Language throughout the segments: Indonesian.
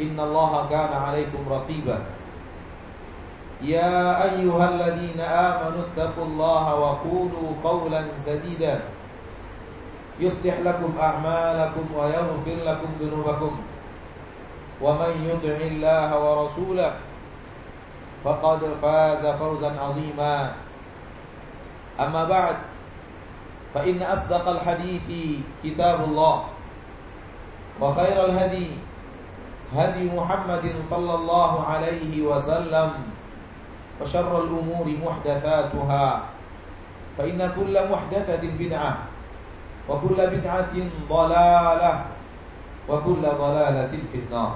إن الله كان عليكم رقيبا يا أيها الذين آمنوا اتقوا الله وقولوا قولا سديدا يصلح لكم أعمالكم ويغفر لكم ذنوبكم ومن يطع الله ورسوله فقد فاز فوزا عظيما أما بعد فإن أصدق الحديث كتاب الله وخير الهدي هدي محمد صلى الله عليه وسلم وشر الأمور محدثاتها فإن كل محدثة بدعة وكل بدعة ضلالة وكل ضلالة في النار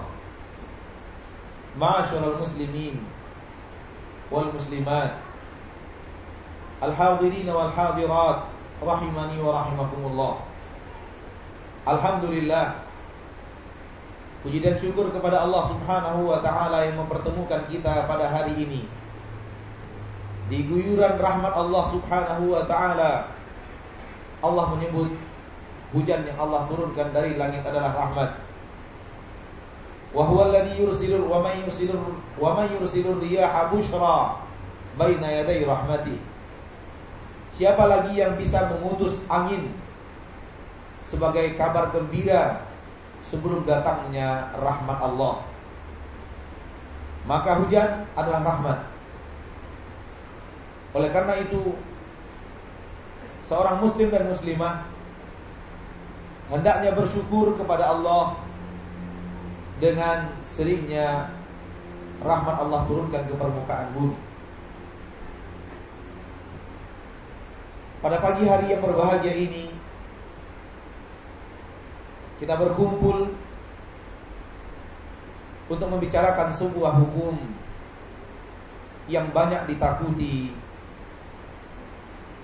معاشر المسلمين والمسلمات الحاضرين والحاضرات rahimani wa rahimakumullah. Alhamdulillah. Puji dan syukur kepada Allah Subhanahu wa taala yang mempertemukan kita pada hari ini. Di guyuran rahmat Allah Subhanahu wa taala Allah menyebut hujan yang Allah turunkan dari langit adalah rahmat. Wa huwa alladhi yursilu wa man yursilu wa man yursilu riyaha bushra baina yaday rahmatihi Siapa lagi yang bisa mengutus angin sebagai kabar gembira sebelum datangnya rahmat Allah? Maka hujan adalah rahmat. Oleh karena itu, seorang muslim dan muslimah hendaknya bersyukur kepada Allah dengan seringnya rahmat Allah turunkan ke permukaan bumi. Pada pagi hari yang berbahagia ini Kita berkumpul Untuk membicarakan sebuah hukum Yang banyak ditakuti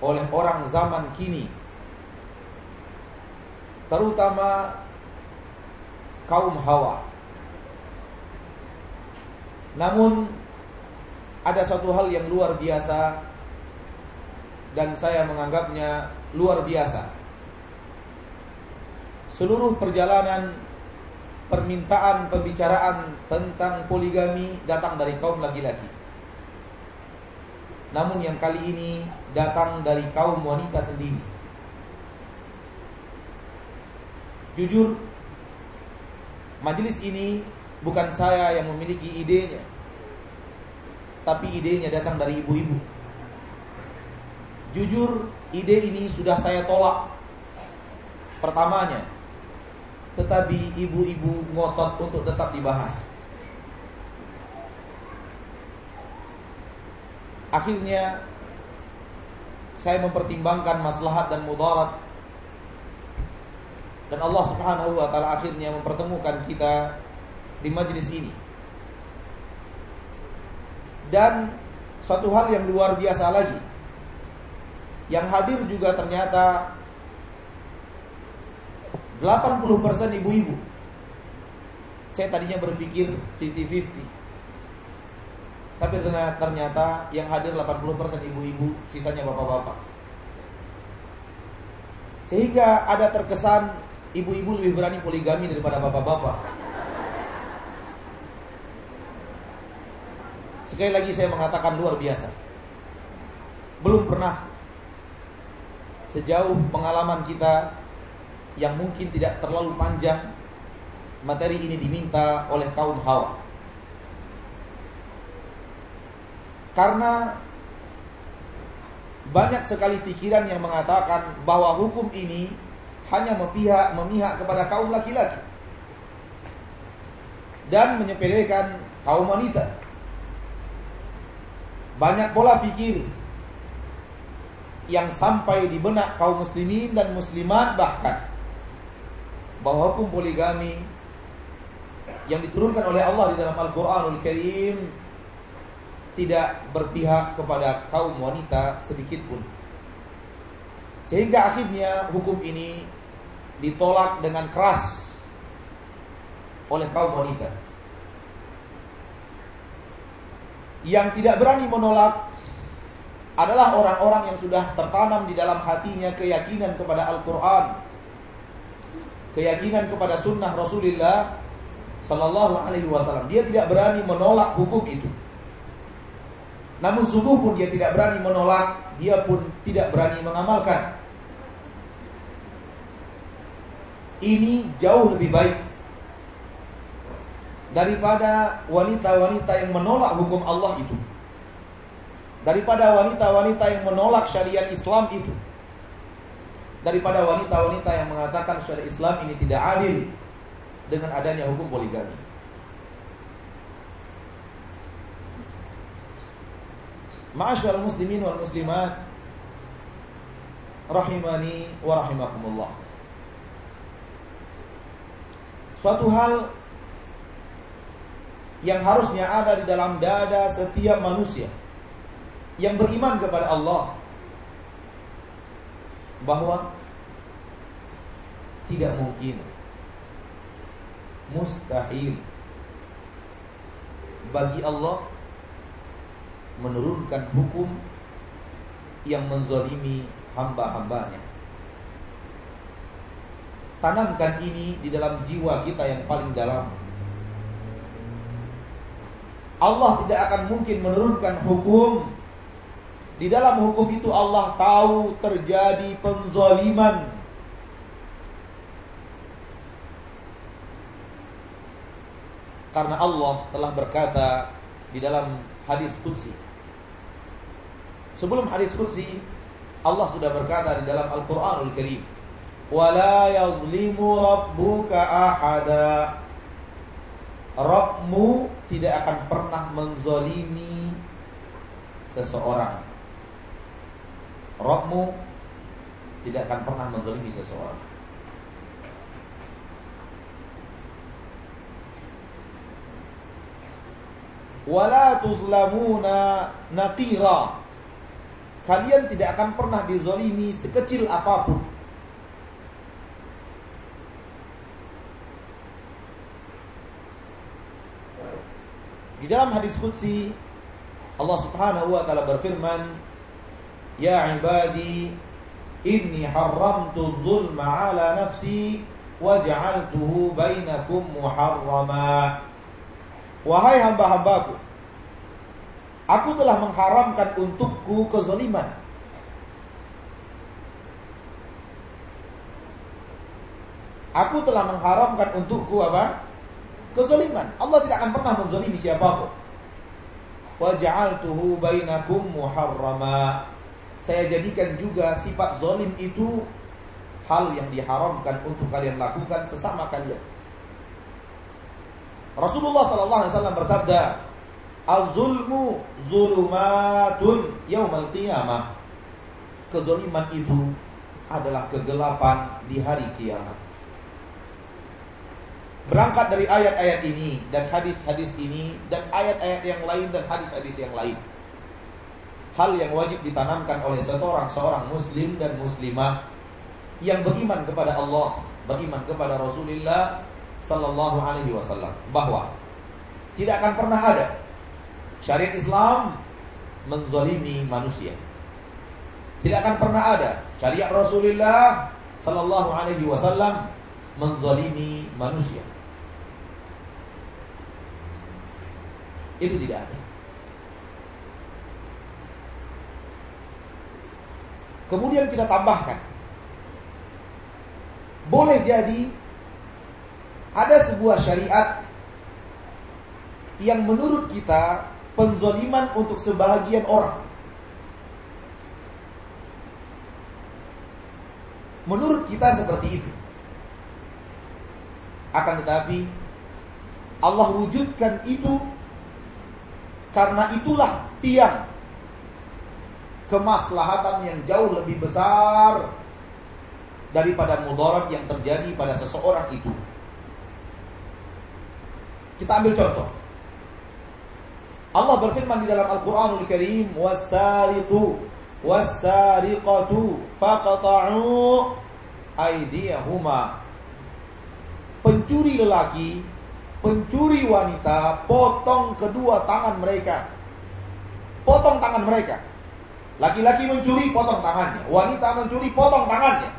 Oleh orang zaman kini Terutama Kaum hawa Namun Ada suatu hal yang luar biasa dan saya menganggapnya luar biasa. Seluruh perjalanan permintaan pembicaraan tentang poligami datang dari kaum laki-laki. Namun yang kali ini datang dari kaum wanita sendiri. Jujur, majelis ini bukan saya yang memiliki idenya, tapi idenya datang dari ibu-ibu. Jujur, ide ini sudah saya tolak pertamanya. Tetapi ibu-ibu ngotot untuk tetap dibahas. Akhirnya saya mempertimbangkan maslahat dan mudarat dan Allah Subhanahu wa taala akhirnya mempertemukan kita di majelis ini. Dan suatu hal yang luar biasa lagi yang hadir juga ternyata 80% ibu-ibu. Saya tadinya berpikir 50-50. Tapi ternyata yang hadir 80% ibu-ibu, sisanya bapak-bapak. Sehingga ada terkesan ibu-ibu lebih berani poligami daripada bapak-bapak. Sekali lagi saya mengatakan luar biasa. Belum pernah sejauh pengalaman kita yang mungkin tidak terlalu panjang materi ini diminta oleh kaum Hawa. Karena banyak sekali pikiran yang mengatakan bahwa hukum ini hanya memihak memihak kepada kaum laki-laki dan menyepelekan kaum wanita. Banyak pola pikir yang sampai di benak kaum muslimin dan muslimat bahkan bahwa hukum poligami yang diturunkan oleh Allah di dalam Al-Qur'anul Karim tidak berpihak kepada kaum wanita sedikit pun. Sehingga akhirnya hukum ini ditolak dengan keras oleh kaum wanita. Yang tidak berani menolak adalah orang-orang yang sudah tertanam di dalam hatinya keyakinan kepada Al-Quran, keyakinan kepada Sunnah Rasulullah Sallallahu Alaihi Wasallam. Dia tidak berani menolak hukum itu. Namun sungguh pun dia tidak berani menolak, dia pun tidak berani mengamalkan. Ini jauh lebih baik daripada wanita-wanita yang menolak hukum Allah itu. Daripada wanita-wanita yang menolak syariat Islam itu. Daripada wanita-wanita yang mengatakan syariat Islam ini tidak adil dengan adanya hukum poligami. Ma'asyar muslimin wal muslimat Rahimani wa rahimakumullah Suatu hal Yang harusnya ada di dalam dada setiap manusia Yang beriman kepada Allah Bahwa Tidak mungkin Mustahil Bagi Allah menurunkan hukum yang menzalimi hamba-hambanya. Tanamkan ini di dalam jiwa kita yang paling dalam. Allah tidak akan mungkin menurunkan hukum di dalam hukum itu Allah tahu terjadi penzaliman Karena Allah telah berkata di dalam hadis qudsi Sebelum hadis kursi Allah sudah berkata di dalam Al-Qur'anul Karim, "Wala yazlimu rabbuka ahada." Rabbmu tidak akan pernah menzolimi seseorang. Rabbmu tidak akan pernah menzolimi seseorang. Wala tuzlamuna naqira kalian tidak akan pernah dizolimi sekecil apa pun. Di dalam hadis qudsi Allah Subhanahu wa taala berfirman, "Ya ibadi, inni haramtu dzulma 'ala nafsi wa ja'altuhu bainakum muharrama." Wahai hamba-hambaku, Aku telah mengharamkan untukku kezaliman. Aku telah mengharamkan untukku apa? Kezaliman. Allah tidak akan pernah menzalimi siapa pun. Wa ja'altuhu bainakum muharrama. Saya jadikan juga sifat zalim itu hal yang diharamkan untuk kalian lakukan sesama kalian. Rasulullah sallallahu alaihi wasallam bersabda, Az-zulmu zulumatun yaumal qiyamah. Kezaliman itu adalah kegelapan di hari kiamat. Berangkat dari ayat-ayat ini dan hadis-hadis ini dan ayat-ayat yang lain dan hadis-hadis yang lain. Hal yang wajib ditanamkan oleh seorang seorang muslim dan muslimah yang beriman kepada Allah, beriman kepada Rasulullah sallallahu alaihi wasallam bahwa tidak akan pernah ada syariat Islam menzalimi manusia. Tidak akan pernah ada syariat Rasulullah sallallahu alaihi wasallam menzalimi manusia. Itu tidak ada. Kemudian kita tambahkan. Boleh jadi Ada sebuah syariat Yang menurut kita Penzoliman untuk sebahagian orang. Menurut kita seperti itu. Akan tetapi Allah wujudkan itu Karena itulah tiang kemaslahatan yang jauh lebih besar daripada mudarat yang terjadi pada seseorang itu. Kita ambil contoh. Allah berfirman di dalam Al-Qur'anul Karim, "Was-sariqu was-sariqatu faqta'u aydiyahuma." Pencuri lelaki, pencuri wanita, potong kedua tangan mereka. Potong tangan mereka. Laki-laki mencuri, potong tangannya. Wanita mencuri, potong tangannya.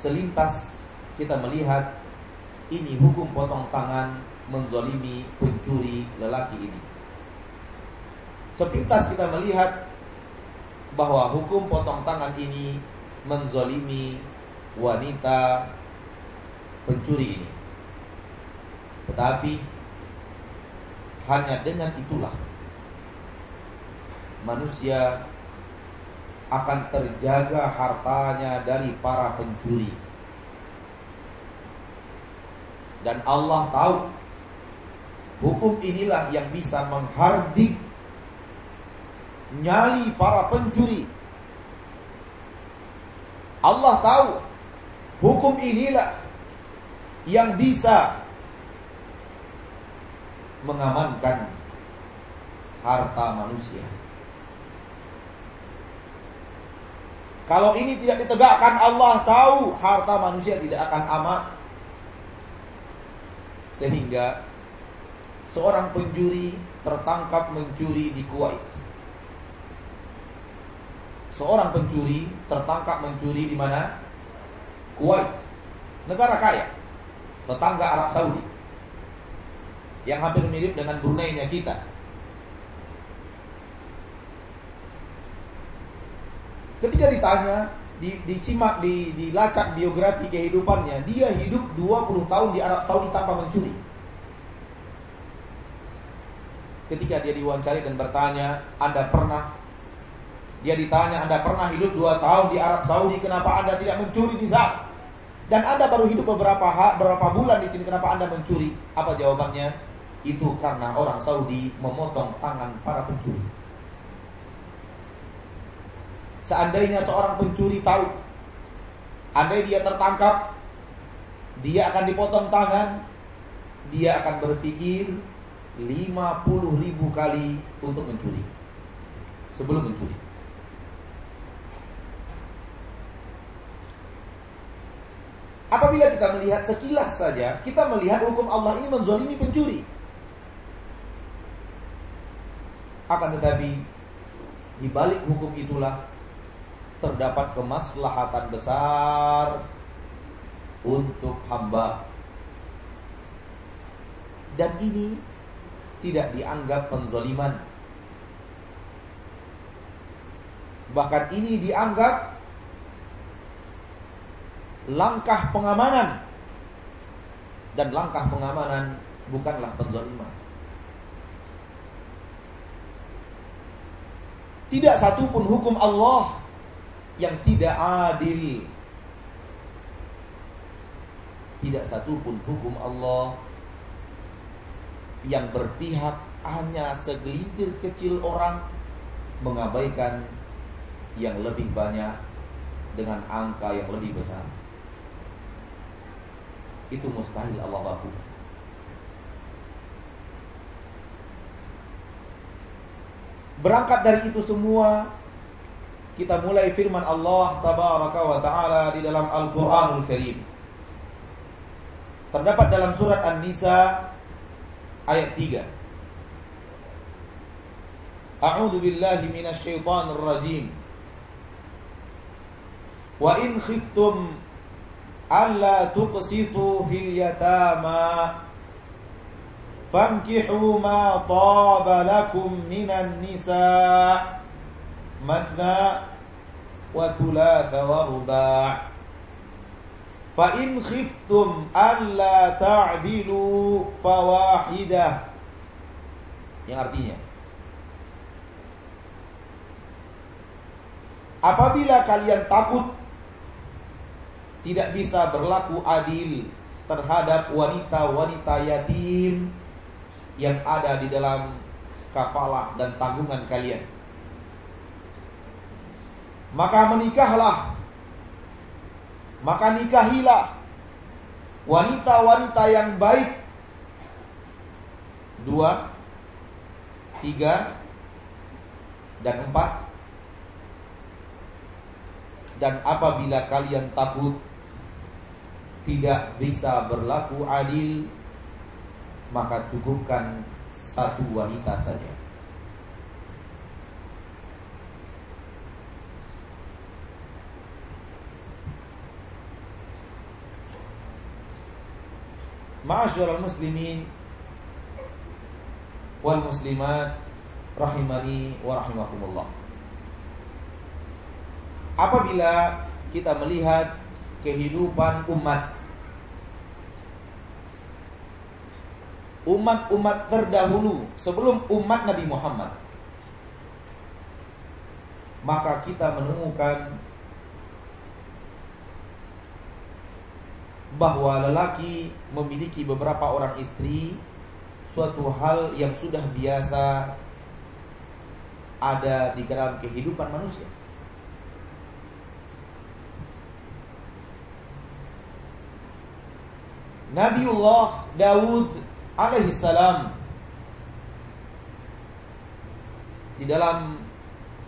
Selintas kita melihat ini hukum potong tangan menzolimi pencuri lelaki ini. Sepintas kita melihat bahwa hukum potong tangan ini menzolimi wanita pencuri ini. Tetapi hanya dengan itulah manusia akan terjaga hartanya dari para pencuri. Dan Allah tahu hukum inilah yang bisa menghardik nyali para pencuri. Allah tahu hukum inilah yang bisa mengamankan harta manusia. Kalau ini tidak ditegakkan Allah tahu harta manusia tidak akan aman. Sehingga seorang pencuri tertangkap mencuri di Kuwait. Seorang pencuri tertangkap mencuri di mana? Kuwait. Negara kaya. Tetangga Arab Saudi. Yang hampir mirip dengan Brunei-nya kita. Ketika ditanya, di, disimak, di, dilacak biografi kehidupannya, dia hidup 20 tahun di Arab Saudi tanpa mencuri. Ketika dia diwawancari dan bertanya, Anda pernah? Dia ditanya, Anda pernah hidup 2 tahun di Arab Saudi, kenapa Anda tidak mencuri di sana? Dan Anda baru hidup beberapa beberapa bulan di sini, kenapa Anda mencuri? Apa jawabannya? Itu karena orang Saudi memotong tangan para pencuri. Seandainya seorang pencuri tahu Andai dia tertangkap Dia akan dipotong tangan Dia akan berpikir 50 ribu kali untuk mencuri Sebelum mencuri. Apabila kita melihat sekilas saja Kita melihat hukum Allah ini menzolimi pencuri. Akan tetapi Di balik hukum itulah terdapat kemaslahatan besar untuk hamba. Dan ini tidak dianggap penzoliman. Bahkan ini dianggap langkah pengamanan. Dan langkah pengamanan bukanlah penzoliman. Tidak satupun hukum Allah yang tidak adil. Tidak satupun hukum Allah yang berpihak hanya segelintir kecil orang mengabaikan yang lebih banyak dengan angka yang lebih besar. Itu mustahil Allah lakukan. Berangkat dari itu semua kita mulai firman Allah tabaraka wa taala di dalam Al-Qur'anul Karim. Terdapat dalam surat An-Nisa ayat 3. A'udzu billahi minasy syaithanir rajim. Wa in khiftum alla tuqsitu fil yatama fankihu ma taba lakum minan nisa' مثنى وثلاث ورباع فإن خفتم ألا تعدلوا فواحدة yang artinya apabila kalian takut tidak bisa berlaku adil terhadap wanita-wanita yatim yang ada di dalam kafalah dan tanggungan kalian maka menikahlah. Maka nikahilah wanita-wanita yang baik. Dua tiga dan empat. Dan apabila kalian takut tidak bisa berlaku adil maka cukupkan satu wanita saja Ma'asyiral muslimin wal muslimat rahimani wa rahimakumullah. Apabila kita melihat kehidupan umat umat-umat terdahulu sebelum umat Nabi Muhammad maka kita menemukan bahwa lelaki memiliki beberapa orang istri suatu hal yang sudah biasa ada di dalam kehidupan manusia. Nabiullah Daud alaihissalam di dalam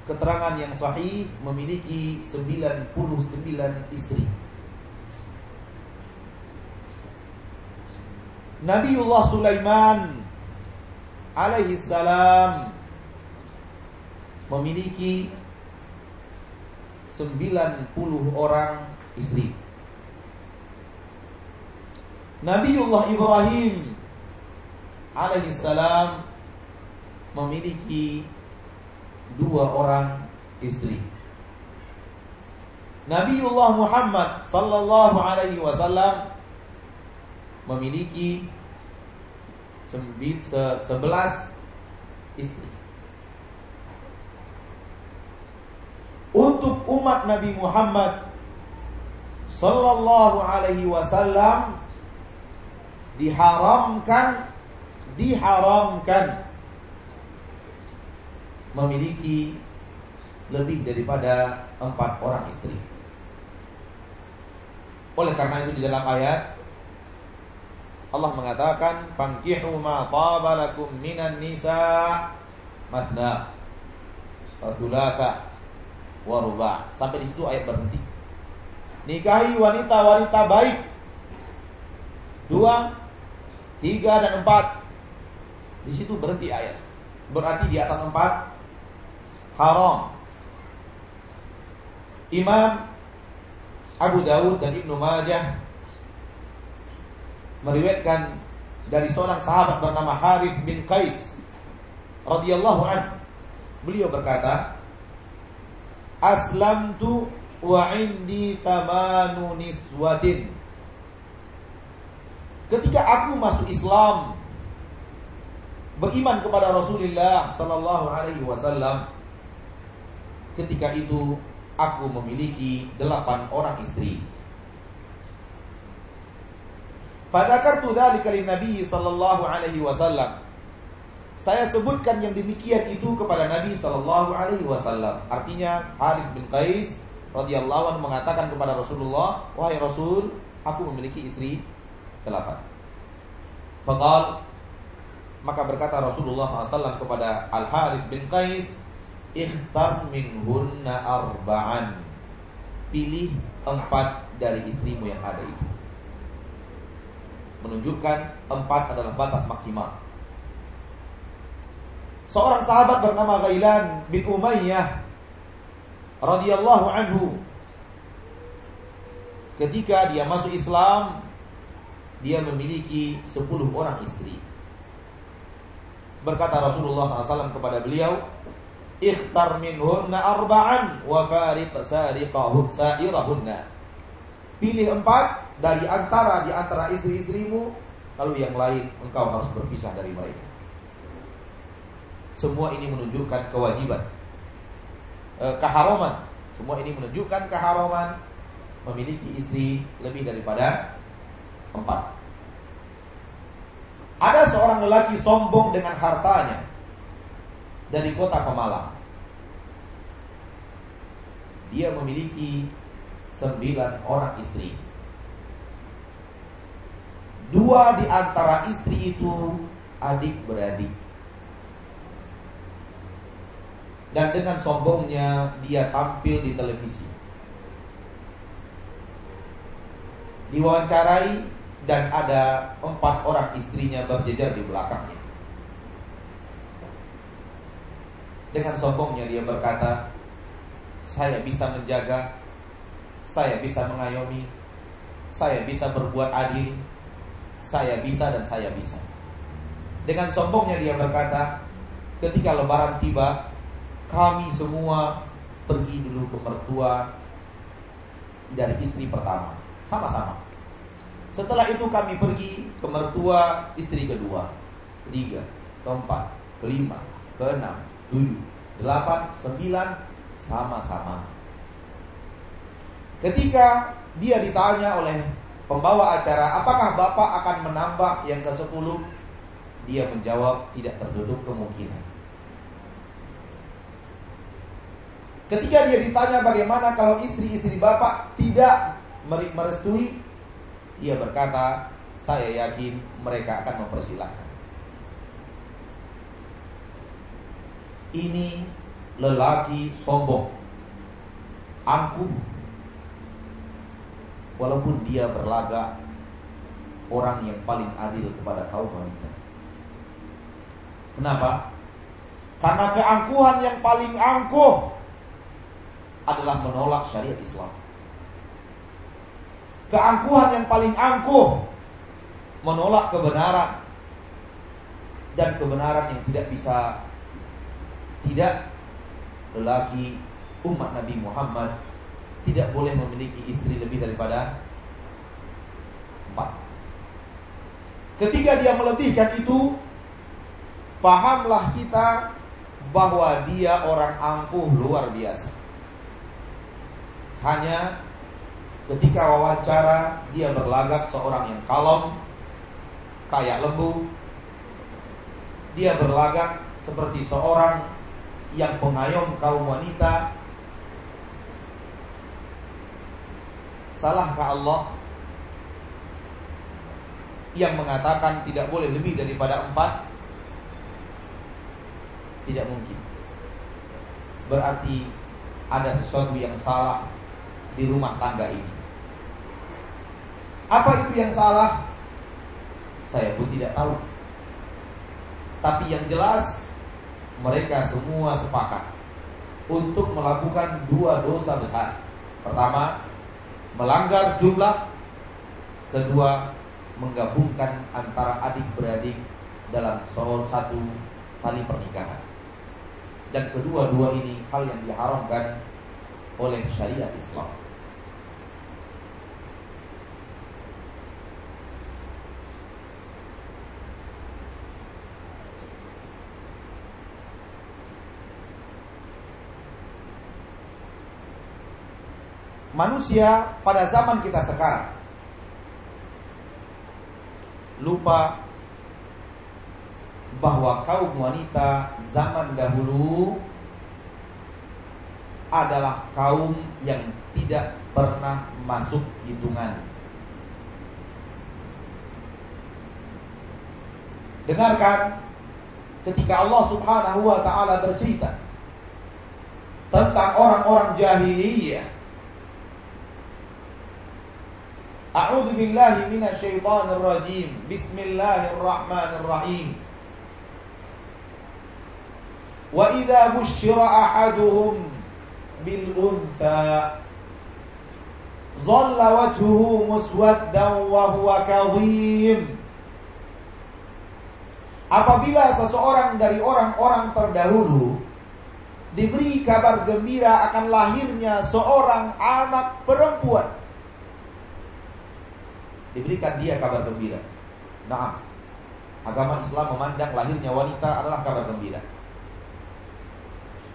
keterangan yang sahih memiliki 99 istri. Nabiullah Sulaiman alaihi salam memiliki 90 orang istri. Nabiullah Ibrahim alaihi salam memiliki dua orang istri. Nabiullah Muhammad sallallahu alaihi wasallam memiliki sebelas istri. Untuk umat Nabi Muhammad sallallahu alaihi wasallam diharamkan diharamkan memiliki lebih daripada empat orang istri. Oleh karena itu di dalam ayat Allah mengatakan fankihu ma taba lakum minan nisa masna wa wa ruba. Sampai di situ ayat berhenti. Nikahi wanita-wanita baik. Dua, tiga dan empat. Di situ berhenti ayat. Berarti di atas empat haram. Imam Abu Dawud dan Ibnu Majah meriwayatkan dari seorang sahabat bernama Harith bin Qais radhiyallahu an. Beliau berkata, "Aslamtu wa indi thamanu niswatin." Ketika aku masuk Islam, beriman kepada Rasulullah sallallahu alaihi wasallam, ketika itu aku memiliki delapan orang istri. Fadzakartu dzalika Nabi sallallahu alaihi wasallam. Saya sebutkan yang demikian itu kepada Nabi sallallahu alaihi wasallam. Artinya Harith bin Qais radhiyallahu anhu mengatakan kepada Rasulullah, "Wahai Rasul, aku memiliki istri delapan." Faqal maka berkata Rasulullah SAW kepada Al Harith bin Qais, ikhtar minhunna arba'an. Pilih empat dari istrimu yang ada itu. Menunjukkan empat adalah batas maksimal. Seorang sahabat bernama Ghailan bin Umayyah radhiyallahu anhu ketika dia masuk Islam dia memiliki 10 orang istri. Berkata Rasulullah SAW kepada beliau, "Ikhtar minhunna arba'an wa farid sariqahun sairahunna." Pilih empat dari antara di antara istri-istrimu, lalu yang lain engkau harus berpisah dari mereka. Semua ini menunjukkan kewajiban, eh, keharaman. Semua ini menunjukkan keharaman memiliki istri lebih daripada empat. Ada seorang lelaki sombong dengan hartanya dari kota Pemalang. Dia memiliki sembilan orang istri. Dua di antara istri itu adik beradik. Dan dengan sombongnya dia tampil di televisi. Diwawancarai dan ada empat orang istrinya berjejer di belakangnya. Dengan sombongnya dia berkata, saya bisa menjaga, saya bisa mengayomi, saya bisa berbuat adil, saya bisa dan saya bisa. Dengan sombongnya dia berkata, ketika lebaran tiba, kami semua pergi dulu ke mertua dari istri pertama, sama-sama. Setelah itu kami pergi ke mertua istri kedua, ketiga, keempat, kelima, keenam, tujuh, delapan, sembilan, sama-sama. Ketika dia ditanya oleh pembawa acara, apakah Bapak akan menambah yang ke sepuluh? Dia menjawab, tidak tertutup kemungkinan. Ketika dia ditanya bagaimana kalau istri-istri Bapak tidak merestui, dia berkata, saya yakin mereka akan mempersilahkan. Ini lelaki sombong, angkuh, walaupun dia berlagak orang yang paling adil kepada kaum wanita. Kenapa? Karena keangkuhan yang paling angkuh adalah menolak syariat Islam keangkuhan yang paling angkuh menolak kebenaran dan kebenaran yang tidak bisa tidak lelaki umat Nabi Muhammad tidak boleh memiliki istri lebih daripada empat. Ketika dia melebihkan itu, fahamlah kita bahwa dia orang angkuh luar biasa. Hanya Ketika wawancara dia berlagak seorang yang kalem, kayak lembu. Dia berlagak seperti seorang yang pengayom kaum wanita. Salahkah Allah yang mengatakan tidak boleh lebih daripada empat? Tidak mungkin. Berarti ada sesuatu yang salah di rumah tangga ini. Apa itu yang salah? Saya pun tidak tahu. Tapi yang jelas mereka semua sepakat untuk melakukan dua dosa besar. Pertama, melanggar jumlah. Kedua, menggabungkan antara adik-beradik dalam satu tali pernikahan. Dan kedua-dua ini hal yang diharamkan oleh syariat Islam. Manusia pada zaman kita sekarang lupa bahwa kaum wanita zaman dahulu adalah kaum yang tidak pernah masuk hitungan. Dengarkan ketika Allah Subhanahu wa taala bercerita tentang orang-orang jahiliyah. A'udzu billahi minasyaitonir rajim. Bismillahirrahmanirrahim. Wa idza busyira ahaduhum bil untha dhalla wajhuhu muswaddan wa huwa kadhim. Apabila seseorang dari orang-orang terdahulu diberi kabar gembira akan lahirnya seorang anak perempuan. Diberikan dia kabar gembira. Nah, agama Islam memandang lahirnya wanita adalah kabar gembira.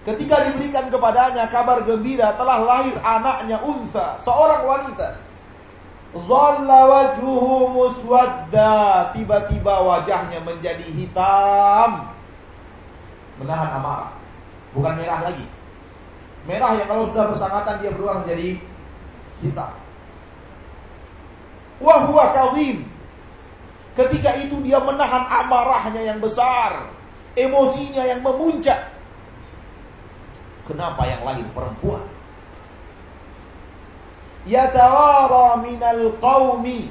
Ketika diberikan kepadanya kabar gembira telah lahir anaknya unsa, seorang wanita. Zalla muswadda, tiba-tiba wajahnya menjadi hitam. Menahan amarah. Bukan merah lagi. Merah yang kalau sudah bersangatan dia berubah menjadi hitam. Wahwa kawim. Ketika itu dia menahan amarahnya yang besar. Emosinya yang memuncak. Kenapa yang lain perempuan? Yatawara minal qawmi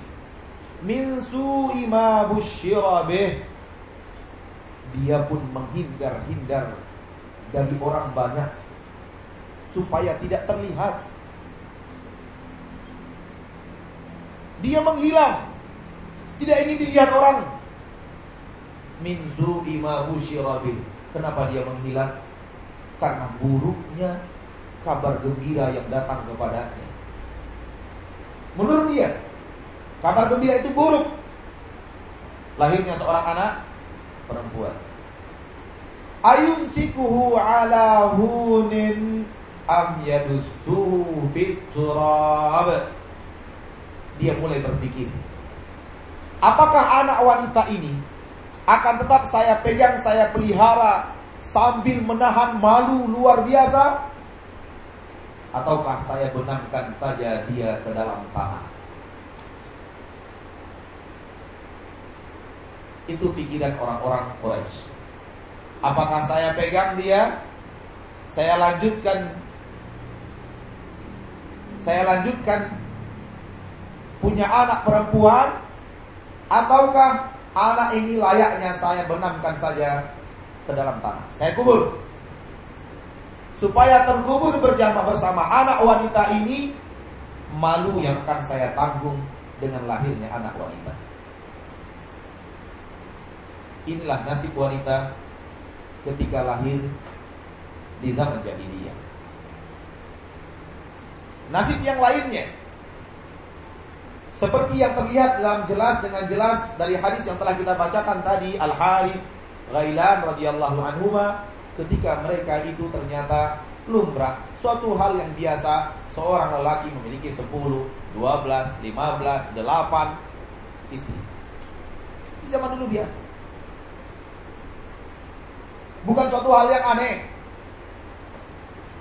min su'i ma busyira bih. Dia pun menghindar-hindar dari orang banyak supaya tidak terlihat. Dia menghilang. Tidak ingin dilihat orang. Min ima Kenapa dia menghilang? Karena buruknya kabar gembira yang datang kepadanya. Menurut dia, kabar gembira itu buruk. Lahirnya seorang anak perempuan ayumsikuhu ala hunin am yadussuhu fit dia mulai berpikir apakah anak wanita ini akan tetap saya pegang saya pelihara sambil menahan malu luar biasa? Ataukah saya benamkan saja dia ke dalam tanah? Itu pikiran orang-orang Quraisy Apakah saya pegang dia? Saya lanjutkan. Saya lanjutkan Punya anak perempuan Ataukah anak ini layaknya saya benamkan saja ke dalam tanah? Saya kubur. Supaya terkubur berjamaah bersama anak wanita ini Malu yang akan saya tanggung dengan lahirnya anak wanita. Inilah nasib wanita ketika lahir di zaman jahiliyah. Nasib yang lainnya seperti yang terlihat dalam jelas dengan jelas dari hadis yang telah kita bacakan tadi Al Harith Ghailan radhiyallahu anhu ketika mereka itu ternyata lumrah suatu hal yang biasa seorang lelaki memiliki 10, 12, 15, 8 istri. Di zaman dulu biasa. Bukan suatu hal yang aneh.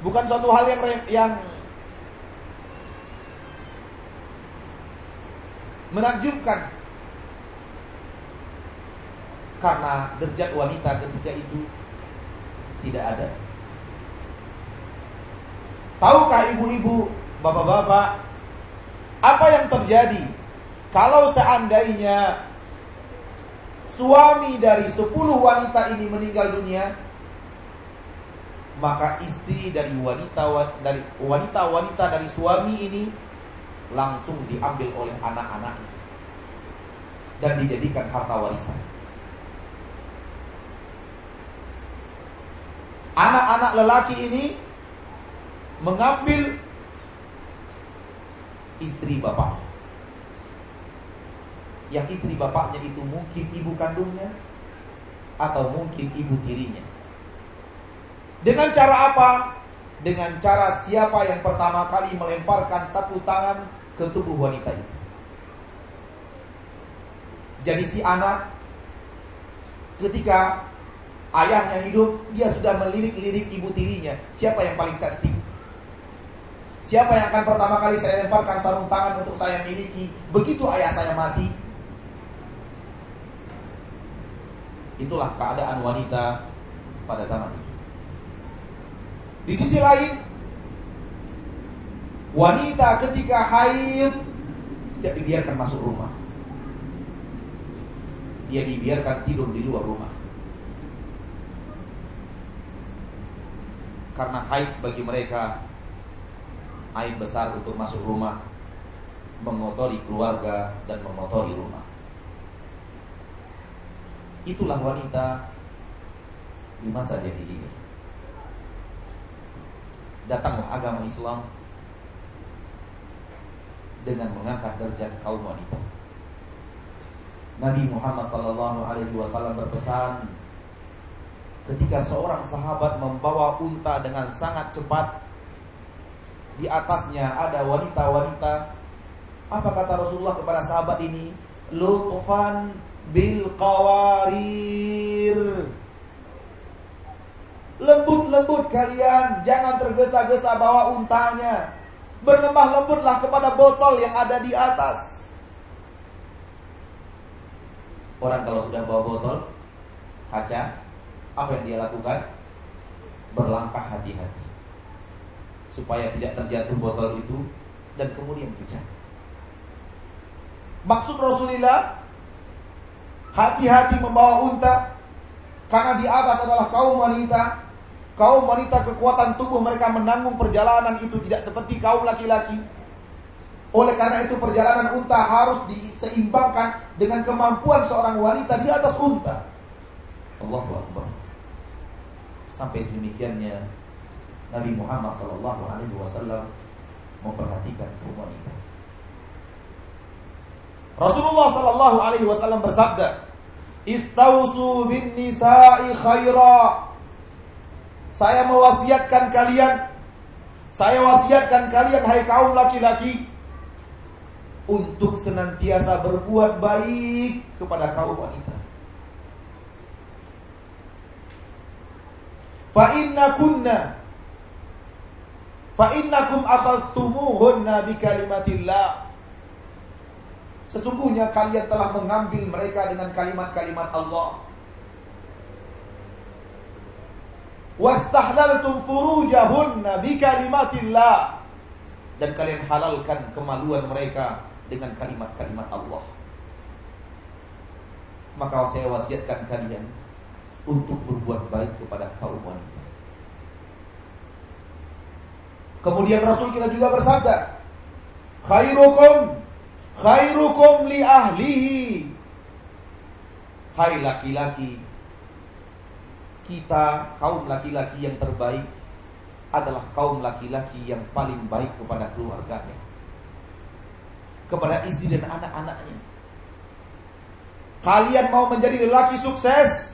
Bukan suatu hal yang yang menakjubkan. Karena derajat wanita ketika itu tidak ada. Tahukah ibu-ibu, bapak-bapak, apa yang terjadi kalau seandainya suami dari sepuluh wanita ini meninggal dunia, maka istri dari wanita dari wanita-wanita dari suami ini langsung diambil oleh anak-anaknya dan dijadikan harta warisan. Anak-anak lelaki ini mengambil istri bapaknya yang istri bapaknya itu mungkin ibu kandungnya atau mungkin ibu tirinya. Dengan cara apa? Dengan cara siapa yang pertama kali melemparkan satu tangan ke tubuh wanita itu. Jadi si anak ketika ayahnya hidup, dia sudah melirik-lirik ibu tirinya. Siapa yang paling cantik? Siapa yang akan pertama kali saya lemparkan sarung tangan untuk saya miliki? Begitu ayah saya mati, Itulah keadaan wanita pada zaman itu. Di sisi lain, wanita ketika haid tidak dibiarkan masuk rumah. Dia dibiarkan tidur di luar rumah. Karena haid bagi mereka aib besar untuk masuk rumah, mengotori keluarga dan mengotori rumah. Itulah wanita di masa jahiliyah. Datanglah agama Islam dengan mengangkat derajat kaum wanita. Nabi Muhammad sallallahu alaihi wasallam berpesan ketika seorang sahabat membawa unta dengan sangat cepat di atasnya ada wanita-wanita apa kata Rasulullah kepada sahabat ini? Lutfan bil qawarir. Lembut-lembut kalian jangan tergesa-gesa bawa untanya berlemah lembutlah kepada botol yang ada di atas orang kalau sudah bawa botol kaca apa yang dia lakukan? Berlangkah hati-hati supaya tidak terjatuh botol itu dan kemudian pecah. Maksud Rasulullah hati-hati membawa unta karena di atas adalah kaum wanita. Kaum wanita kekuatan tubuh mereka menanggung perjalanan itu tidak seperti kaum laki-laki. Oleh karena itu perjalanan unta harus diseimbangkan dengan kemampuan seorang wanita di atas unta. Allahu Akbar. Sampai sedemikiannya Nabi Muhammad Shallallahu Alaihi Wasallam memperhatikan kaum wanita. Rasulullah Shallallahu Alaihi Wasallam bersabda, "Istausu bin nisa'i khaira." Saya mewasiatkan kalian, saya wasiatkan kalian hai kaum laki-laki untuk senantiasa berbuat baik kepada kaum wanita. Fa inna kunna Fa innakum akhadtumuhunna bi kalimatillah Sesungguhnya kalian telah mengambil mereka dengan kalimat-kalimat Allah. Wastahlaltum furujahunna bi kalimatillah dan kalian halalkan kemaluan mereka dengan kalimat-kalimat Allah. Maka saya wasiatkan kalian untuk berbuat baik kepada kaum wanita. Kemudian Rasul kita juga bersabda, "Khairukum khairukum li ahlihi." Hai laki-laki, kita kaum laki-laki yang terbaik adalah kaum laki-laki yang paling baik kepada keluarganya. Kepada istri dan anak-anaknya. Kalian mau menjadi lelaki sukses,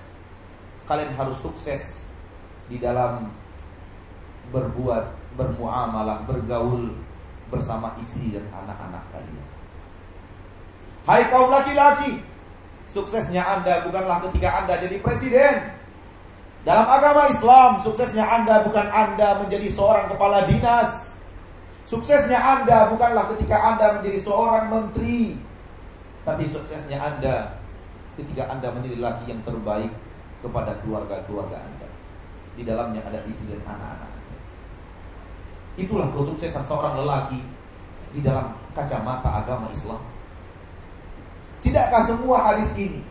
kalian harus sukses di dalam berbuat, bermuamalah, bergaul bersama istri dan anak-anak kalian. Hai kaum laki-laki, suksesnya Anda bukanlah ketika Anda jadi presiden. Dalam agama Islam, suksesnya Anda bukan Anda menjadi seorang kepala dinas. Suksesnya Anda bukanlah ketika Anda menjadi seorang menteri. Tapi suksesnya Anda ketika Anda menjadi laki yang terbaik kepada keluarga-keluarga Anda. Di dalamnya ada istri dan anak-anak. Itulah kesuksesan seorang lelaki di dalam kacamata agama Islam. Tidakkah semua hadis ini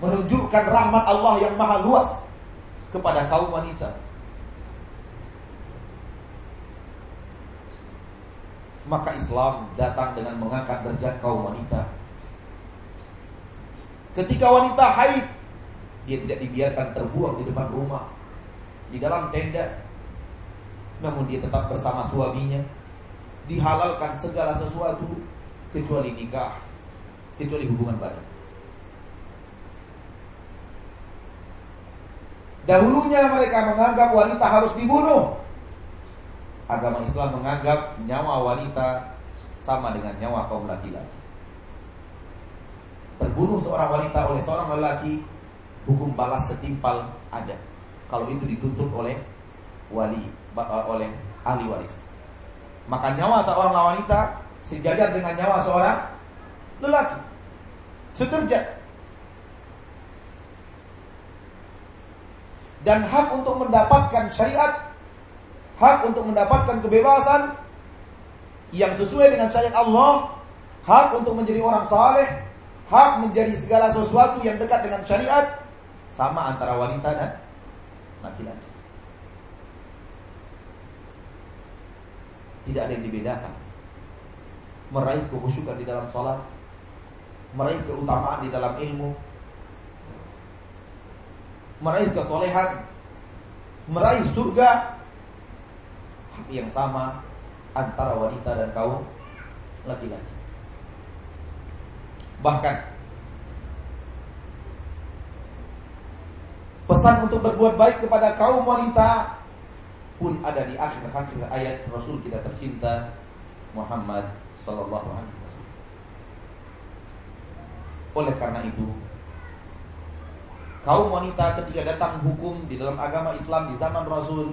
menunjukkan rahmat Allah yang maha luas kepada kaum wanita? Maka Islam datang dengan mengangkat derajat kaum wanita. Ketika wanita haid dia tidak dibiarkan terbuang di depan rumah, di dalam tenda. Namun dia tetap bersama suaminya. Dihalalkan segala sesuatu kecuali nikah, kecuali hubungan badan. Dahulunya mereka menganggap wanita harus dibunuh. Agama Islam menganggap nyawa wanita sama dengan nyawa kaum laki-laki. Terbunuh seorang wanita oleh seorang lelaki hukum balas setimpal ada. Kalau itu dituntut oleh wali eh, oleh ahli waris. Maka nyawa seorang wanita sejajar dengan nyawa seorang lelaki. Sederajat. Dan hak untuk mendapatkan syariat hak untuk mendapatkan kebebasan yang sesuai dengan syariat Allah, hak untuk menjadi orang saleh, hak menjadi segala sesuatu yang dekat dengan syariat sama antara wanita dan laki-laki. Tidak ada yang dibedakan. Meraih kehusukan di dalam sholat, meraih keutamaan di dalam ilmu, meraih kesolehan, meraih surga, hak yang sama antara wanita dan kaum laki-laki. Bahkan pesan untuk berbuat baik kepada kaum wanita pun ada di akhir-akhir ayat Rasul kita tercinta Muhammad sallallahu alaihi wasallam. Oleh karena itu, kaum wanita ketika datang hukum di dalam agama Islam di zaman Rasul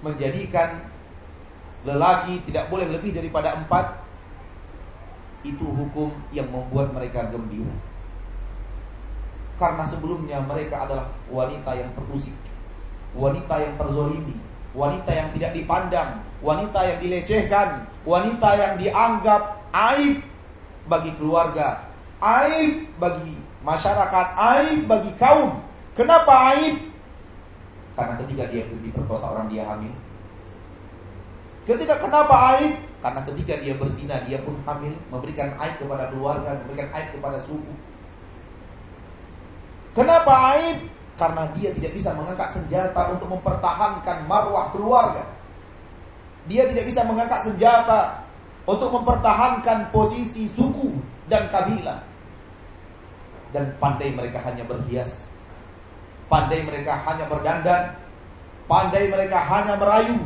menjadikan lelaki tidak boleh lebih daripada empat itu hukum yang membuat mereka gembira. Karena sebelumnya mereka adalah wanita yang terusik wanita yang terzolimi wanita yang tidak dipandang wanita yang dilecehkan wanita yang dianggap aib bagi keluarga aib bagi masyarakat, aib bagi kaum. Kenapa aib? Karena ketika dia diperkosa orang dia hamil. Ketika kenapa aib? Karena ketika dia berzina dia pun hamil, memberikan aib kepada keluarga, memberikan aib kepada suku. Kenapa aib? Karena dia tidak bisa mengangkat senjata untuk mempertahankan marwah keluarga. Dia tidak bisa mengangkat senjata untuk mempertahankan posisi suku dan kabilah dan pandai mereka hanya berhias. Pandai mereka hanya berdandan, pandai mereka hanya merayu.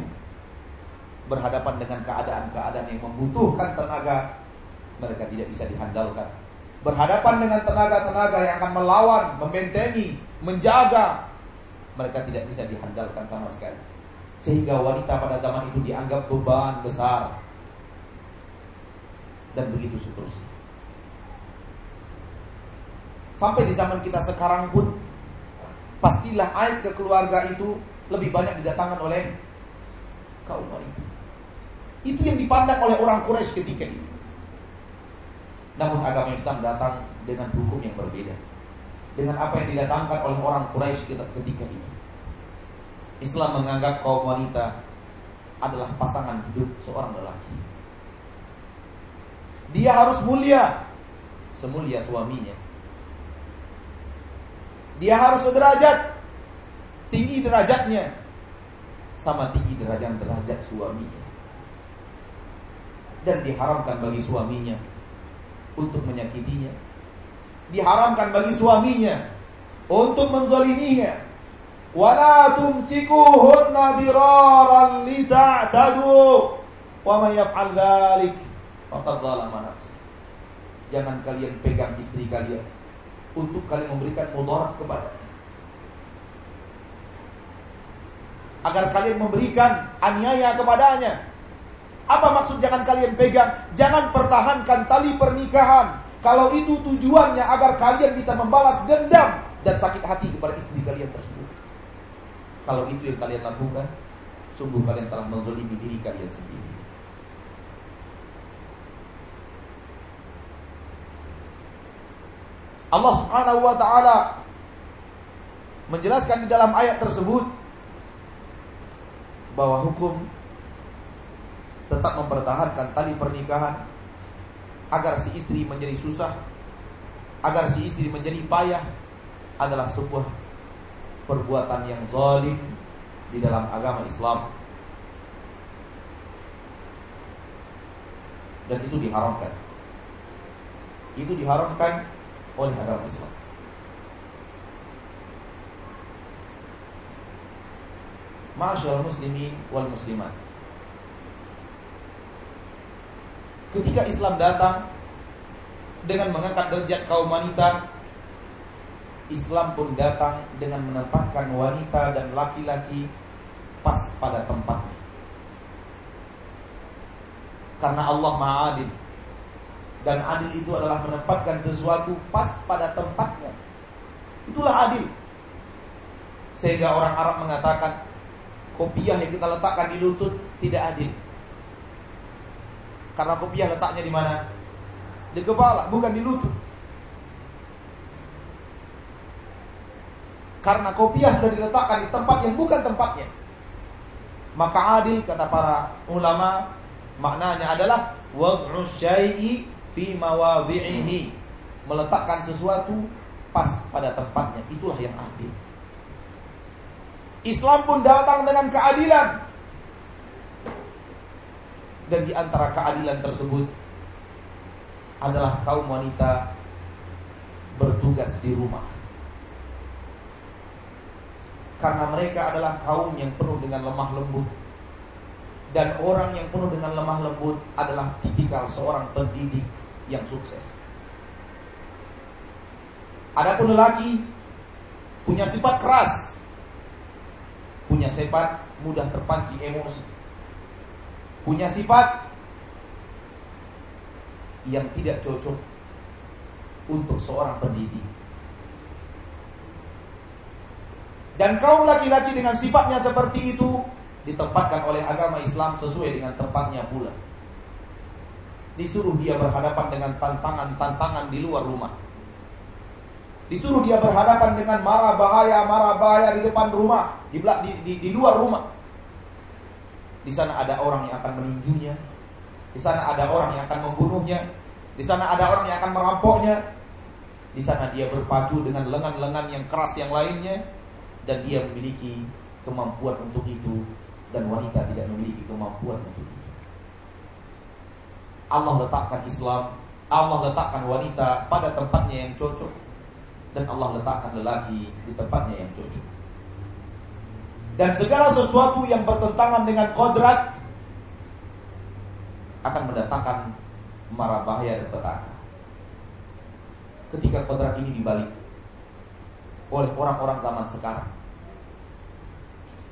Berhadapan dengan keadaan-keadaan yang membutuhkan tenaga, mereka tidak bisa dihandalkan. Berhadapan dengan tenaga-tenaga yang akan melawan, membentengi, menjaga, mereka tidak bisa dihandalkan sama sekali. Sehingga wanita pada zaman itu dianggap beban besar. Dan begitu seterusnya. Sampai di zaman kita sekarang pun pastilah aib ke keluarga itu lebih banyak didatangkan oleh kaum wanita. Itu yang dipandang oleh orang Quraisy ketika itu. Namun agama Islam datang dengan hukum yang berbeda. Dengan apa yang didatangkan oleh orang Quraisy ketika itu. Islam menganggap kaum wanita adalah pasangan hidup seorang lelaki. Dia harus mulia semulia suaminya. Dia harus sederajat tinggi derajatnya sama tinggi derajat-derajat suaminya. Dan diharamkan bagi suaminya untuk menyakitinya. Diharamkan bagi suaminya untuk menzaliminya. Wala tumsikuhunna diraran lita'tadu. Wa man yaf'al dzalik faqad zalama. Jangan kalian pegang istri kalian untuk kalian memberikan mudarat kepada agar kalian memberikan aniaya kepadanya. Apa maksud jangan kalian pegang? Jangan pertahankan tali pernikahan. Kalau itu tujuannya agar kalian bisa membalas dendam dan sakit hati kepada istri kalian tersebut. Kalau itu yang kalian lakukan, sungguh kalian telah menzalimi diri kalian sendiri. Allah Subhanahu wa taala menjelaskan di dalam ayat tersebut bahwa hukum tetap mempertahankan tali pernikahan agar si istri menjadi susah, agar si istri menjadi payah adalah sebuah perbuatan yang zalim di dalam agama Islam. Dan itu diharamkan. Itu diharamkan oleh agama Islam. Masyaallah muslimin wal muslimat. Ketika Islam datang dengan mengangkat derajat kaum wanita, Islam pun datang dengan menempatkan wanita dan laki-laki pas pada tempatnya. Karena Allah Maha Adil dan adil itu adalah menempatkan sesuatu pas pada tempatnya. Itulah adil. Sehingga orang Arab mengatakan kopiah yang kita letakkan di lutut tidak adil. Karena kopiah letaknya di mana? Di kepala, bukan di lutut. Karena kopiah sudah diletakkan di tempat yang bukan tempatnya. Maka adil kata para ulama maknanya adalah wad'u syai'i fi mawadhi'ihi. Meletakkan sesuatu pas pada tempatnya. Itulah yang adil. Islam pun datang dengan keadilan. Dan di antara keadilan tersebut adalah kaum wanita bertugas di rumah. Karena mereka adalah kaum yang penuh dengan lemah lembut. Dan orang yang penuh dengan lemah lembut adalah tipikal seorang pendidik yang sukses. Adapun lelaki punya sifat keras, punya sifat mudah terpancing emosi. Punya sifat yang tidak cocok untuk seorang pendidik. Dan kaum laki-laki dengan sifatnya seperti itu ditempatkan oleh agama Islam sesuai dengan tempatnya pula. Disuruh dia berhadapan dengan tantangan-tantangan di luar rumah. Disuruh dia berhadapan dengan marah bahaya, marah bahaya di depan rumah, di, di, di, di luar rumah. Di sana ada orang yang akan meninjunya. Di sana ada orang yang akan membunuhnya. Di sana ada orang yang akan merampoknya. Di sana dia berpacu dengan lengan-lengan yang keras yang lainnya dan dia memiliki kemampuan untuk itu dan wanita tidak memiliki kemampuan untuk itu. Allah letakkan Islam, Allah letakkan wanita pada tempatnya yang cocok dan Allah letakkan lelaki di tempatnya yang cocok. Dan segala sesuatu yang bertentangan dengan kodrat akan mendatangkan marah bahaya dan petaka. Ketika kodrat ini dibalik oleh orang-orang zaman sekarang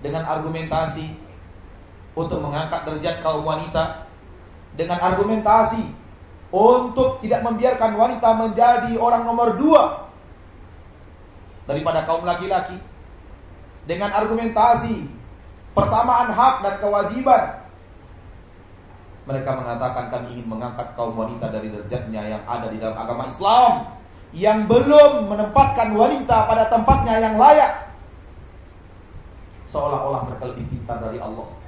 dengan argumentasi untuk mengangkat derajat kaum wanita dengan argumentasi untuk tidak membiarkan wanita menjadi orang nomor dua daripada kaum laki-laki. Dengan argumentasi persamaan hak dan kewajiban mereka mengatakan kami ingin mengangkat kaum wanita dari derajatnya yang ada di dalam agama Islam yang belum menempatkan wanita pada tempatnya yang layak. Seolah-olah mereka lebih pintar dari Allah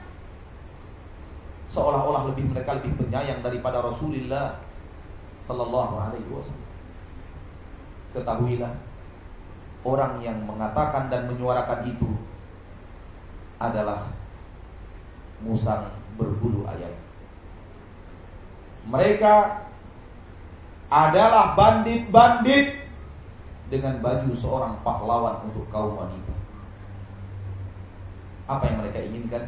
seolah-olah lebih mereka lebih penyayang daripada Rasulullah sallallahu alaihi wasallam ketahuilah orang yang mengatakan dan menyuarakan itu adalah musang berbulu ayam. Mereka adalah bandit-bandit dengan baju seorang pahlawan untuk kaum wanita. Apa yang mereka inginkan?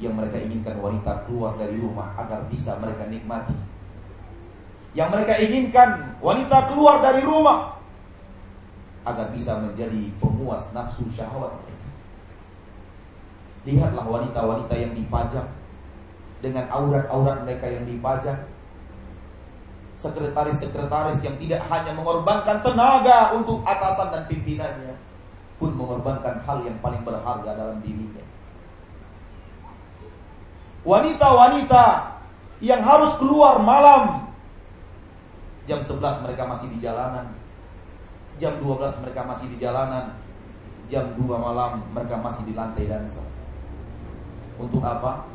Yang mereka inginkan wanita keluar dari rumah agar bisa mereka nikmati. Yang mereka inginkan wanita keluar dari rumah agar bisa menjadi pemuas nafsu syahwat. Lihatlah wanita-wanita yang dipajang dengan aurat-aurat mereka yang dipajang. Sekretaris-sekretaris yang tidak hanya mengorbankan tenaga untuk atasan dan pimpinannya, pun mengorbankan hal yang paling berharga dalam dirinya. Wanita-wanita yang harus keluar malam. Jam 11 mereka masih di jalanan. Jam 12 mereka masih di jalanan. Jam 2 malam mereka masih di lantai dansa. Untuk apa?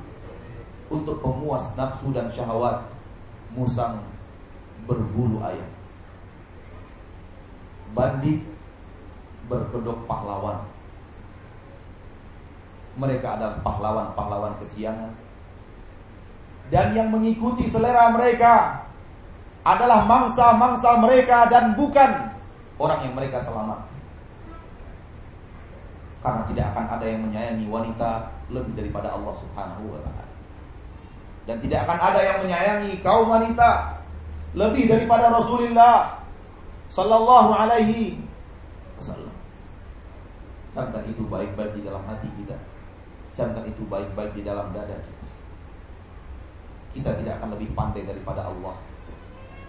Untuk pemuas nafsu dan syahwat Musang berbulu ayam. Bandit berkedok pahlawan. Mereka adalah pahlawan-pahlawan kesiangan Dan yang mengikuti selera mereka adalah mangsa-mangsa mereka dan bukan orang yang mereka selamat. Karena tidak akan ada yang menyayangi wanita lebih daripada Allah Subhanahu wa taala. Dan tidak akan ada yang menyayangi kaum wanita lebih daripada Rasulullah sallallahu alaihi wasallam. Camkan itu baik-baik di dalam hati kita. Camkan itu baik-baik di dalam dada kita. Kita tidak akan lebih pandai daripada Allah.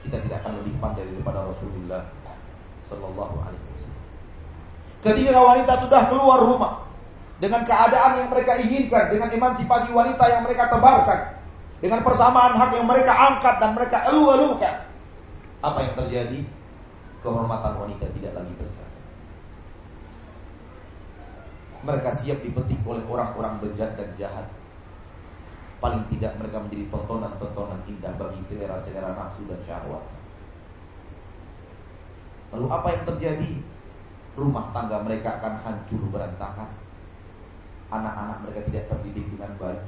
Kita tidak akan lebih pandai daripada Rasulullah Sallallahu Alaihi Wasallam. Ketika wanita sudah keluar rumah, dengan keadaan yang mereka inginkan, dengan emansipasi wanita yang mereka tebarkan, dengan persamaan hak yang mereka angkat dan mereka elu-elukan. Apa yang terjadi? Kehormatan wanita tidak lagi terjaga. Mereka siap dipetik oleh orang-orang bejat dan jahat. Paling tidak mereka menjadi tontonan-tontonan indah bagi selera-selera nafsu dan syahwat. Lalu apa yang terjadi? Rumah tangga mereka akan hancur berantakan. Anak-anak mereka tidak terdidik dengan baik.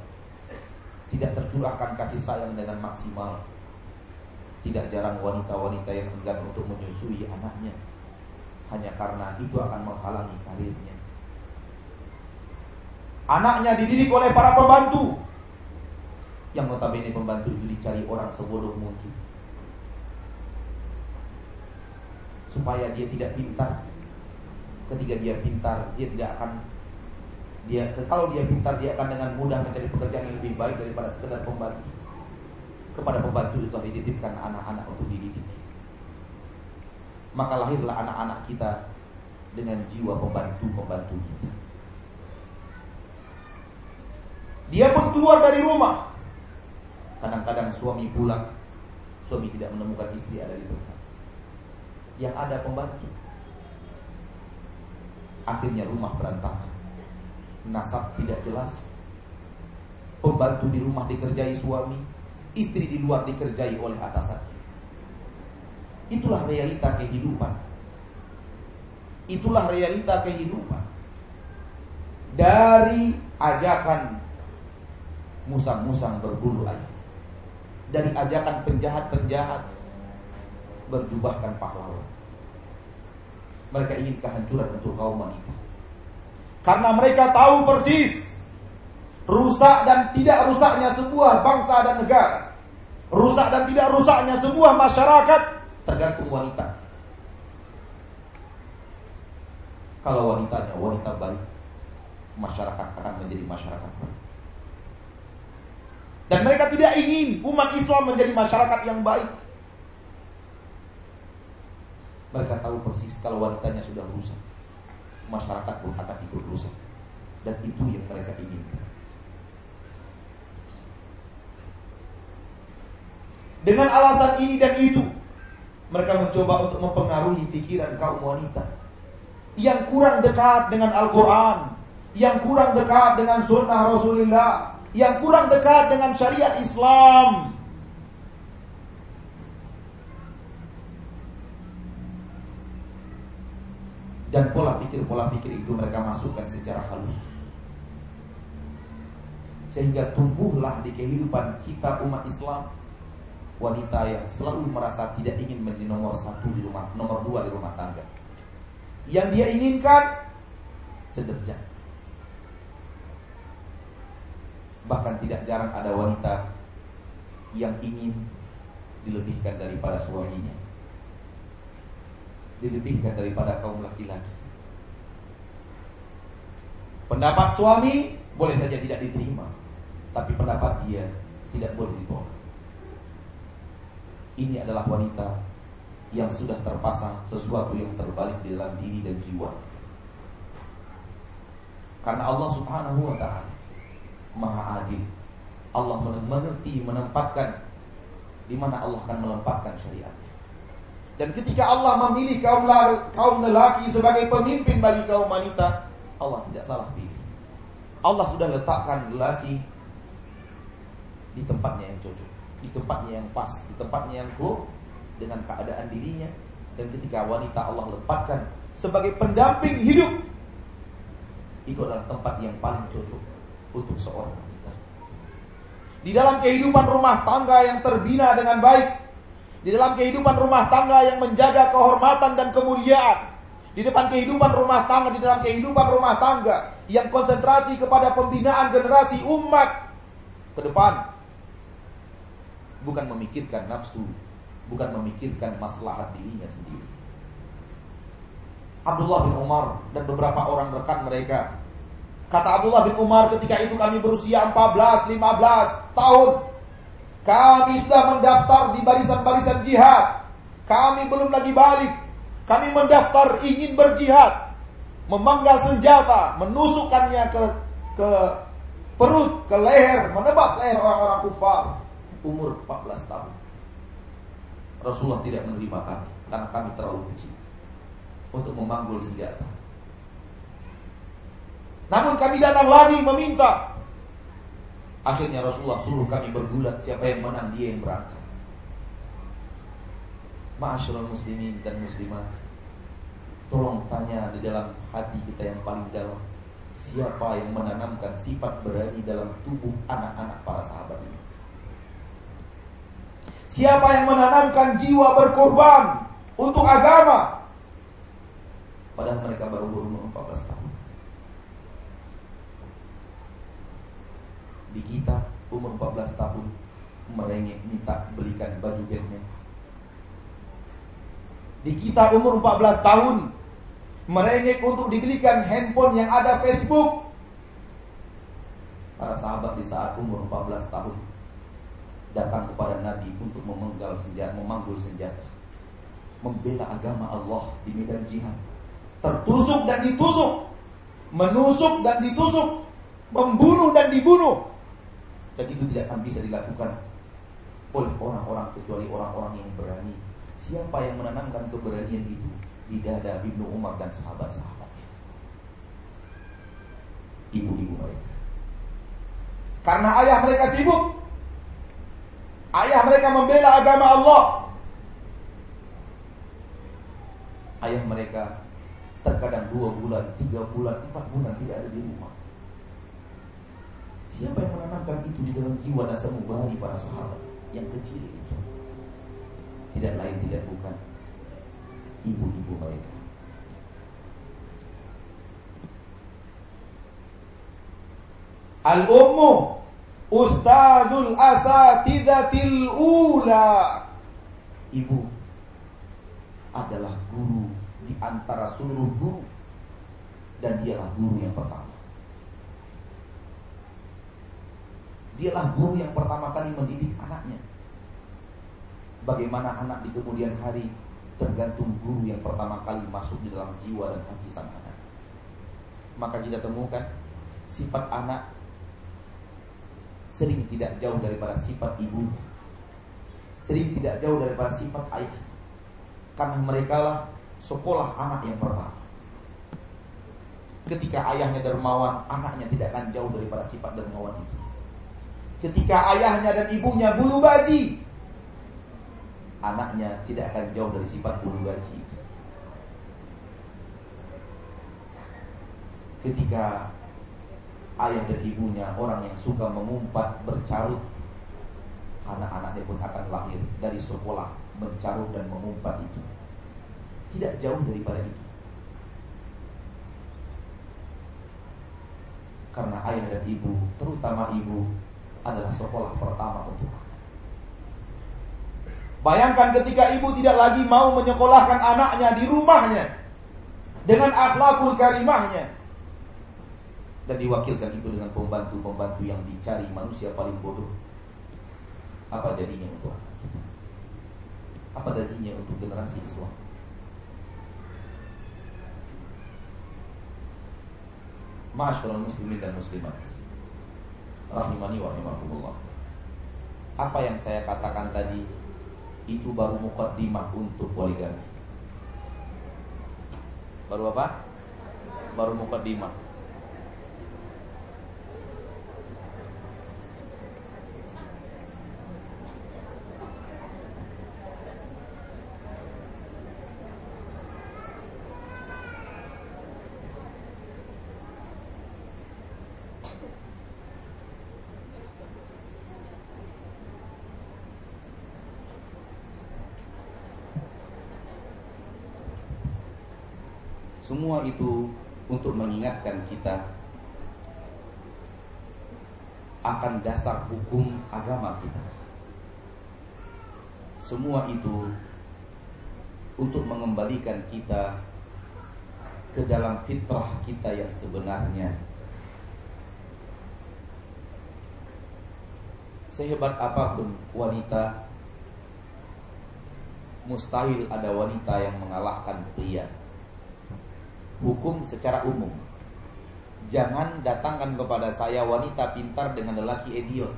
Tidak tercurahkan kasih sayang dengan maksimal. Tidak jarang wanita-wanita yang enggan untuk menyusui anaknya. Hanya karena itu akan menghalangi karirnya. Anaknya dididik oleh para pembantu. Yang notabene pembantu itu dicari orang sebodoh mungkin. Supaya dia tidak pintar. Ketika dia pintar dia tidak akan dia kalau dia pintar dia akan dengan mudah mencari pekerjaan yang lebih baik daripada sekedar pembantu. Kepada pembantu itu dititipkan anak-anak untuk dididik. Maka lahirlah anak-anak kita dengan jiwa pembantu-pembantu kita. Dia pun keluar dari rumah kadang-kadang suami pulang suami tidak menemukan istri ada di rumah yang ada pembantu Akhirnya rumah berantakan. Nasab tidak jelas. Pembantu di rumah dikerjai suami, istri di luar dikerjai oleh atasan. Itulah realita kehidupan. Itulah realita kehidupan. Dari ajakan musang-musang berbulu ayam. Dari ajakan penjahat-penjahat berjubahkan pahlawan mereka ingin kehancuran untuk kaum wanita. Karena mereka tahu persis rusak dan tidak rusaknya sebuah bangsa dan negara. Rusak dan tidak rusaknya sebuah masyarakat tergantung wanita. Kalau wanitanya wanita baik, masyarakat akan menjadi masyarakat baik. Dan mereka tidak ingin umat Islam menjadi masyarakat yang baik. Mereka tahu persis kalau wanitanya sudah rusak. Masyarakat pun akan ikut rusak. Dan itu yang mereka inginkan. Dengan alasan ini dan itu Mereka mencoba untuk mempengaruhi pikiran kaum wanita Yang kurang dekat dengan Al-Quran Yang kurang dekat dengan sunnah Rasulullah Yang kurang dekat dengan syariat Islam dan pola pikir-pola pikir itu mereka masukkan secara halus sehingga tumbuhlah di kehidupan kita umat Islam wanita yang selalu merasa tidak ingin menjadi nomor satu di rumah, nomor dua di rumah tangga. Yang dia inginkan sederajat. Bahkan tidak jarang ada wanita yang ingin dilebihkan daripada suaminya dilebihkan daripada kaum laki-laki. Pendapat suami boleh saja tidak diterima, tapi pendapat dia tidak boleh ditolak. Ini adalah wanita yang sudah terpasang sesuatu yang terbalik di dalam diri dan jiwa. Karena Allah Subhanahu wa taala Maha Adil. Allah mengerti menempatkan di mana Allah akan menempatkan syariatnya. Dan ketika Allah memilih kaum kaum lelaki sebagai pemimpin bagi kaum wanita, Allah tidak salah pilih. Allah sudah letakkan lelaki di tempatnya yang cocok, di tempatnya yang pas, di tempatnya yang klop dengan keadaan dirinya. Dan ketika wanita Allah lepaskan sebagai pendamping hidup, itu adalah tempat yang paling cocok untuk seorang wanita. Di dalam kehidupan rumah tangga yang terbina dengan baik, di dalam kehidupan rumah tangga yang menjaga kehormatan dan kemuliaan. Di depan kehidupan rumah tangga, di dalam kehidupan rumah tangga yang konsentrasi kepada pembinaan generasi umat ke depan. Bukan memikirkan nafsu, bukan memikirkan masalah dirinya sendiri. Abdullah bin Umar dan beberapa orang rekan mereka Kata Abdullah bin Umar ketika itu kami berusia 14, 15 tahun kami sudah mendaftar di barisan-barisan jihad. Kami belum lagi balik. Kami mendaftar ingin berjihad. memanggal senjata, menusukkannya ke ke perut, ke leher, menebas leher orang-orang kufar umur 14 tahun. Rasulullah tidak menerima kami karena kami terlalu kecil untuk memanggul senjata. Namun kami datang lagi meminta. Akhirnya Rasulullah suruh kami bergulat siapa yang menang dia yang berangkat. Ma'asyiral muslimin dan muslimat. Tolong tanya di dalam hati kita yang paling dalam Siapa yang menanamkan sifat berani dalam tubuh anak-anak para sahabat ini Siapa yang menanamkan jiwa berkorban Untuk agama Padahal mereka baru berumur 14 tahun Di kita umur 14 tahun Merengek minta belikan baju bandnya Di kita umur 14 tahun merengek untuk dibelikan handphone yang ada Facebook. Para sahabat di saat umur 14 tahun datang kepada Nabi untuk memenggal senjata, memanggul senjata, membela agama Allah di medan jihad. Tertusuk dan ditusuk, menusuk dan ditusuk, membunuh dan dibunuh. Dan itu tidak akan bisa dilakukan oleh orang-orang kecuali orang-orang yang berani. Siapa yang menanamkan keberanian itu? di dada Ibnu Umar dan sahabat-sahabatnya. Ibu-ibu mereka. Karena ayah mereka sibuk. Ayah mereka membela agama Allah. Ayah mereka terkadang dua bulan, tiga bulan, empat bulan tidak ada di rumah. Siapa yang menanamkan itu di dalam jiwa dan semua para sahabat yang kecil itu? Tidak lain tidak bukan ibu-ibu mereka. Al-ummu ustadzul asatidatil ula. Ibu adalah guru di antara seluruh guru dan dialah guru yang pertama. Dialah guru yang pertama kali mendidik anaknya. Bagaimana anak di kemudian hari tergantung guru yang pertama kali masuk di dalam jiwa dan hati sang anak. Maka kita temukan sifat anak sering tidak jauh daripada sifat ibu, sering tidak jauh daripada sifat ayah, karena mereka lah sekolah anak yang pertama. Ketika ayahnya dermawan, anaknya tidak akan jauh daripada sifat dermawan itu. Ketika ayahnya dan ibunya bulu baji, anaknya tidak akan jauh dari sifat bulu gaji. Ketika ayah dan ibunya orang yang suka mengumpat bercarut, anak-anaknya pun akan lahir dari sekolah bercarut dan mengumpat itu. Tidak jauh daripada itu. Karena ayah dan ibu, terutama ibu, adalah sekolah pertama untuk Bayangkan ketika ibu tidak lagi mau menyekolahkan anaknya di rumahnya dengan akhlakul karimahnya dan diwakilkan itu dengan pembantu-pembantu yang dicari manusia paling bodoh. Apa jadinya untuk? Apa jadinya untuk generasi Islam? Masyaallah muslimin dan muslimat Rahimani wa rahimakumullah Apa yang saya katakan tadi itu baru mukaddimah untuk poligami. Baru apa? Baru mukaddimah. Semua itu untuk mengingatkan kita akan dasar hukum agama kita. Semua itu untuk mengembalikan kita ke dalam fitrah kita yang sebenarnya. Sehebat apa pun wanita, mustahil ada wanita yang mengalahkan pria hukum secara umum. Jangan datangkan kepada saya wanita pintar dengan lelaki idiot.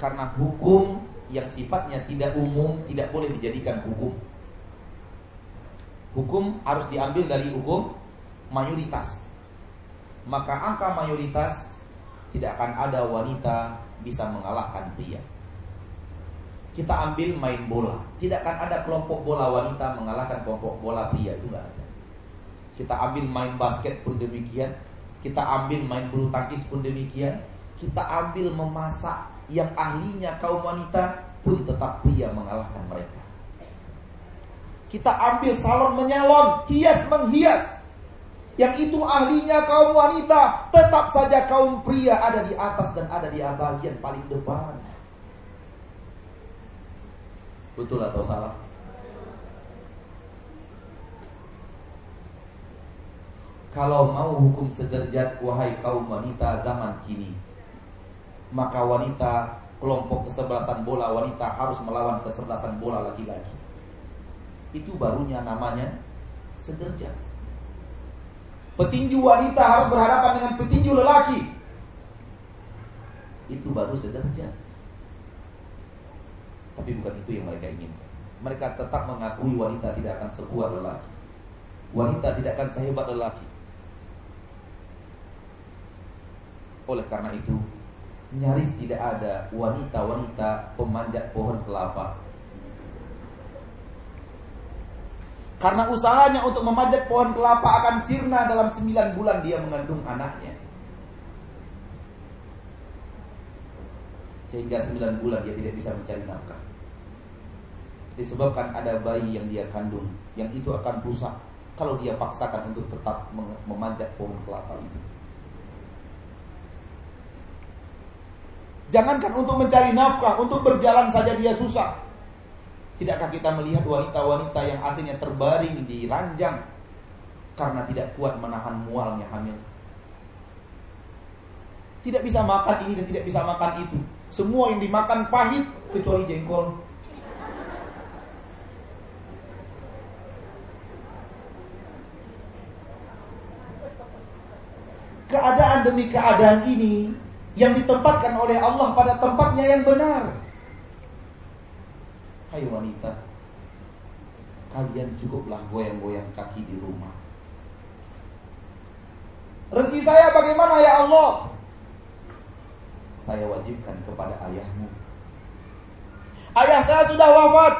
Karena hukum yang sifatnya tidak umum tidak boleh dijadikan hukum. Hukum harus diambil dari hukum mayoritas. Maka angka mayoritas tidak akan ada wanita bisa mengalahkan pria. Kita ambil main bola, tidak akan ada kelompok bola wanita mengalahkan kelompok bola pria itu enggak ada. Kita ambil main basket pun demikian, kita ambil main bulu tangkis pun demikian, kita ambil memasak yang ahlinya kaum wanita pun tetap pria mengalahkan mereka. Kita ambil salon menyalon, hias menghias, yang itu ahlinya kaum wanita, tetap saja kaum pria ada di atas dan ada di bagian paling depan. Betul atau salah? Kalau mau hukum sederajat wahai kaum wanita zaman kini, maka wanita kelompok kesebelasan bola wanita harus melawan kesebelasan bola laki-laki. Itu barunya namanya sederajat. Petinju wanita harus berhadapan dengan petinju lelaki. Itu baru sederajat. Tapi bukan itu yang mereka ingin. Mereka tetap mengakui wanita tidak akan sekuat lelaki. Wanita tidak akan sehebat lelaki. Oleh karena itu, nyaris tidak ada wanita-wanita pemanjat pohon kelapa Karena usahanya untuk memanjat pohon kelapa akan sirna dalam sembilan bulan dia mengandung anaknya. Sehingga sembilan bulan dia tidak bisa mencari nafkah. Disebabkan ada bayi yang dia kandung, yang itu akan rusak kalau dia paksakan untuk tetap memanjat pohon kelapa itu. Jangankan untuk mencari nafkah, untuk berjalan saja dia susah. Tidakkah kita melihat wanita-wanita yang akhirnya terbaring di ranjang karena tidak kuat menahan mualnya hamil? Tidak bisa makan ini dan tidak bisa makan itu. Semua yang dimakan pahit kecuali jengkol. Keadaan demi keadaan ini yang ditempatkan oleh Allah pada tempatnya yang benar. Hai wanita, kalian cukuplah goyang-goyang kaki di rumah. Rezeki saya bagaimana ya Allah? Saya wajibkan kepada ayahmu. Ayah saya sudah wafat.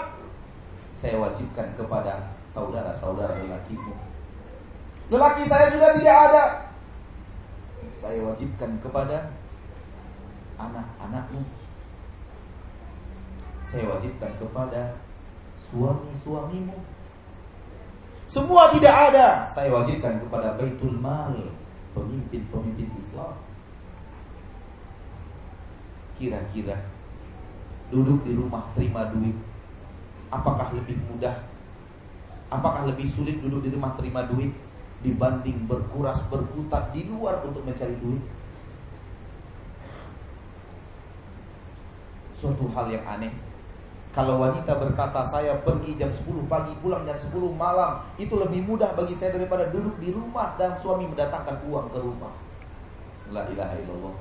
Saya wajibkan kepada saudara-saudara lelakimu. Lelaki saya sudah tidak ada. Saya wajibkan kepada anak-anakmu saya wajibkan kepada suami-suamimu. Semua tidak ada, saya wajibkan kepada Baitul Mal, pemimpin-pemimpin Islam. Kira-kira duduk di rumah terima duit, apakah lebih mudah? Apakah lebih sulit duduk di rumah terima duit dibanding berkuras berkutat di luar untuk mencari duit? Suatu hal yang aneh. Kalau wanita berkata saya pergi jam 10 pagi pulang jam 10 malam Itu lebih mudah bagi saya daripada duduk di rumah Dan suami mendatangkan uang ke rumah. La ilaha illallah.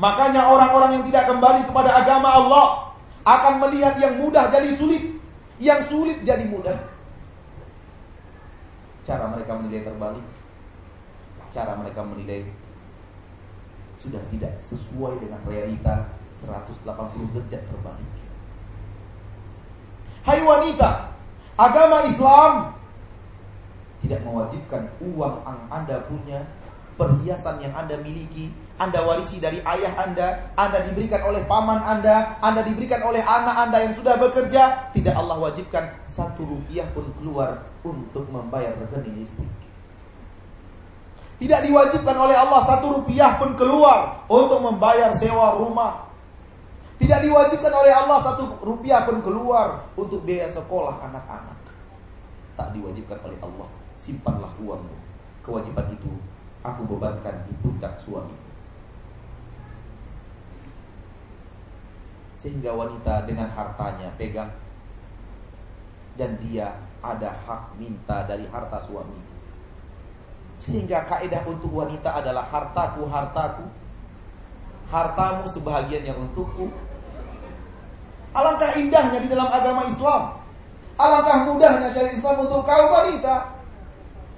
Makanya orang-orang yang tidak kembali kepada agama Allah Akan melihat yang mudah jadi sulit Yang sulit jadi mudah Cara mereka menilai terbalik Cara mereka menilai Sudah tidak sesuai dengan realita 180 derajat terbalik. Hai wanita, agama Islam tidak mewajibkan uang yang Anda punya, perhiasan yang Anda miliki, Anda warisi dari ayah Anda, Anda diberikan oleh paman Anda, Anda diberikan oleh anak Anda yang sudah bekerja, tidak Allah wajibkan satu rupiah pun keluar untuk membayar rekening listrik. Tidak diwajibkan oleh Allah satu rupiah pun keluar untuk membayar sewa rumah, tidak diwajibkan oleh Allah satu rupiah pun keluar untuk biaya sekolah anak-anak. Tak diwajibkan oleh Allah. Simpanlah uangmu. Kewajiban itu aku bebankan di pundak suami. Sehingga wanita dengan hartanya pegang. dan dia ada hak minta dari harta suami. Sehingga kaidah untuk wanita adalah hartaku, hartaku. Hartamu sebahagiannya untukku. Alangkah indahnya di dalam agama Islam. Alangkah mudahnya syariat Islam untuk kaum wanita.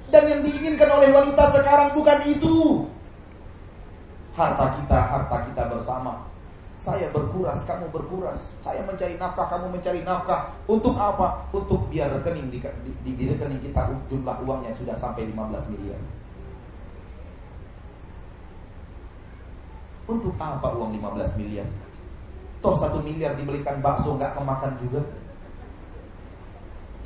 Dan yang diinginkan oleh wanita sekarang bukan itu. Harta kita, harta kita bersama. Saya berkuras, kamu berkuras. Saya mencari nafkah, kamu mencari nafkah. Untuk apa? Untuk biar rekening di, di, di rekening kita jumlah uangnya sudah sampai 15 miliar. Untuk apa uang 15 miliar? Toh satu miliar dibelikan bakso nggak kemakan juga.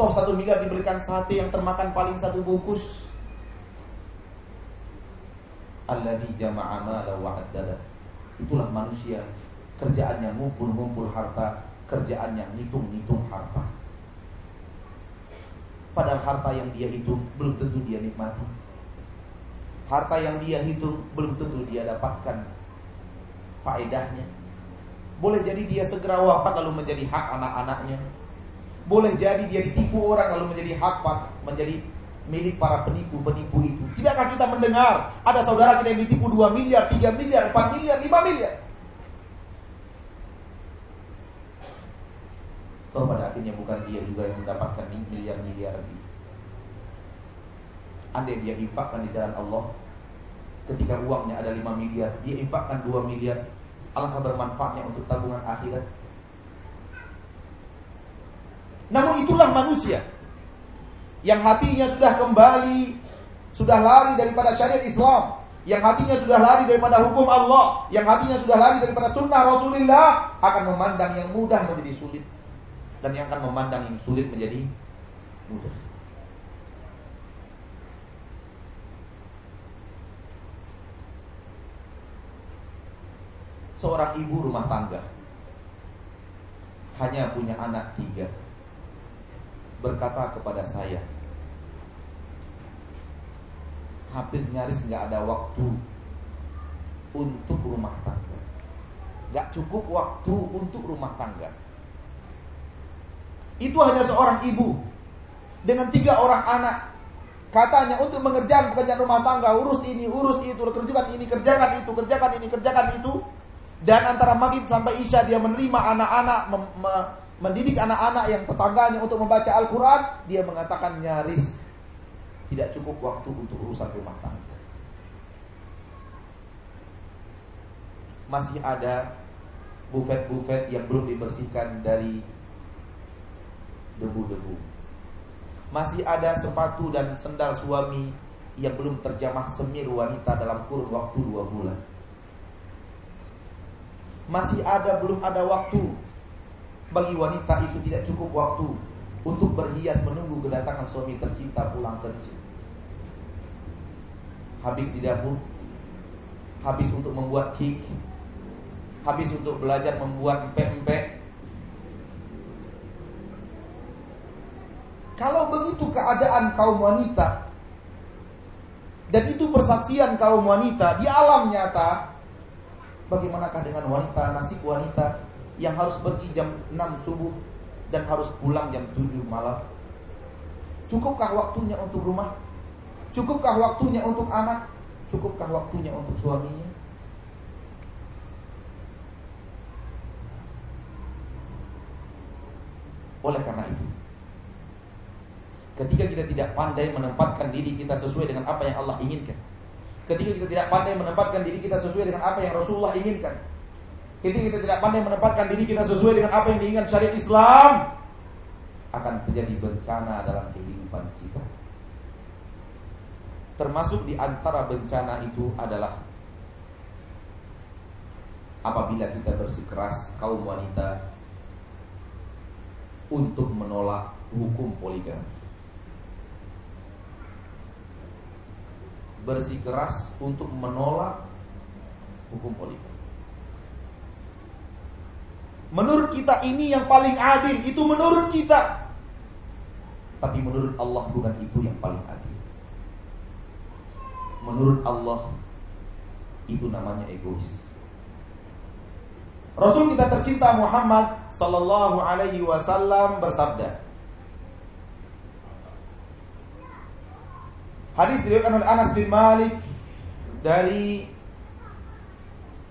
Toh satu miliar diberikan sate yang termakan paling satu bungkus. Alladhi jama'a mala wa Itulah manusia kerjaannya ngumpul-ngumpul harta, kerjaannya ngitung-ngitung harta. Padahal harta yang dia hitung belum tentu dia nikmati. Harta yang dia hitung belum tentu dia dapatkan faedahnya. Boleh jadi dia segera wafat lalu menjadi hak anak-anaknya. Boleh jadi dia ditipu orang lalu menjadi hak menjadi milik para penipu-penipu itu. Tidakkah kita mendengar ada saudara kita yang ditipu 2 miliar, 3 miliar, 4 miliar, 5 miliar? Toh pada akhirnya bukan dia juga yang mendapatkan miliar-miliar lebih. Andai dia infakkan di jalan Allah, ketika uangnya ada 5 miliar, dia infakkan 2 miliar, alangkah bermanfaatnya untuk tabungan akhirat. Namun itulah manusia yang hatinya sudah kembali, sudah lari daripada syariat Islam, yang hatinya sudah lari daripada hukum Allah, yang hatinya sudah lari daripada sunnah Rasulullah, akan memandang yang mudah menjadi sulit dan yang akan memandang yang sulit menjadi mudah. Seorang ibu rumah tangga hanya punya anak tiga berkata kepada saya hampir nyaris nggak ada waktu untuk rumah tangga nggak cukup waktu untuk rumah tangga itu hanya seorang ibu dengan tiga orang anak. Katanya untuk mengerjakan pekerjaan rumah tangga, urus ini, urus itu, kerjakan ini, kerjakan itu, kerjakan ini, kerjakan itu. Dan antara maghrib sampai isya dia menerima anak-anak, mendidik anak-anak yang tetangganya untuk membaca Al-Quran. Dia mengatakan nyaris tidak cukup waktu untuk urusan rumah tangga. Masih ada bufet-bufet yang belum dibersihkan dari debu-debu. Masih ada sepatu dan sendal suami yang belum terjamah semir wanita dalam kurun waktu dua bulan. Masih ada belum ada waktu bagi wanita itu tidak cukup waktu untuk berhias menunggu kedatangan suami tercinta pulang kerja. Habis di dapur, habis untuk membuat cake, habis untuk belajar membuat pempek, Kalau begitu keadaan kaum wanita dan itu persaksian kaum wanita di alam nyata, bagaimanakah dengan wanita nasib wanita yang harus pergi jam 6 subuh dan harus pulang jam 7 malam? Cukupkah waktunya untuk rumah? Cukupkah waktunya untuk anak? Cukupkah waktunya untuk suaminya? Oleh karena itu, Ketika kita tidak pandai menempatkan diri kita sesuai dengan apa yang Allah inginkan. Ketika kita tidak pandai menempatkan diri kita sesuai dengan apa yang Rasulullah inginkan. Ketika kita tidak pandai menempatkan diri kita sesuai dengan apa yang diinginkan syariat Islam, akan terjadi bencana dalam kehidupan kita. Termasuk di antara bencana itu adalah apabila kita bersikeras kaum wanita untuk menolak hukum poligami. bersikeras untuk menolak hukum politik. Menurut kita ini yang paling adil, itu menurut kita. Tapi menurut Allah bukan itu yang paling adil. Menurut Allah itu namanya egois. Rasul kita tercinta Muhammad sallallahu alaihi wasallam bersabda. Hadis riwayat Anas bin Malik dari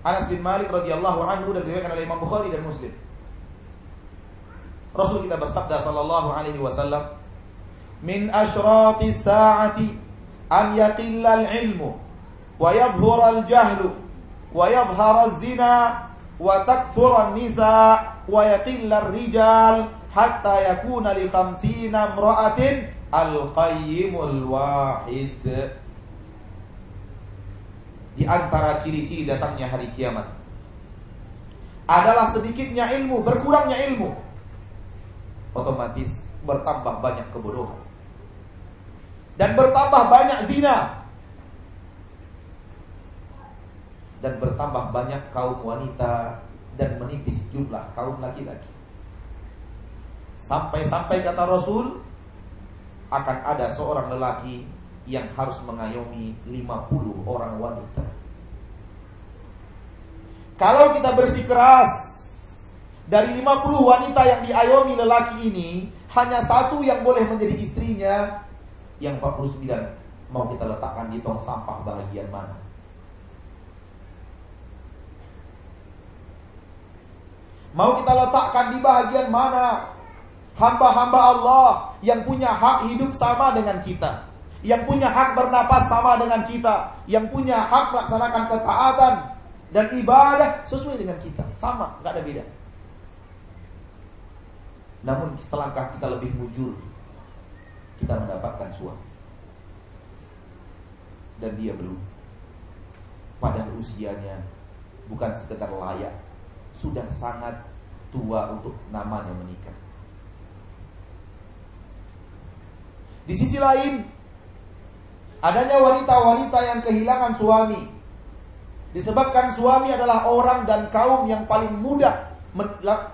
Anas bin Malik radhiyallahu anhu dan diriwayatkan oleh Imam Bukhari dan Muslim. Rasul kita bersabda sallallahu alaihi wasallam, "Min asyrati sa'ati an yaqilla al-ilmu wa yadhhura al-jahlu wa yadhhara az-zina wa takthura an-nisa wa yaqilla ar-rijal hatta yakuna li khamsina imra'atin al-qayyimul wahid." Di antara ciri-ciri datangnya hari kiamat adalah sedikitnya ilmu, berkurangnya ilmu. Otomatis bertambah banyak kebodohan. Dan bertambah banyak zina. Dan bertambah banyak kaum wanita dan menipis jumlah kaum laki-laki. Sampai-sampai kata Rasul akan ada seorang lelaki yang harus mengayomi 50 orang wanita. Kalau kita bersikeras dari 50 wanita yang diayomi lelaki ini, hanya satu yang boleh menjadi istrinya, yang 49 mau kita letakkan di tong sampah bagian mana? Mau kita letakkan di bagian mana? Hamba-hamba Allah yang punya hak hidup sama dengan kita yang punya hak bernapas sama dengan kita, yang punya hak melaksanakan ketaatan dan ibadah sesuai dengan kita, sama, nggak ada beda. Namun setelahkah kita lebih mujur, kita mendapatkan suami dan dia belum. Pada usianya bukan sekedar layak, sudah sangat tua untuk namanya menikah. Di sisi lain, Adanya wanita-wanita yang kehilangan suami. Disebabkan suami adalah orang dan kaum yang paling mudah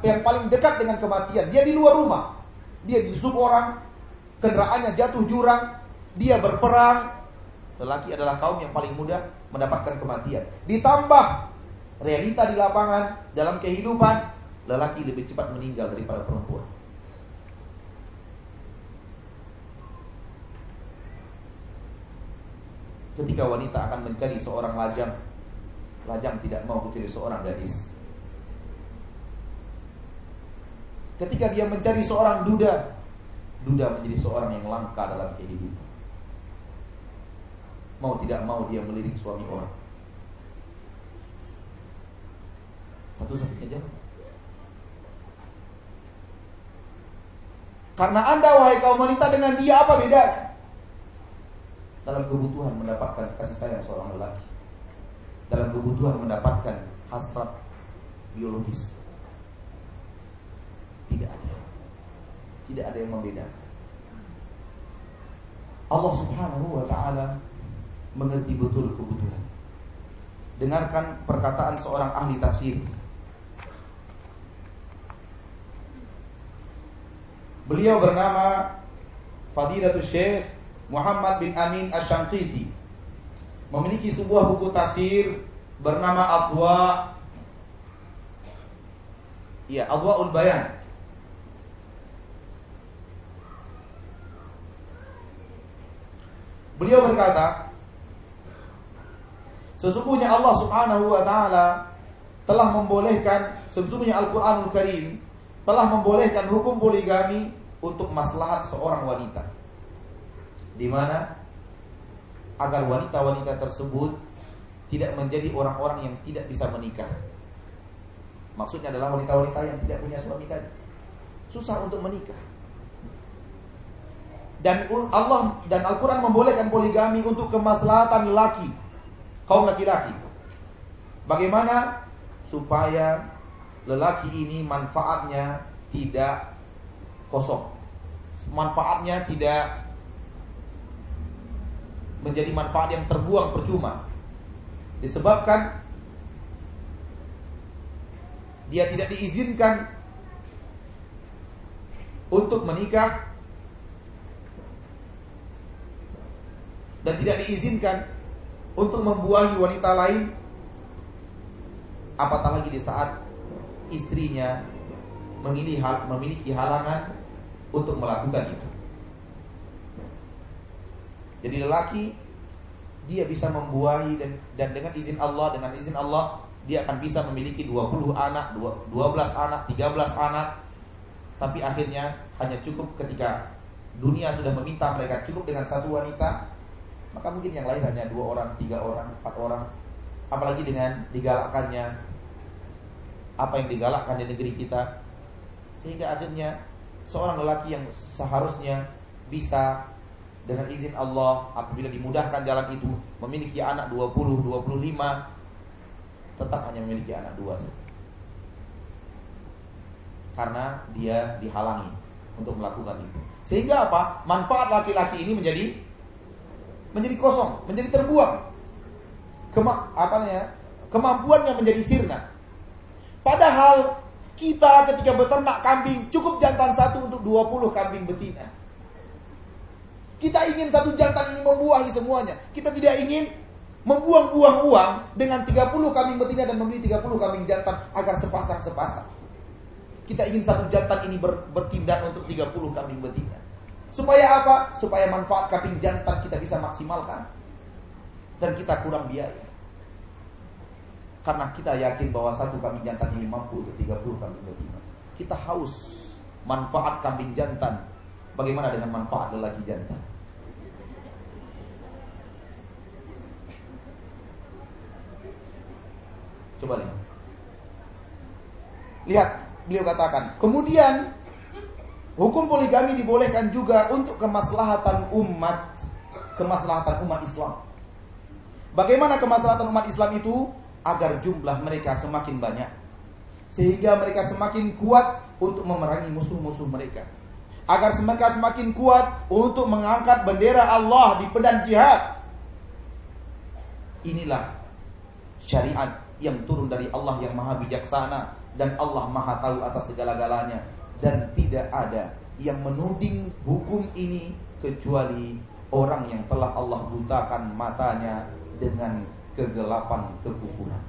Yang paling dekat dengan kematian. Dia di luar rumah. Dia disub orang Kendaraannya jatuh jurang Dia berperang. Lelaki adalah kaum yang paling mudah mendapatkan kematian. Ditambah realita di lapangan Dalam kehidupan Lelaki lebih cepat meninggal daripada perempuan ketika wanita akan mencari seorang lajang lajang tidak mau mencari seorang gadis. Ketika dia mencari seorang duda duda menjadi seorang yang langka dalam kehidupan. Mau tidak mau dia melirik suami orang. Satu-satunya jalan karena anda wahai kaum wanita dengan dia apa bedanya dalam kebutuhan mendapatkan kasih sayang seorang lelaki. Dalam kebutuhan mendapatkan hasrat biologis. Tidak ada. Tidak ada yang membedakan. Allah Subhanahu wa taala mengerti betul kebutuhan. Dengarkan perkataan seorang ahli tafsir. Beliau bernama Fadilatul Syekh Muhammad bin Amin Asy-Syanqiti memiliki sebuah buku tafsir bernama Adwa. Ya, Adwaul Bayan. Beliau berkata, sesungguhnya Allah Subhanahu wa taala telah membolehkan sesungguhnya Al-Qur'anul Karim telah membolehkan hukum poligami untuk maslahat seorang wanita di mana agar wanita-wanita tersebut tidak menjadi orang-orang yang tidak bisa menikah. Maksudnya adalah wanita-wanita yang tidak punya suami tadi. Susah untuk menikah. Dan Allah dan Al-Quran membolehkan poligami untuk kemaslahatan laki, kaum laki-laki. Bagaimana supaya lelaki ini manfaatnya tidak kosong, manfaatnya tidak menjadi manfaat yang terbuang percuma. Disebabkan dia tidak diizinkan untuk menikah dan tidak diizinkan untuk membuahi wanita lain apatah lagi di saat istrinya memiliki halangan untuk melakukan itu. Jadi lelaki dia bisa membuahi dan, dan dengan izin Allah, dengan izin Allah dia akan bisa memiliki 20 anak, 12 anak, 13 anak. Tapi akhirnya hanya cukup ketika dunia sudah meminta mereka cukup dengan satu wanita, maka mungkin yang lain hanya dua orang, tiga orang, empat orang. Apalagi dengan digalakkannya apa yang digalakkan di negeri kita, sehingga akhirnya seorang lelaki yang seharusnya bisa dengan izin Allah apabila dimudahkan jalan itu memiliki anak 20, 25 tetap hanya memiliki anak dua. Karena dia dihalangi untuk melakukan itu. Sehingga apa? Manfaat laki-laki ini menjadi menjadi kosong, menjadi terbuang. Kema, apa ya? Kemampuannya menjadi sirna. Padahal kita ketika beternak kambing cukup jantan satu untuk 20 kambing betina. Kita ingin satu jantan ini membuahi semuanya. Kita tidak ingin membuang-buang uang dengan 30 kambing betina dan membeli 30 kambing jantan agar sepasang-sepasang. Kita ingin satu jantan ini ber, bertindak untuk 30 kambing betina. Supaya apa? Supaya manfaat kambing jantan kita bisa maksimalkan. Dan kita kurang biaya. Karena kita yakin bahwa satu kambing jantan ini mampu untuk 30 kambing betina. Kita haus manfaat kambing jantan Bagaimana dengan manfaat lelaki jantan? Coba lihat. Lihat, beliau katakan. Kemudian hukum poligami dibolehkan juga untuk kemaslahatan umat, kemaslahatan umat Islam. Bagaimana kemaslahatan umat Islam itu? Agar jumlah mereka semakin banyak. Sehingga mereka semakin kuat untuk memerangi musuh-musuh mereka agar mereka semakin kuat untuk mengangkat bendera Allah di pedang jihad. Inilah syariat yang turun dari Allah yang maha bijaksana dan Allah maha tahu atas segala-galanya dan tidak ada yang menuding hukum ini kecuali orang yang telah Allah butakan matanya dengan kegelapan kekufuran.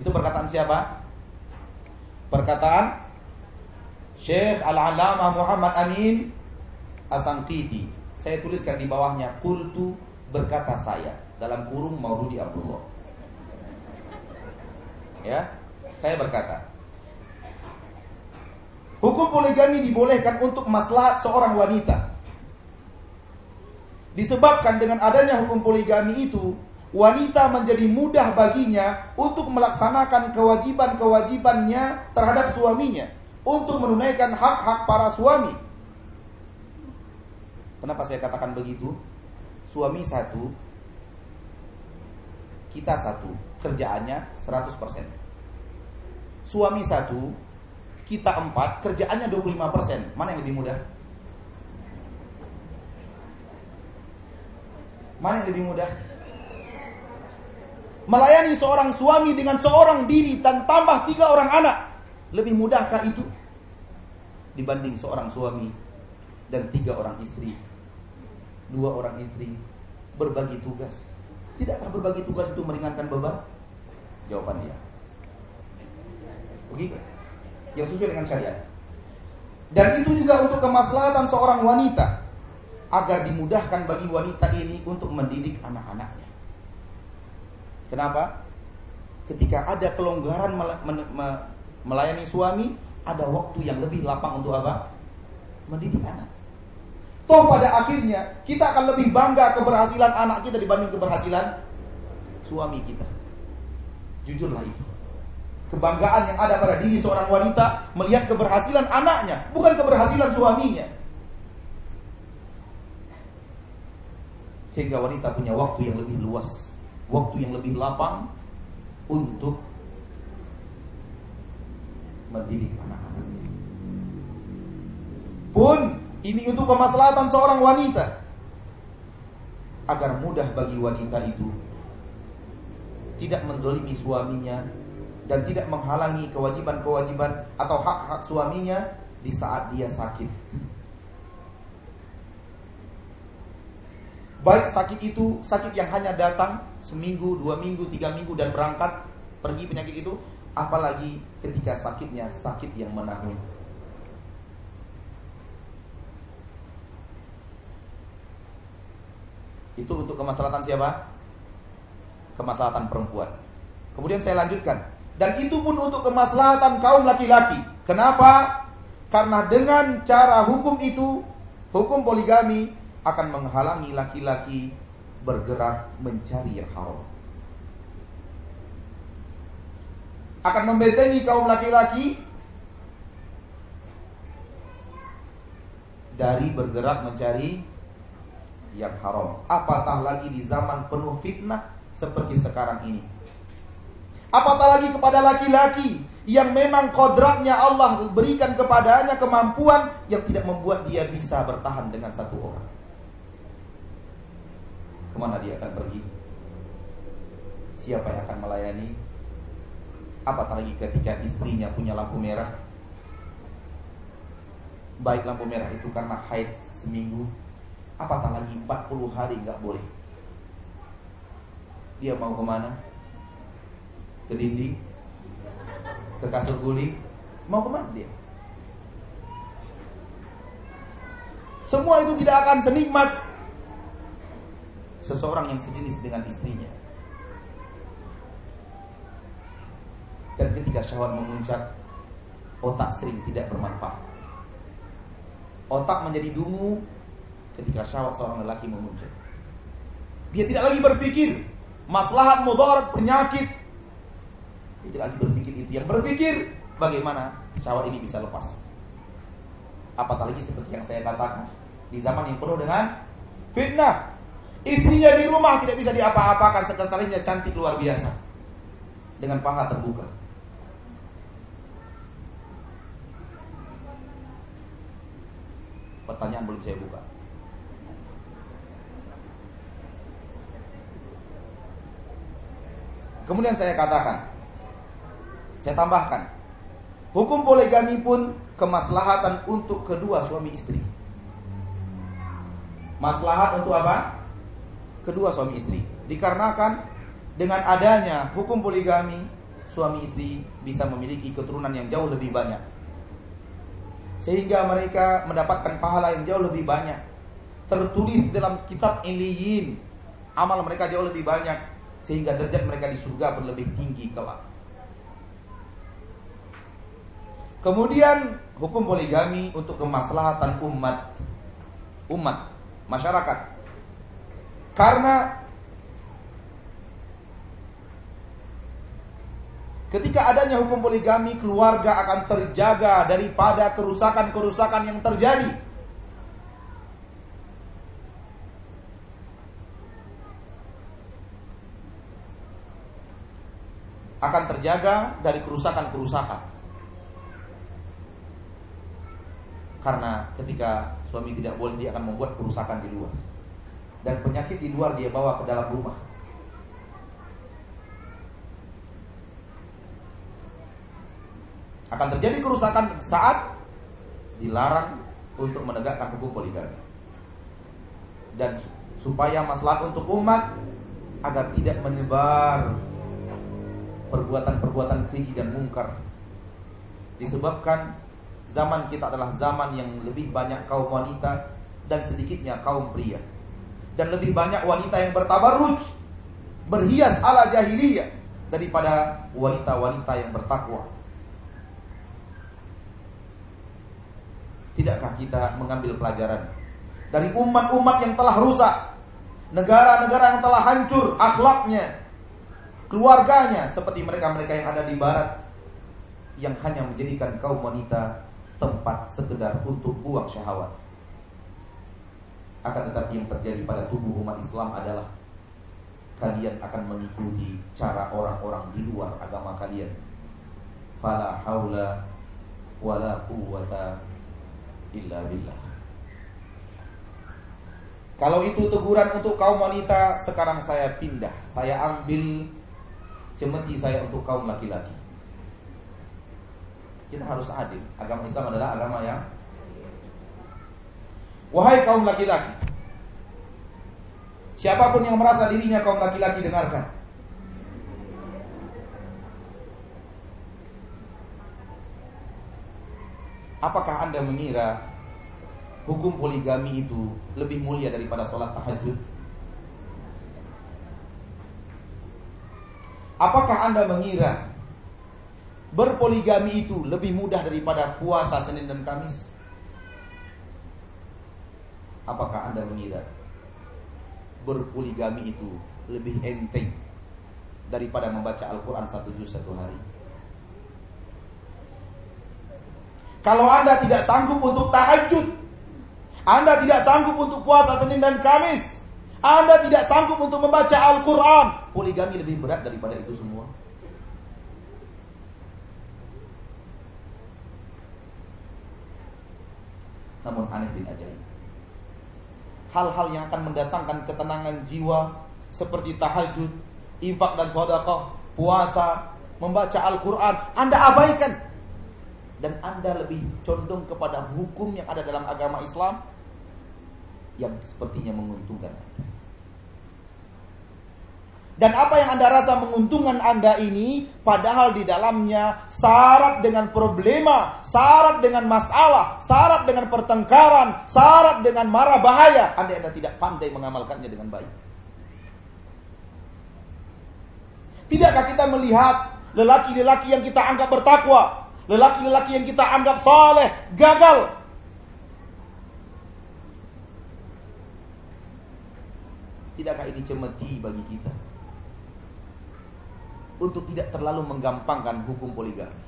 Itu perkataan siapa? Perkataan Syekh Al-Alama Muhammad Amin Asangkiti. Saya tuliskan di bawahnya kultu berkata saya dalam kurung Mauludi Abdullah. Ya, saya berkata. Hukum poligami dibolehkan untuk maslahat seorang wanita. Disebabkan dengan adanya hukum poligami itu, wanita menjadi mudah baginya untuk melaksanakan kewajiban-kewajibannya terhadap suaminya untuk menunaikan hak-hak para suami. Kenapa saya katakan begitu? Suami satu, kita satu, kerjaannya 100%. Suami satu, kita empat, kerjaannya 25%. Mana yang lebih mudah? Mana yang lebih mudah? Melayani seorang suami dengan seorang diri dan tambah tiga orang anak. Lebih mudahkah itu? Dibanding seorang suami dan tiga orang istri. Dua orang istri berbagi tugas. Tidakkah berbagi tugas itu meringankan beban? Jawaban dia. Begitu. Yang sesuai dengan syariat. Dan itu juga untuk kemaslahatan seorang wanita agar dimudahkan bagi wanita ini untuk mendidik anak-anaknya. Kenapa? Ketika ada kelonggaran melayani suami, ada waktu yang lebih lapang untuk apa? Mendidik anak. Toh pada akhirnya kita akan lebih bangga keberhasilan anak kita dibanding keberhasilan suami kita. Jujurlah itu. Kebanggaan yang ada pada diri seorang wanita melihat keberhasilan anaknya, bukan keberhasilan suaminya. Sehingga wanita punya waktu yang lebih luas, waktu yang lebih lapang untuk mendidik anak-anak. Pun ini untuk kemaslahatan seorang wanita agar mudah bagi wanita itu tidak mendolimi suaminya dan tidak menghalangi kewajiban-kewajiban atau hak-hak suaminya di saat dia sakit. Baik sakit itu sakit yang hanya datang seminggu, dua minggu, tiga minggu dan berangkat pergi penyakit itu apalagi ketika sakitnya sakit yang menahun. Itu untuk kemaslahatan siapa? Kemaslahatan perempuan. Kemudian saya lanjutkan. Dan itu pun untuk kemaslahatan kaum laki-laki. Kenapa? Karena dengan cara hukum itu, hukum poligami akan menghalangi laki-laki bergerak mencari yang haram. Akan membentengi kaum laki-laki dari bergerak mencari yang haram. Apatah lagi di zaman penuh fitnah seperti sekarang ini. Apatah lagi kepada laki-laki yang memang kodratnya Allah berikan kepadanya kemampuan yang tidak membuat dia bisa bertahan dengan satu orang. Ke mana dia akan pergi? Siapa yang akan melayani? Apatah lagi ketika istrinya punya lampu merah Baik lampu merah itu karena haid seminggu Apatah lagi 40 hari nggak boleh Dia mau ke mana? Ke dinding ke kasur guling, mau ke mana dia? Semua itu tidak akan senikmat seseorang yang sejenis dengan istrinya. Dan ketika syahwat memuncak, otak sering tidak bermanfaat. Otak menjadi dungu ketika syahwat seorang lelaki memuncak. Dia tidak lagi berpikir maslahat mudarat penyakit tidak lagi berpikir itu. Yang berpikir bagaimana syahwat ini bisa lepas. Apatah lagi seperti yang saya katakan di zaman yang penuh dengan fitnah. Istrinya di rumah tidak bisa diapa-apakan, sekretarisnya cantik luar biasa. Dengan paha terbuka. Pertanyaan belum saya buka. Kemudian saya katakan, saya tambahkan, hukum poligami pun kemaslahatan untuk kedua suami istri. Maslahat untuk apa? Kedua suami istri. Dikarenakan dengan adanya hukum poligami, suami istri bisa memiliki keturunan yang jauh lebih banyak. Sehingga mereka mendapatkan pahala yang jauh lebih banyak. Tertulis dalam kitab Iliyin, amal mereka jauh lebih banyak sehingga derajat mereka di surga berlebih tinggi kelak. Kemudian hukum poligami untuk kemaslahatan umat umat masyarakat. Karena ketika adanya hukum poligami keluarga akan terjaga daripada kerusakan-kerusakan yang terjadi. Akan terjaga dari kerusakan-kerusakan. Karena ketika suami tidak boleh dia akan membuat kerusakan di luar. Dan penyakit di luar dia bawa ke dalam rumah. Akan terjadi kerusakan saat dilarang untuk menegakkan hukum poligami. Dan supaya masalah untuk umat agar tidak menyebar perbuatan-perbuatan keji dan mungkar disebabkan Zaman kita adalah zaman yang lebih banyak kaum wanita dan sedikitnya kaum pria. Dan lebih banyak wanita yang bertabarruj, berhias ala jahiliyah daripada wanita-wanita yang bertakwa. Tidakkah kita mengambil pelajaran dari umat-umat yang telah rusak, negara-negara yang telah hancur akhlaknya, keluarganya seperti mereka-mereka yang ada di barat yang hanya menjadikan kaum wanita tempat sekedar untuk buang syahwat. Akan tetapi yang terjadi pada tubuh umat Islam adalah kalian akan mengikuti cara orang-orang di luar agama kalian. Fala haula wala quwwata illa billah. Kalau itu teguran untuk kaum wanita, sekarang saya pindah. Saya ambil cemeti saya untuk kaum laki-laki. Kita harus adil. Agama Islam adalah agama yang Wahai kaum laki-laki Siapa pun yang merasa dirinya kaum laki-laki dengarkan Apakah Anda mengira hukum poligami itu lebih mulia daripada sholat tahajud? Apakah Anda mengira berpoligami itu lebih mudah daripada puasa Senin dan Kamis? Apakah Anda mengira berpoligami itu lebih enteng daripada membaca Al-Quran satu juz satu hari? Kalau Anda tidak sanggup untuk tahajud, Anda tidak sanggup untuk puasa Senin dan Kamis, Anda tidak sanggup untuk membaca Al-Quran, poligami lebih berat daripada itu semua. Namun aneh bin ajaib. Hal-hal yang akan mendatangkan ketenangan jiwa seperti tahajud, infak dan sedekah, puasa, membaca Al-Quran, Anda abaikan dan Anda lebih condong kepada hukum yang ada dalam agama Islam yang sepertinya menguntungkan Anda. Dan apa yang Anda rasa menguntungkan Anda ini padahal di dalamnya syarat dengan problema, syarat dengan masalah, syarat dengan pertengkaran, syarat dengan marah bahaya. Anda Anda tidak pandai mengamalkannya dengan baik. Tidakkah kita melihat lelaki-lelaki yang kita anggap bertakwa, Lelaki-lelaki yang kita anggap saleh gagal. Tidakkah ini cemeti bagi kita? Untuk tidak terlalu menggampangkan hukum poligami.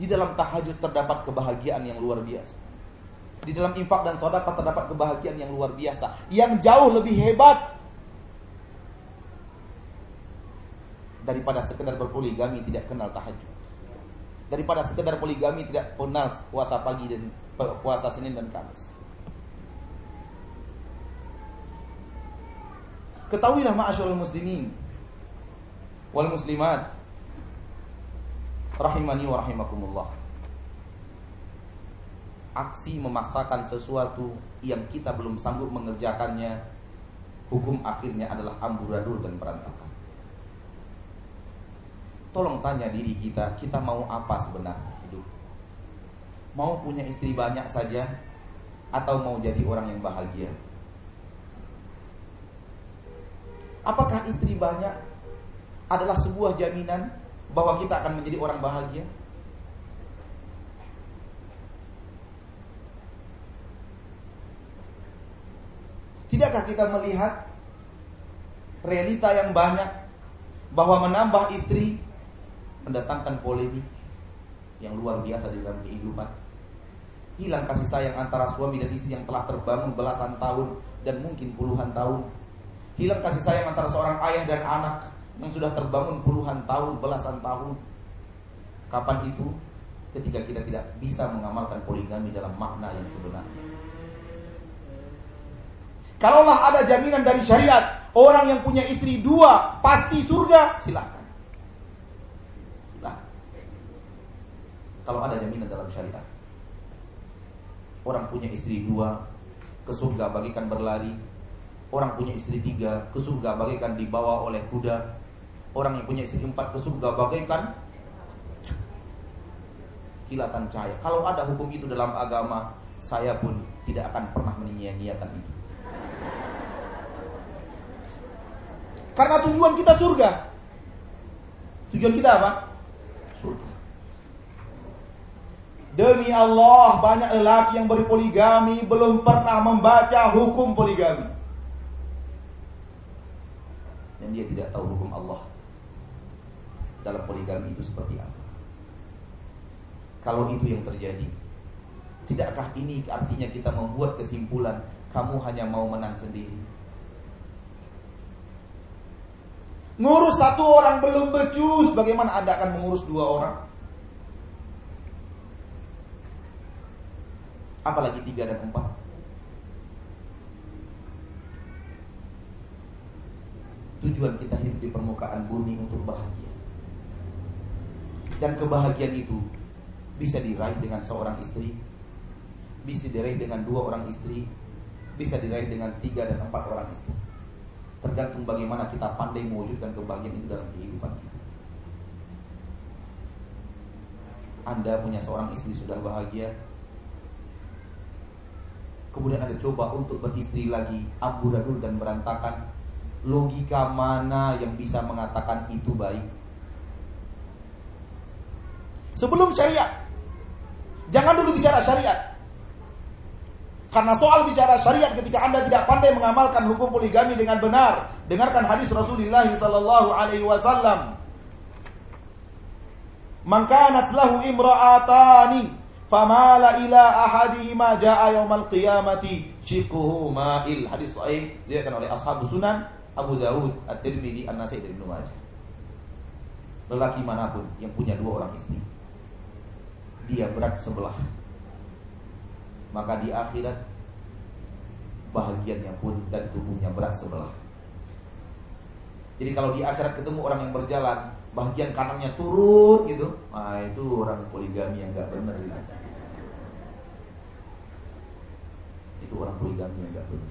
Di dalam tahajud terdapat kebahagiaan yang luar biasa. Di dalam infak dan sodakah terdapat kebahagiaan yang luar biasa. Yang jauh lebih hebat daripada sekedar berpoligami tidak kenal tahajud. Daripada sekedar poligami tidak kenal puasa pagi dan puasa Senin dan Kamis. Ketahuilah ma'asyarul muslimin wal muslimat rahimani wa rahimakumullah. Aksi memaksakan sesuatu yang kita belum sanggup mengerjakannya, hukum akhirnya adalah amburadul dan berantakan. Tolong tanya diri kita, kita mau apa sebenarnya hidup? Mau punya istri banyak saja atau mau jadi orang yang bahagia? Apakah istri banyak adalah sebuah jaminan bahwa kita akan menjadi orang bahagia? Tidakkah kita melihat realita yang banyak bahwa menambah istri mendatangkan polemik yang luar biasa di dalam kehidupan. Hilang kasih sayang antara suami dan istri yang telah terbangun belasan tahun dan mungkin puluhan tahun. Hilang kasih sayang antara seorang ayah dan anak yang sudah terbangun puluhan tahun, belasan tahun. Kapan itu? Ketika kita tidak bisa mengamalkan poligami dalam makna yang sebenarnya. Kalaulah ada jaminan dari syariat, orang yang punya istri dua pasti surga, silahkan. Kalau ada jaminan dalam syariat. Orang punya istri dua, ke surga bagikan berlari. Orang punya istri tiga, ke surga bagikan dibawa oleh kuda. Orang yang punya istri empat, ke surga bagaikan kilatan cahaya. Kalau ada hukum itu dalam agama, saya pun tidak akan pernah menyia-nyiakan itu. Karena tujuan kita surga. Tujuan kita apa? Surga. Demi Allah banyak lelaki yang berpoligami belum pernah membaca hukum poligami. Dan dia tidak tahu hukum Allah dalam poligami itu seperti apa. Kalau itu yang terjadi, tidakkah ini artinya kita membuat kesimpulan kamu hanya mau menang sendiri? Ngurus satu orang belum becus, bagaimana Anda akan mengurus dua orang? Apalagi tiga dan empat. Tujuan kita hidup di permukaan bumi untuk bahagia. Dan kebahagiaan itu bisa diraih dengan seorang istri, bisa diraih dengan dua orang istri, bisa diraih dengan tiga dan empat orang istri. Tergantung bagaimana kita pandai mewujudkan kebahagiaan itu dalam kehidupan kita. Anda punya seorang istri sudah bahagia, kemudian Anda coba untuk beristri lagi, amburadul dan berantakan. Logika mana yang bisa mengatakan itu baik? Sebelum syariat, jangan dulu bicara syariat. Karena soal bicara syariat ketika Anda tidak pandai mengamalkan hukum poligami dengan benar, dengarkan hadis Rasulullah sallallahu alaihi wasallam. Lahu imra'atani famala ila ahadihima jaa yaumal qiyamati shiquhu ma'il. Hadis sahih diriwayatkan oleh ashabus sunan Abu Dawud, At-Tirmidzi, An-Nasai dan Ibnu Majah. Lelaki mana pun yang punya dua orang istri, dia berat sebelah maka di akhirat bahagiannya pun dan tubuhnya berat sebelah. Jadi kalau di akhirat ketemu orang yang berjalan, bagian kanannya turun gitu, nah itu orang poligami yang nggak benar gitu. Itu orang poligami yang nggak benar.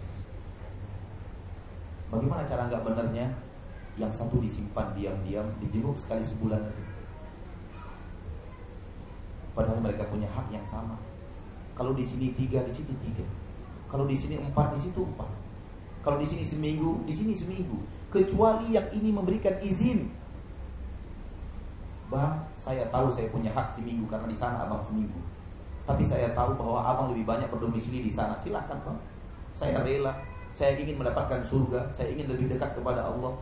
Bagaimana cara nggak benarnya? Yang satu disimpan diam-diam, dijenguk sekali sebulan. Padahal mereka punya hak yang sama. Kalau di sini tiga, di situ tiga. Kalau di sini empat, di situ empat. Kalau di sini seminggu, di sini seminggu. Kecuali yang ini memberikan izin. Bang, saya tahu saya punya hak seminggu karena di sana abang seminggu. Tapi saya tahu bahwa abang lebih banyak berdomisili di sana. Silahkan bang. Saya rela. Saya ingin mendapatkan surga. Saya ingin lebih dekat kepada Allah.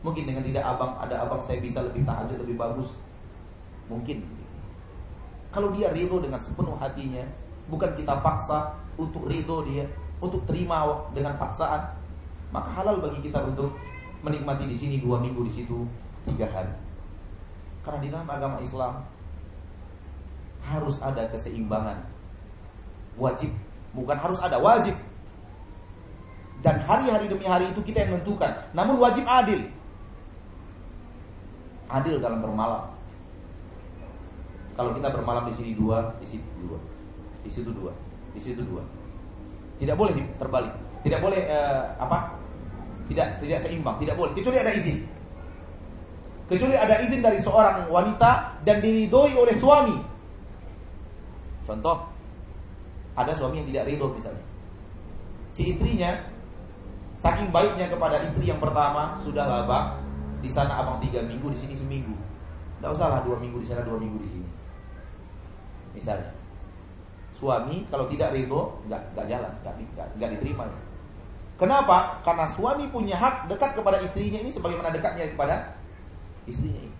Mungkin dengan tidak abang, ada abang saya bisa lebih tahajud lebih bagus. Mungkin. Kalau dia ridho dengan sepenuh hatinya, bukan kita paksa untuk ridho dia, untuk terima dengan paksaan, maka halal bagi kita untuk menikmati di sini dua minggu di situ tiga hari. Karena di dalam agama Islam harus ada keseimbangan, wajib, bukan harus ada wajib. Dan hari-hari demi hari itu kita yang menentukan. Namun wajib adil. Adil dalam bermalam. Kalau kita bermalam di sini dua, di situ dua di situ dua, di situ dua. Tidak boleh terbalik, tidak boleh uh, apa? Tidak tidak seimbang, tidak boleh. Kecuali ada izin. Kecuali ada izin dari seorang wanita dan diridhoi oleh suami. Contoh, ada suami yang tidak ridho misalnya. Si istrinya saking baiknya kepada istri yang pertama sudah bang, di sana abang tiga minggu, di sini seminggu. Tidak usahlah dua minggu di sana, dua minggu di sini. Misalnya, suami kalau tidak ridho nggak nggak jalan nggak nggak diterima kenapa karena suami punya hak dekat kepada istrinya ini sebagaimana dekatnya kepada istrinya ini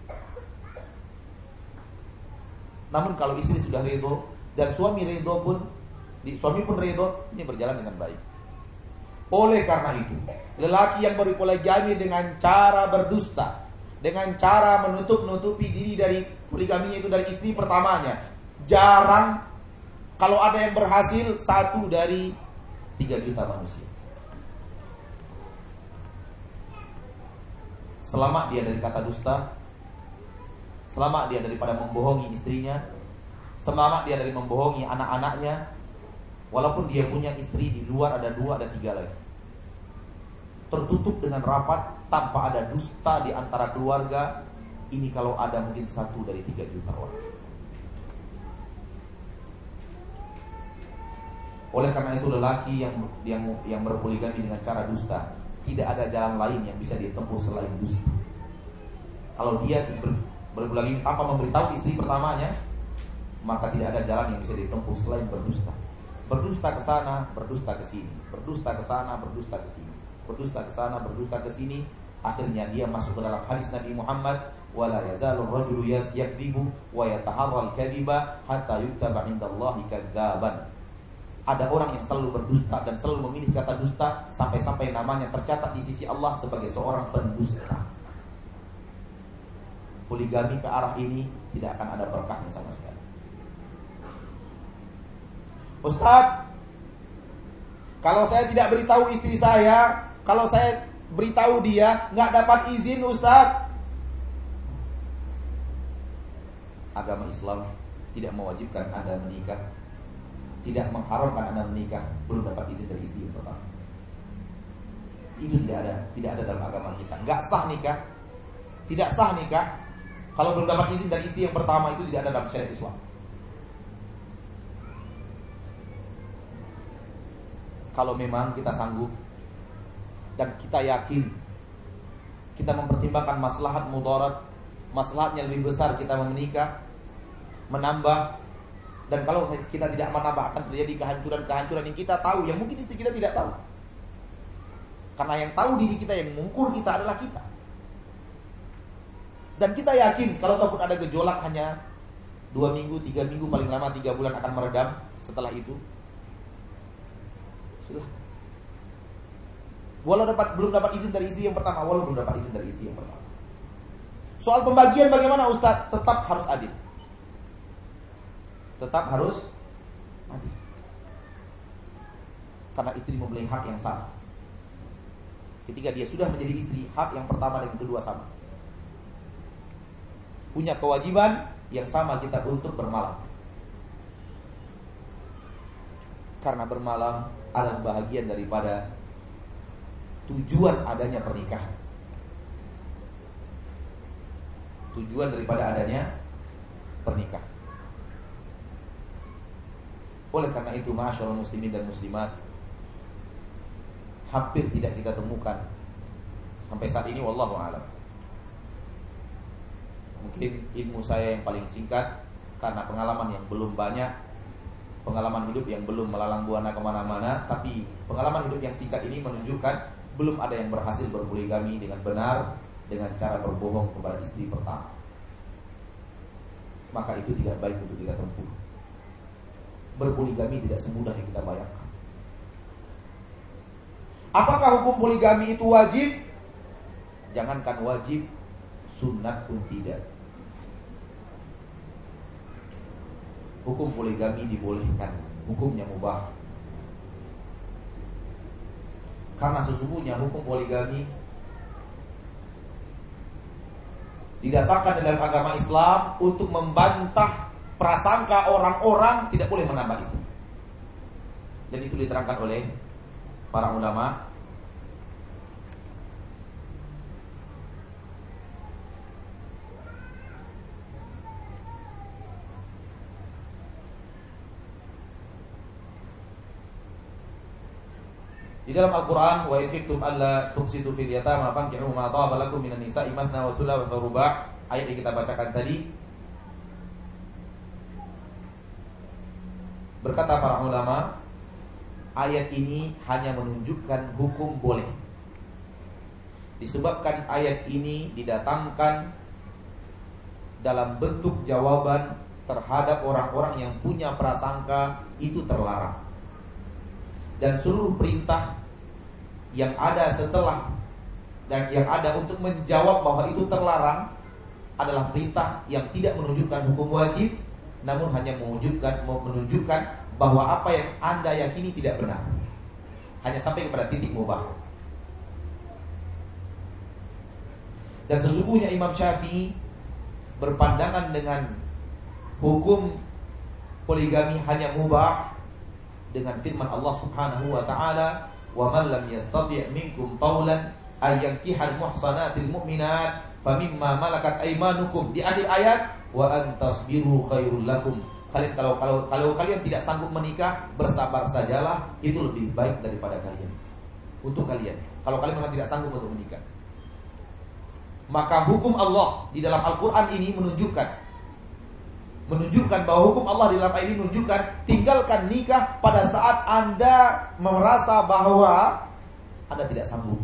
namun kalau istri sudah ridho dan suami ridho pun suami pun ridho ini berjalan dengan baik oleh karena itu lelaki yang berpoligami dengan cara berdusta dengan cara menutup-nutupi diri dari poligaminya itu dari istri pertamanya jarang kalau ada yang berhasil satu dari tiga juta manusia. Selamat dia dari kata dusta, selamat dia daripada membohongi istrinya, selamat dia dari membohongi anak-anaknya, walaupun dia punya istri di luar ada dua ada tiga lagi. Tertutup dengan rapat tanpa ada dusta di antara keluarga. Ini kalau ada mungkin satu dari tiga juta orang. Oleh karena itu lelaki yang yang yang berpoligami dengan cara dusta tidak ada jalan lain yang bisa dia tempuh selain dusta. Kalau dia ber, berpoligami tanpa memberitahu istri pertamanya, maka tidak ada jalan yang bisa ditempuh selain berdusta. Berdusta ke sana, berdusta ke sini, berdusta ke sana, berdusta ke sini, berdusta ke sana, berdusta ke sini, akhirnya dia masuk ke dalam hadis Nabi Muhammad wala yazalu rajulu yakdzibu wa yataharra al-kadhiba hatta yuktaba 'inda ada orang yang selalu berdusta dan selalu memilih kata dusta sampai-sampai namanya tercatat di sisi Allah sebagai seorang pendusta. Poligami ke arah ini tidak akan ada berkahnya sama sekali. Ustaz, kalau saya tidak beritahu istri saya, kalau saya beritahu dia nggak dapat izin Ustaz. Agama Islam tidak mewajibkan Anda menikah tidak mengharamkan anda menikah belum dapat izin dari istri pertama. Itu tidak ada, tidak ada dalam agama kita. Enggak sah nikah, tidak sah nikah kalau belum dapat izin dari istri yang pertama itu tidak ada dalam syariat Islam. Kalau memang kita sanggup dan kita yakin kita mempertimbangkan maslahat mudarat, maslahatnya lebih besar kita menikah, menambah dan kalau kita tidak menambah akan terjadi kehancuran-kehancuran yang kita tahu yang mungkin istri kita tidak tahu. Karena yang tahu diri kita yang mengukur kita adalah kita. Dan kita yakin kalau takut ada gejolak hanya dua minggu, tiga minggu, paling lama tiga bulan akan meredam setelah itu. Sudah. Walau dapat belum dapat izin dari istri yang pertama, walau belum dapat izin dari istri yang pertama. Soal pembagian bagaimana Ustaz? Tetap harus adil. Tetap harus adil. Karena istri mempunyai hak yang sama. Ketika dia sudah menjadi istri, hak yang pertama dan kedua sama. Punya kewajiban yang sama kita untuk bermalam. Karena bermalam adalah bagian daripada tujuan adanya pernikahan. Tujuan daripada adanya pernikahan. Oleh karena itu, masyaallah muslimin dan muslimat, hampir tidak kita temukan sampai saat ini wallahu alam. Mungkin ilmu saya yang paling singkat karena pengalaman yang belum banyak, pengalaman hidup yang belum melalang buana ke mana-mana, tapi pengalaman hidup yang singkat ini menunjukkan belum ada yang berhasil berpoligami dengan benar dengan cara berbohong kepada istri pertama. Maka itu tidak baik untuk kita tempuh. Berpoligami tidak semudah yang kita bayangkan. Apakah hukum poligami itu wajib? Jangankan wajib, sunat pun tidak. Hukum poligami dibolehkan, hukumnya mubah. Karena sesungguhnya hukum poligami didatangkan dalam agama Islam untuk membantah prasangka orang-orang tidak boleh menambah istri. Dan itu diterangkan oleh para ulama Di dalam Al-Qur'an wa in khiftum alla tuqsitu fil yatama fankihu ma taba lakum minan nisa'i mathna wa thulatha wa ruba' ayat yang kita bacakan tadi. Berkata para ulama ayat ini hanya menunjukkan hukum boleh. Disebabkan ayat ini didatangkan dalam bentuk jawaban terhadap orang-orang yang punya prasangka itu terlarang dan seluruh perintah yang ada setelah dan yang ada untuk menjawab bahwa itu terlarang adalah perintah yang tidak menunjukkan hukum wajib namun hanya menunjukkan menunjukkan bahwa apa yang Anda yakini tidak benar. Hanya sampai kepada titik mubah. Dan sesungguhnya Imam Syafi'i berpandangan dengan hukum poligami hanya mubah dengan firman Allah Subhanahu wa taala, "Wa man lam yastati' minkum qawlan ay yankihal muhsanatil mu'minat famimma malakat aymanukum." Di akhir ayat, "Wa antasbiru khairul lakum." Kalian kalau kalau kalau kalian tidak sanggup menikah, bersabar sajalah, itu lebih baik daripada kalian. Untuk kalian. Kalau kalian memang tidak sanggup untuk menikah. Maka hukum Allah di dalam Al-Qur'an ini menunjukkan menunjukkan bahwa hukum Allah di dalam ini menunjukkan tinggalkan nikah pada saat Anda merasa bahwa Anda tidak sanggup.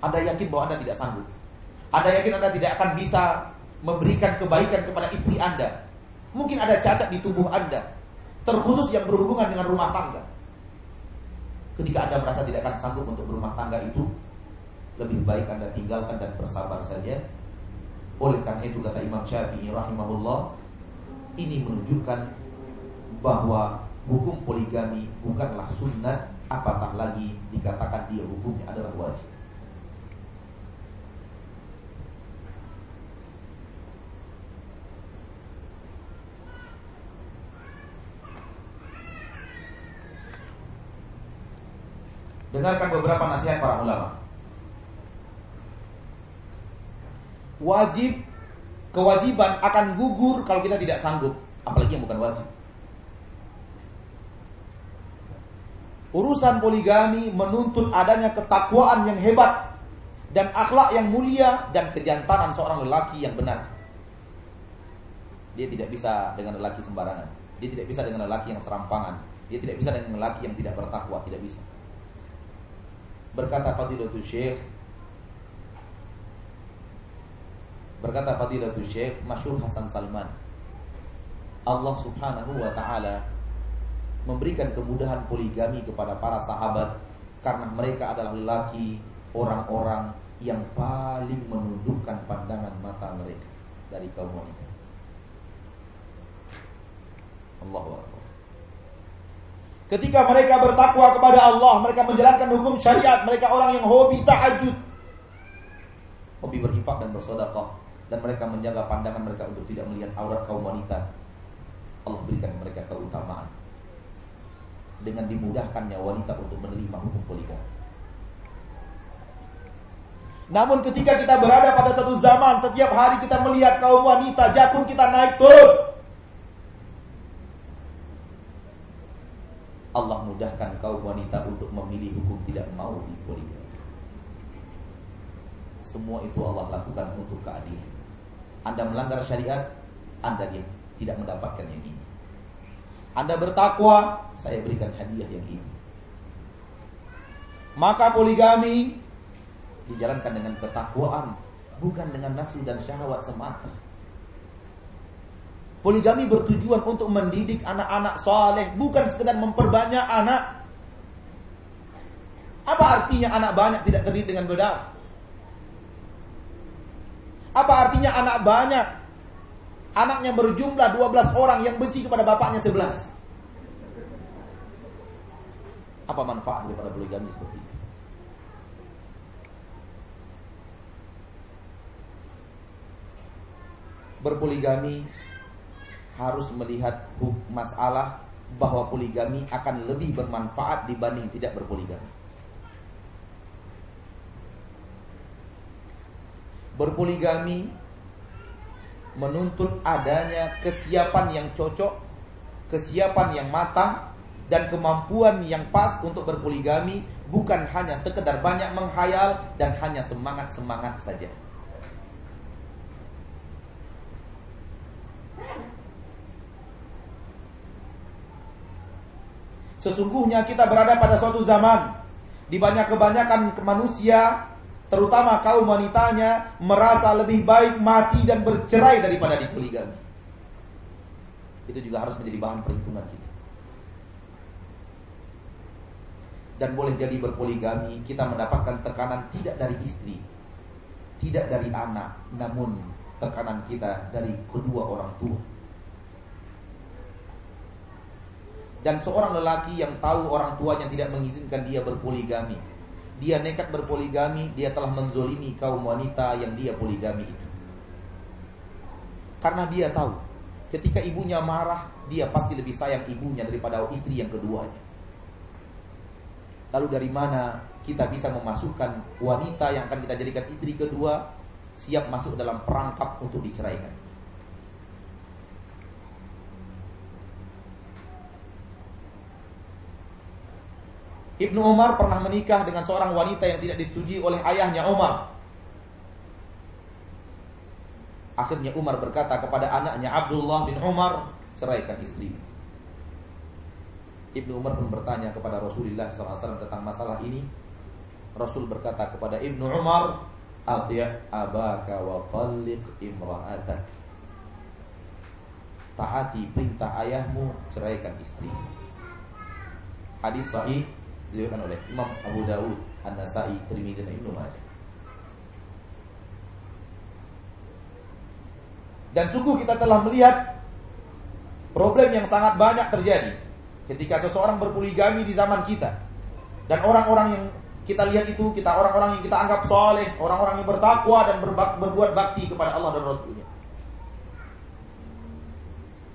Anda yakin bahwa Anda tidak sanggup. Anda yakin Anda tidak akan bisa memberikan kebaikan kepada istri Anda. Mungkin ada cacat di tubuh Anda, terkhusus yang berhubungan dengan rumah tangga. Ketika Anda merasa tidak akan sanggup untuk berumah tangga itu, lebih baik Anda tinggalkan dan bersabar saja oleh karena itu kata Imam Syafi'i rahimahullah ini menunjukkan bahwa hukum poligami bukanlah sunnah apatah lagi dikatakan dia hukumnya adalah wajib. Dengarkan beberapa nasihat para ulama. Wajib kewajiban akan gugur kalau kita tidak sanggup, apalagi yang bukan wajib. Urusan poligami menuntut adanya ketakwaan yang hebat dan akhlak yang mulia dan kejantanan seorang lelaki yang benar. Dia tidak bisa dengan lelaki sembarangan. Dia tidak bisa dengan lelaki yang serampangan. Dia tidak bisa dengan lelaki yang tidak bertakwa, tidak bisa. Berkata Fadilatul Syekh Berkata Fadilatul Syekh Masyur Hasan Salman Allah subhanahu wa ta'ala Memberikan kemudahan poligami kepada para sahabat Karena mereka adalah lelaki Orang-orang yang paling menundukkan pandangan mata mereka Dari kaum wanita. Allah Ketika mereka bertakwa kepada Allah, mereka menjalankan hukum syariat, mereka orang yang hobi tahajud, hobi berinfak dan bersedekah, dan mereka menjaga pandangan mereka untuk tidak melihat aurat kaum wanita. Allah berikan mereka keutamaan dengan dimudahkannya wanita untuk menerima hukum poligami. Namun ketika kita berada pada satu zaman, setiap hari kita melihat kaum wanita jatuh, kita naik turun. Allah mudahkan kaum wanita untuk memilih hukum tidak mau dipoligami. Semua itu Allah lakukan untuk keadilan. Anda melanggar syariat, Anda dia tidak mendapatkan yang ini. Anda bertakwa, saya berikan hadiah yang ini. Maka poligami dijalankan dengan ketakwaan, bukan dengan nafsu dan syahwat semata. Poligami bertujuan untuk mendidik anak-anak soleh, bukan sekedar memperbanyak anak. Apa artinya anak banyak tidak terdiri dengan benar? Apa artinya anak banyak? Anaknya berjumlah 12 orang yang benci kepada bapaknya 11. Apa manfaat daripada poligami seperti ini? Berpoligami harus melihat masalah bahwa poligami akan lebih bermanfaat dibanding tidak berpoligami. Berpoligami menuntut adanya kesiapan yang cocok, kesiapan yang matang, dan kemampuan yang pas untuk berpoligami bukan hanya sekedar banyak menghayal dan hanya semangat-semangat saja. Sesungguhnya kita berada pada suatu zaman di banyak kebanyakan manusia terutama kaum wanitanya merasa lebih baik mati dan bercerai daripada dipoligami. Itu juga harus menjadi bahan perhitungan kita. Dan boleh jadi berpoligami kita mendapatkan tekanan tidak dari istri, tidak dari anak, namun tekanan kita dari kedua orang tua. Dan seorang lelaki yang tahu orang tuanya tidak mengizinkan dia berpoligami. Dia nekat berpoligami, dia telah menzolimi kaum wanita yang dia poligami itu. Karena dia tahu, ketika ibunya marah, dia pasti lebih sayang ibunya daripada istri yang keduanya. Lalu dari mana kita bisa memasukkan wanita yang akan kita jadikan istri kedua siap masuk dalam perangkap untuk diceraikan? Ibnu Umar pernah menikah dengan seorang wanita yang tidak disetujui oleh ayahnya Umar. Akhirnya Umar berkata kepada anaknya Abdullah bin Umar, ceraikan istri. Ibnu Umar pun bertanya kepada Rasulullah SAW tentang masalah ini. Rasul berkata kepada Ibnu Umar, Ati' abaka wa talliq imra'atak. Taati perintah ayahmu, ceraikan istri. Hadis sahih diriwayatkan oleh Imam Abu Dawud, An-Nasai, Tirmidzi dan Ibnu Majah. Dan sungguh kita telah melihat problem yang sangat banyak terjadi ketika seseorang berpoligami di zaman kita. Dan orang-orang yang kita lihat itu, kita orang-orang yang kita anggap soleh, orang-orang yang bertakwa dan berbuat bakti kepada Allah dan Rasulnya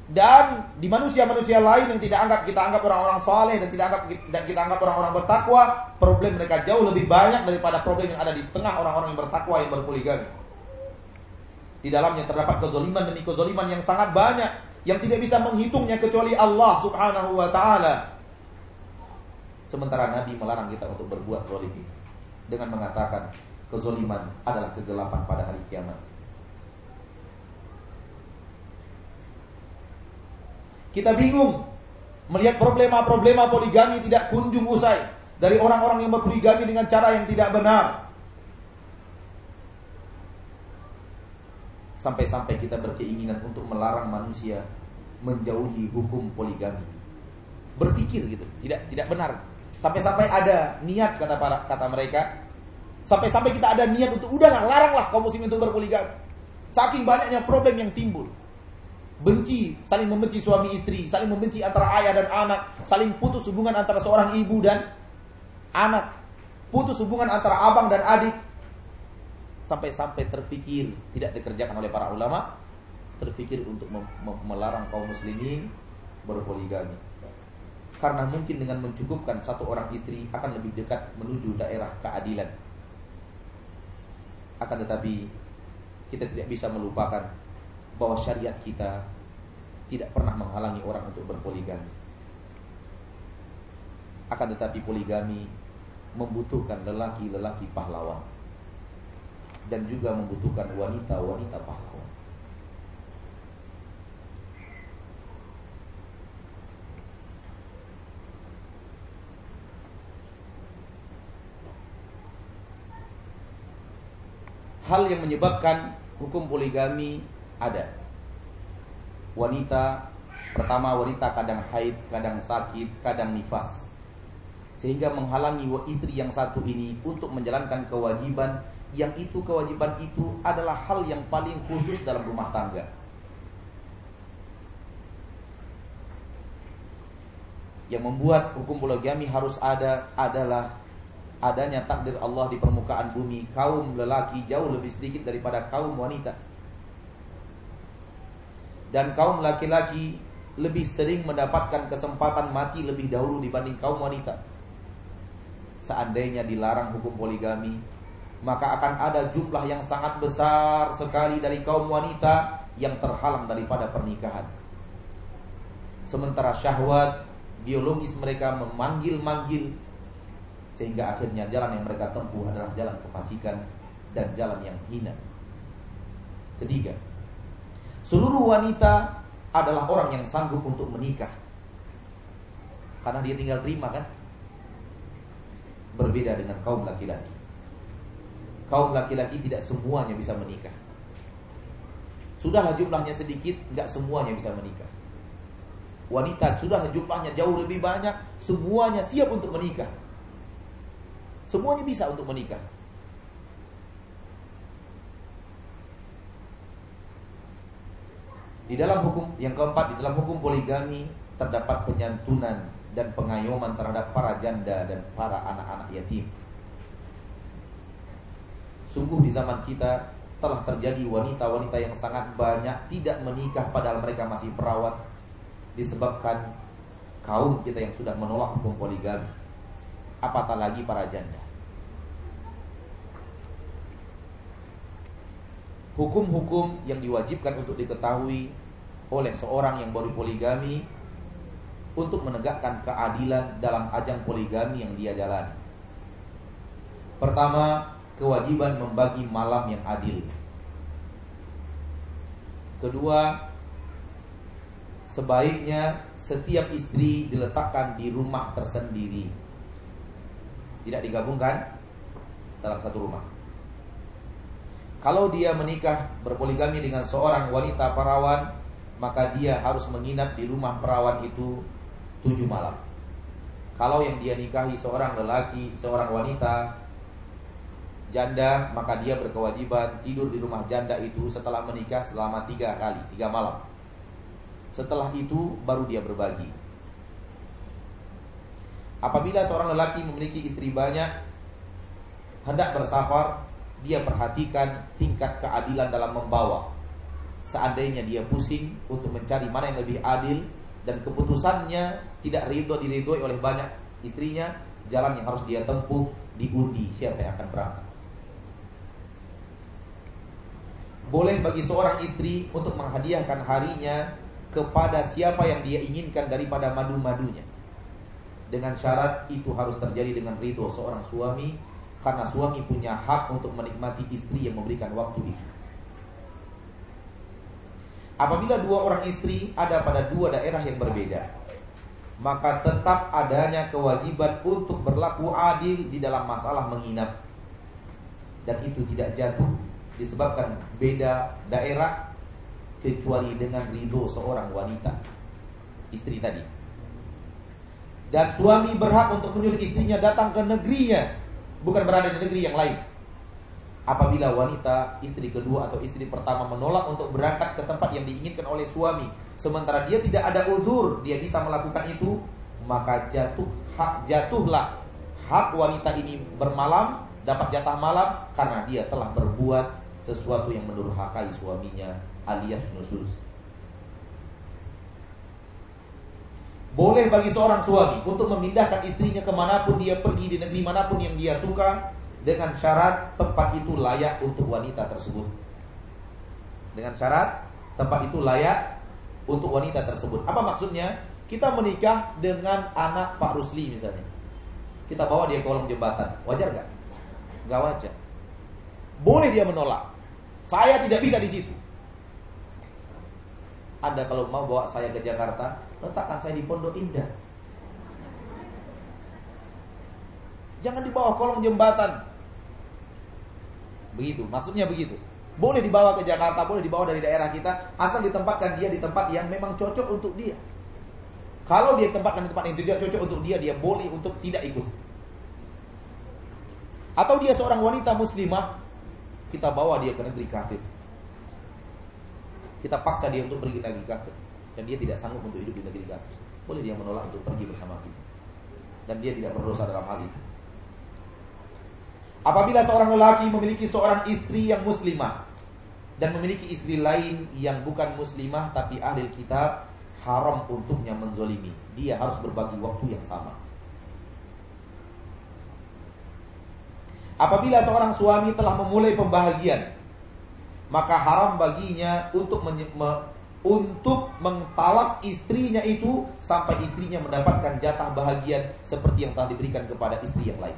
dan di manusia-manusia lain yang tidak anggap kita anggap orang-orang saleh dan tidak anggap dan kita anggap orang-orang bertakwa, problem mereka jauh lebih banyak daripada problem yang ada di tengah orang-orang yang bertakwa yang berpoligami. Di dalamnya terdapat kezoliman demi kezoliman yang sangat banyak yang tidak bisa menghitungnya kecuali Allah Subhanahu wa taala. Sementara Nabi melarang kita untuk berbuat zalim dengan mengatakan kezoliman adalah kegelapan pada hari kiamat. Kita bingung melihat problema-problema poligami tidak kunjung usai dari orang-orang yang berpoligami dengan cara yang tidak benar. Sampai-sampai kita berkeinginan untuk melarang manusia menjauhi hukum poligami. Berpikir gitu, tidak tidak benar. Sampai-sampai ada niat kata para kata mereka, sampai-sampai kita ada niat untuk udahlah laranglah kaum muslimin untuk berpoligami. Saking banyaknya problem yang timbul. Benci, saling membenci suami istri, saling membenci antara ayah dan anak, saling putus hubungan antara seorang ibu dan anak, putus hubungan antara abang dan adik, sampai-sampai terpikir tidak dikerjakan oleh para ulama terpikir untuk melarang kaum muslimin berpoligami. Karena mungkin dengan mencukupkan satu orang istri akan lebih dekat menuju daerah keadilan. Akan tetapi kita tidak bisa melupakan bahwa syariat kita tidak pernah menghalangi orang untuk berpoligami akan tetapi poligami membutuhkan lelaki-lelaki pahlawan dan juga membutuhkan wanita-wanita pahlawan. Hal yang menyebabkan hukum poligami ada. Wanita pertama wanita kadang haid, kadang sakit, kadang nifas. Sehingga menghalangi istri yang satu ini untuk menjalankan kewajiban yang itu kewajiban itu adalah hal yang paling khusus dalam rumah tangga. Yang membuat hukum poligami harus ada adalah adanya takdir Allah di permukaan bumi kaum lelaki jauh lebih sedikit daripada kaum wanita. Dan kaum laki-laki lebih sering mendapatkan kesempatan mati lebih dahulu dibanding kaum wanita. Seandainya dilarang hukum poligami, maka akan ada jumlah yang sangat besar sekali dari kaum wanita yang terhalang daripada pernikahan. Sementara syahwat biologis mereka memanggil-manggil sehingga akhirnya jalan yang mereka tempuh adalah jalan kefasikan dan jalan yang hina. Ketiga, seluruh wanita adalah orang yang sanggup untuk menikah. Karena dia tinggal terima kan? Berbeda dengan kaum laki-laki kaum laki-laki tidak semuanya bisa menikah. Sudahlah jumlahnya sedikit, nggak semuanya bisa menikah. Wanita sudah jumlahnya jauh lebih banyak, semuanya siap untuk menikah. Semuanya bisa untuk menikah. Di dalam hukum yang keempat, di dalam hukum poligami terdapat penyantunan dan pengayoman terhadap para janda dan para anak-anak yatim. Sungguh di zaman kita telah terjadi wanita-wanita yang sangat banyak tidak menikah padahal mereka masih perawat disebabkan kaum kita yang sudah menolak hukum poligami. Apatah lagi para janda. Hukum-hukum yang diwajibkan untuk diketahui oleh seorang yang baru poligami untuk menegakkan keadilan dalam ajang poligami yang dia jalani. Pertama, kewajiban membagi malam yang adil. Kedua, sebaiknya setiap istri diletakkan di rumah tersendiri. Tidak digabungkan dalam satu rumah. Kalau dia menikah berpoligami dengan seorang wanita perawan, maka dia harus menginap di rumah perawan itu tujuh malam. Kalau yang dia nikahi seorang lelaki, seorang wanita janda maka dia berkewajiban tidur di rumah janda itu setelah menikah selama tiga kali tiga malam setelah itu baru dia berbagi apabila seorang lelaki memiliki istri banyak hendak bersafar dia perhatikan tingkat keadilan dalam membawa seandainya dia pusing untuk mencari mana yang lebih adil dan keputusannya tidak ridho diridhoi oleh banyak istrinya jalan yang harus dia tempuh diundi siapa yang akan berangkat boleh bagi seorang istri untuk menghadiahkan harinya kepada siapa yang dia inginkan daripada madu-madunya. dengan syarat itu harus terjadi dengan ridho seorang suami karena suami punya hak untuk menikmati istri yang memberikan waktu itu. Apabila dua orang istri ada pada dua daerah yang berbeda, maka tetap adanya kewajiban untuk berlaku adil di dalam masalah menginap. Dan itu tidak jatuh disebabkan beda daerah kecuali dengan ridho seorang wanita istri tadi. Dan suami berhak untuk menyuruh istrinya datang ke negerinya, bukan berada di negeri yang lain. Apabila wanita istri kedua atau istri pertama menolak untuk berangkat ke tempat yang diinginkan oleh suami, sementara dia tidak ada uzur, dia bisa melakukan itu, maka jatuh hak jatuhlah hak wanita ini bermalam dapat jatah malam karena dia telah berbuat sesuatu yang mendurhakai suaminya alias nusus. Boleh bagi seorang suami untuk memindahkan istrinya ke mana pun dia pergi di negeri mana pun yang dia suka dengan syarat tempat itu layak untuk wanita tersebut. Dengan syarat tempat itu layak untuk wanita tersebut. Apa maksudnya? Kita menikah dengan anak Pak Rusli misalnya. Kita bawa dia ke kolong jembatan. Wajar gak? Gak wajar. Boleh dia menolak. Saya tidak bisa di situ. Anda kalau mau bawa saya ke Jakarta, letakkan saya di Pondok Indah. Jangan di bawah kolong jembatan. Begitu, maksudnya begitu. Boleh dibawa ke Jakarta, boleh dibawa dari daerah kita, asal ditempatkan dia di tempat yang memang cocok untuk dia. Kalau dia tempatkan di tempat yang tidak cocok untuk dia, dia boleh untuk tidak ikut. Atau dia seorang wanita muslimah, kita bawa dia ke negeri kafir kita paksa dia untuk pergi lagi kafir dan dia tidak sanggup untuk hidup di negeri kafir. Boleh dia menolak untuk pergi bersama kita. Dan dia tidak berdosa dalam hal itu. Apabila seorang lelaki memiliki seorang istri yang muslimah dan memiliki istri lain yang bukan muslimah tapi ahli kitab, haram untuknya menzolimi. Dia harus berbagi waktu yang sama. Apabila seorang suami telah memulai pembahagian maka haram baginya untuk untuk mentalak istrinya itu sampai istrinya mendapatkan jatah bahagian seperti yang telah diberikan kepada istri yang lain.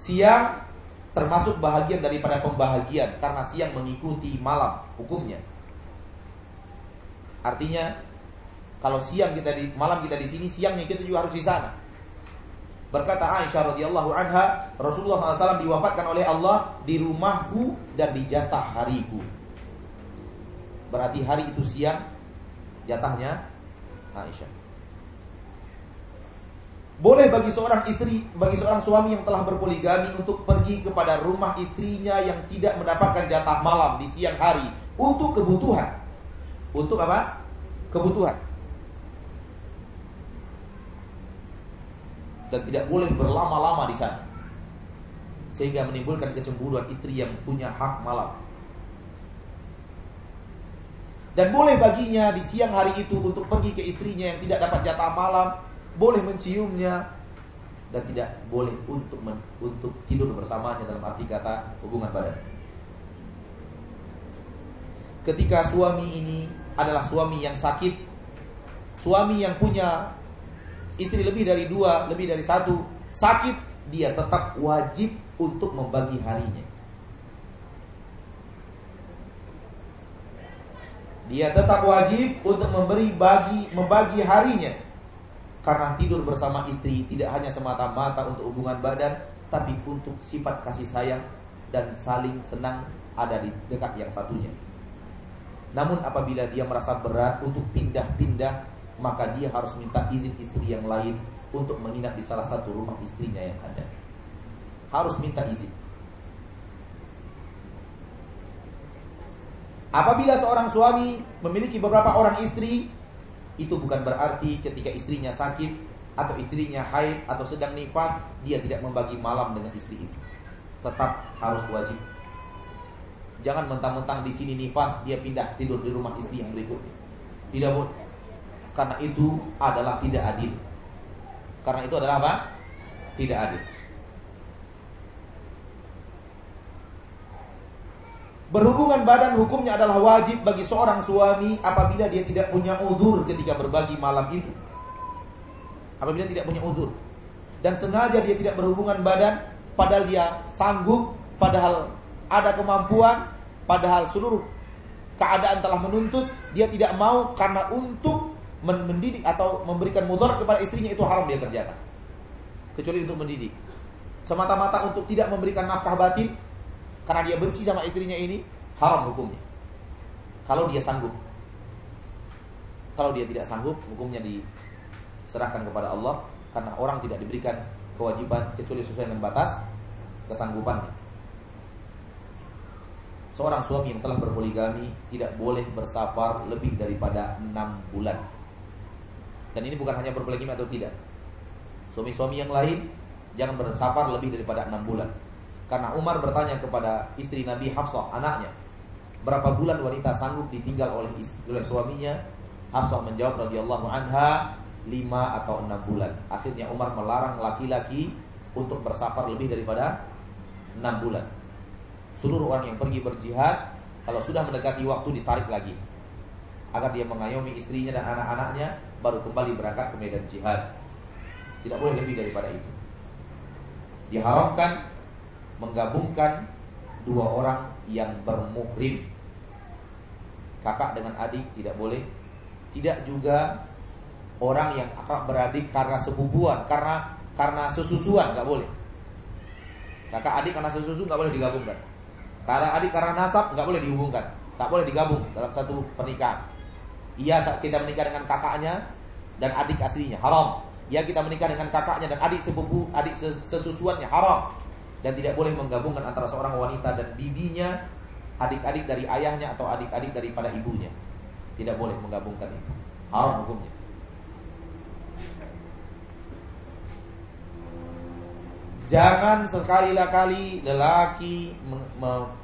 Siang termasuk bahagian daripada pembahagian karena siang mengikuti malam hukumnya. Artinya kalau siang kita di malam kita di sini, siangnya kita juga harus di sana. Berkata Aisyah radhiyallahu anha, Rasulullah SAW diwafatkan oleh Allah di rumahku dan di jatah hariku. Berarti hari itu siang, jatahnya Aisyah. Boleh bagi seorang istri, bagi seorang suami yang telah berpoligami untuk pergi kepada rumah istrinya yang tidak mendapatkan jatah malam di siang hari untuk kebutuhan. Untuk apa? Kebutuhan. Dan tidak boleh berlama-lama di sana. Sehingga menimbulkan kecemburuan istri yang punya hak malam. Dan boleh baginya di siang hari itu untuk pergi ke istrinya yang tidak dapat jatah malam, boleh menciumnya dan tidak boleh untuk men, untuk tidur bersamanya dalam arti kata hubungan badan. Ketika suami ini adalah suami yang sakit, suami yang punya istri lebih dari dua, lebih dari satu, sakit, dia tetap wajib untuk membagi harinya. Dia tetap wajib untuk memberi bagi membagi harinya. Karena tidur bersama istri tidak hanya semata-mata untuk hubungan badan, tapi untuk sifat kasih sayang dan saling senang ada di dekat yang satunya. Namun apabila dia merasa berat untuk pindah-pindah maka dia harus minta izin istri yang lain untuk menginap di salah satu rumah istrinya yang ada. Harus minta izin. Apabila seorang suami memiliki beberapa orang istri, itu bukan berarti ketika istrinya sakit atau istrinya haid atau sedang nifas, dia tidak membagi malam dengan istri itu. Tetap harus wajib. Jangan mentang-mentang di sini nifas, dia pindah tidur di rumah istri yang berikutnya. Tidak boleh. Karena itu adalah tidak adil. Karena itu adalah apa? Tidak adil. Berhubungan badan hukumnya adalah wajib bagi seorang suami apabila dia tidak punya uzur ketika berbagi malam itu. Apabila tidak punya uzur. Dan sengaja dia tidak berhubungan badan padahal dia sanggup, padahal ada kemampuan, padahal seluruh keadaan telah menuntut, dia tidak mau karena untuk mendidik atau memberikan mudarat kepada istrinya itu haram dia kerjakan. Kecuali untuk mendidik. Semata-mata untuk tidak memberikan nafkah batin, karena dia benci sama istrinya ini, haram hukumnya. Kalau dia sanggup. Kalau dia tidak sanggup, hukumnya diserahkan kepada Allah karena orang tidak diberikan kewajiban kecuali sesuai dengan batas kesanggupannya. Seorang suami yang telah berpoligami tidak boleh bersafar lebih daripada enam bulan. Dan ini bukan hanya berpoligami atau tidak. Suami-suami yang lain jangan bersafar lebih daripada enam bulan. Karena Umar bertanya kepada istri Nabi Hafsah, anaknya, berapa bulan wanita sanggup ditinggal oleh, oleh suaminya? Hafsah menjawab radhiyallahu anha, lima atau enam bulan. Akhirnya Umar melarang laki-laki untuk bersafar lebih daripada enam bulan. Seluruh orang yang pergi berjihad, kalau sudah mendekati waktu ditarik lagi. Agar dia mengayomi istrinya dan anak-anaknya, baru kembali berangkat ke medan jihad. Tidak boleh lebih daripada itu. Diharamkan menggabungkan dua orang yang bermuhrim. Kakak dengan adik tidak boleh. Tidak juga orang yang akrab beradik karena sepupuan, karena karena sesusuan nggak boleh. Kakak adik karena sesusu nggak boleh digabungkan. Karena adik karena nasab nggak boleh dihubungkan, tak boleh digabung dalam satu pernikahan. Iya saat kita menikah dengan kakaknya dan adik aslinya haram. Ya kita menikah dengan kakaknya dan adik sepupu, adik sesusuannya haram dan tidak boleh menggabungkan antara seorang wanita dan bibinya, adik-adik dari ayahnya atau adik-adik daripada ibunya. Tidak boleh menggabungkan itu. Haram hukumnya. Jangan sekali-kali lelaki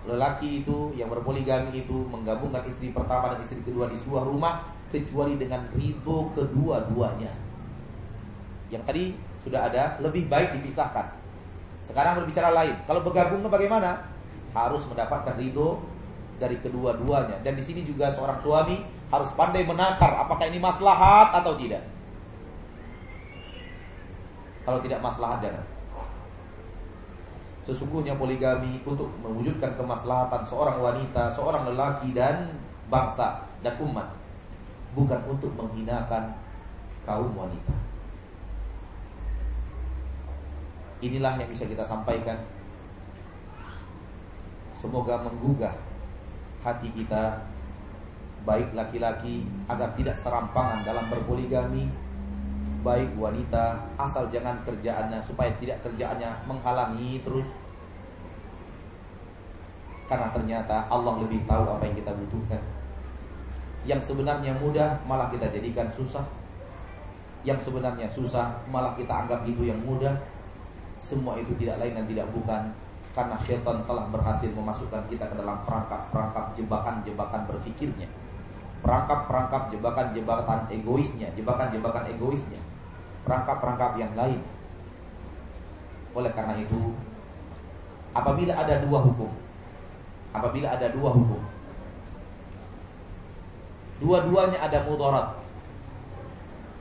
lelaki itu yang berpoligami itu menggabungkan istri pertama dan istri kedua di sebuah rumah kecuali dengan ridho kedua-duanya. Yang tadi sudah ada lebih baik dipisahkan. Sekarang berbicara lain. Kalau bergabung bagaimana? Harus mendapatkan ridho dari kedua-duanya. Dan di sini juga seorang suami harus pandai menakar apakah ini maslahat atau tidak. Kalau tidak maslahat jangan. Sesungguhnya poligami untuk mewujudkan kemaslahatan seorang wanita, seorang lelaki dan bangsa dan umat. Bukan untuk menghinakan kaum wanita. Inilah yang bisa kita sampaikan. Semoga menggugah hati kita baik laki-laki agar tidak serampangan dalam berpoligami baik wanita asal jangan kerjaannya supaya tidak kerjaannya menghalangi terus karena ternyata Allah lebih tahu apa yang kita butuhkan yang sebenarnya mudah malah kita jadikan susah yang sebenarnya susah malah kita anggap itu yang mudah semua itu tidak lain dan tidak bukan karena syaitan telah berhasil memasukkan kita ke dalam perangkap-perangkap jebakan-jebakan berfikirnya. Perangkap-perangkap jebakan-jebakan egoisnya, jebakan-jebakan egoisnya. Perangkap-perangkap yang lain. Oleh karena itu, apabila ada dua hukum, apabila ada dua hukum, dua-duanya ada mudarat.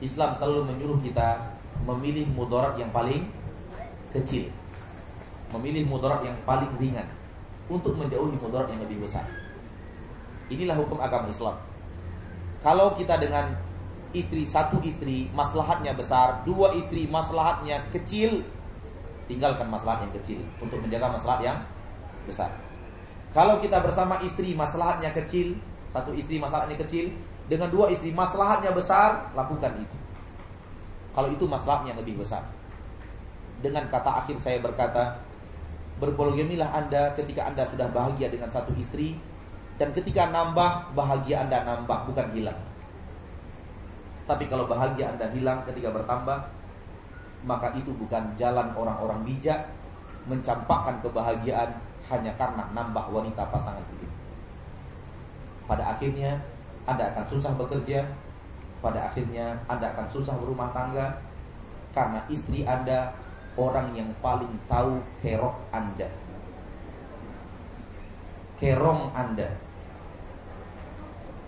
Islam selalu menyuruh kita memilih mudarat yang paling kecil. Memilih mudarat yang paling ringan untuk menjauhi mudarat yang lebih besar. Inilah hukum agama Islam. Kalau kita dengan istri satu istri maslahatnya besar, dua istri maslahatnya kecil, tinggalkan maslahat yang kecil untuk menjaga maslahat yang besar. Kalau kita bersama istri maslahatnya kecil, satu istri maslahatnya kecil, dengan dua istri maslahatnya besar, lakukan itu. Kalau itu maslahatnya lebih besar dengan kata akhir saya berkata, berpoligamilah Anda ketika Anda sudah bahagia dengan satu istri dan ketika nambah bahagia Anda nambah bukan hilang. Tapi kalau bahagia Anda hilang ketika bertambah, maka itu bukan jalan orang-orang bijak mencampakkan kebahagiaan hanya karena nambah wanita pasangan hidup. Pada akhirnya Anda akan susah bekerja, pada akhirnya Anda akan susah berumah tangga karena istri Anda orang yang paling tahu kerok Anda. kerong Anda.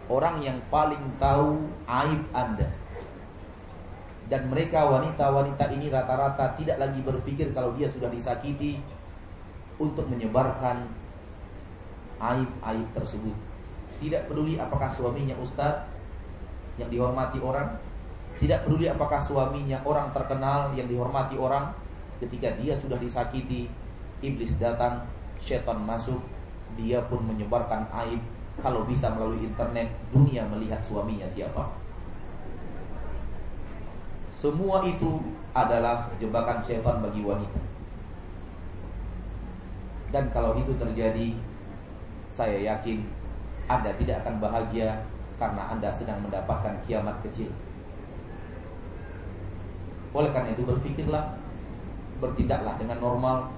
Orang yang paling tahu aib Anda. Dan mereka wanita-wanita ini rata-rata tidak lagi berpikir kalau dia sudah disakiti untuk menyebarkan aib-aib tersebut. Tidak peduli apakah suaminya ustadz yang dihormati orang, tidak peduli apakah suaminya orang terkenal yang dihormati orang, ketika dia sudah disakiti, iblis datang, setan masuk, dia pun menyebarkan aib. Kalau bisa melalui internet, dunia melihat suaminya siapa. Semua itu adalah jebakan setan bagi wanita. Dan kalau itu terjadi, saya yakin Anda tidak akan bahagia karena Anda sedang mendapatkan kiamat kecil. Oleh karena itu berpikirlah, bertindaklah dengan normal,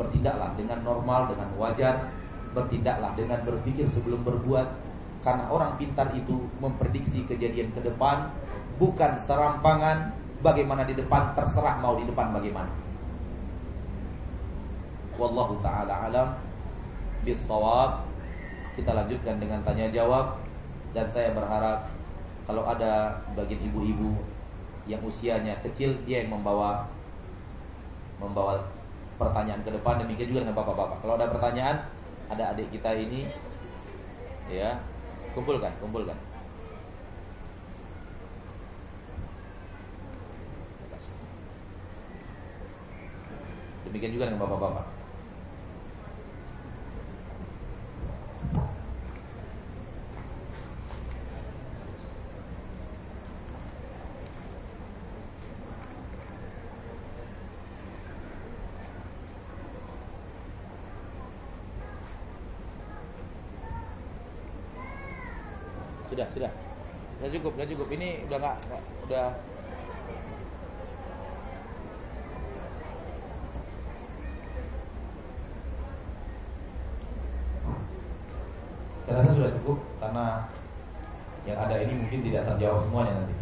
bertindaklah dengan normal, dengan wajar, bertindaklah dengan berpikir sebelum berbuat. Karena orang pintar itu memprediksi kejadian ke depan, bukan serampangan bagaimana di depan terserah mau di depan bagaimana. Wallahu taala alam bisawab. Kita lanjutkan dengan tanya jawab dan saya berharap kalau ada bagian ibu-ibu yang usianya kecil dia yang membawa membawa pertanyaan ke depan demikian juga dengan bapak-bapak. Kalau ada pertanyaan, ada adik kita ini ya, kumpulkan, kumpulkan. Demikian juga dengan bapak-bapak. Sudah, sudah. Sudah cukup, sudah cukup. Ini udah nggak, udah Saya rasa sudah cukup karena yang ada ini mungkin tidak terjawab semuanya nanti.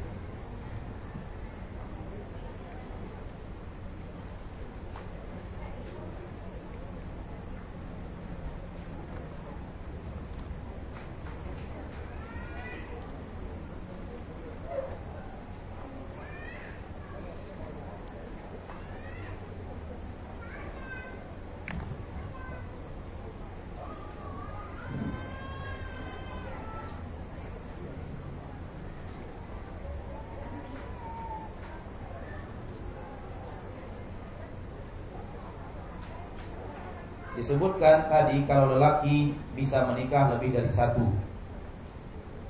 Disebutkan tadi kalau lelaki bisa menikah lebih dari satu.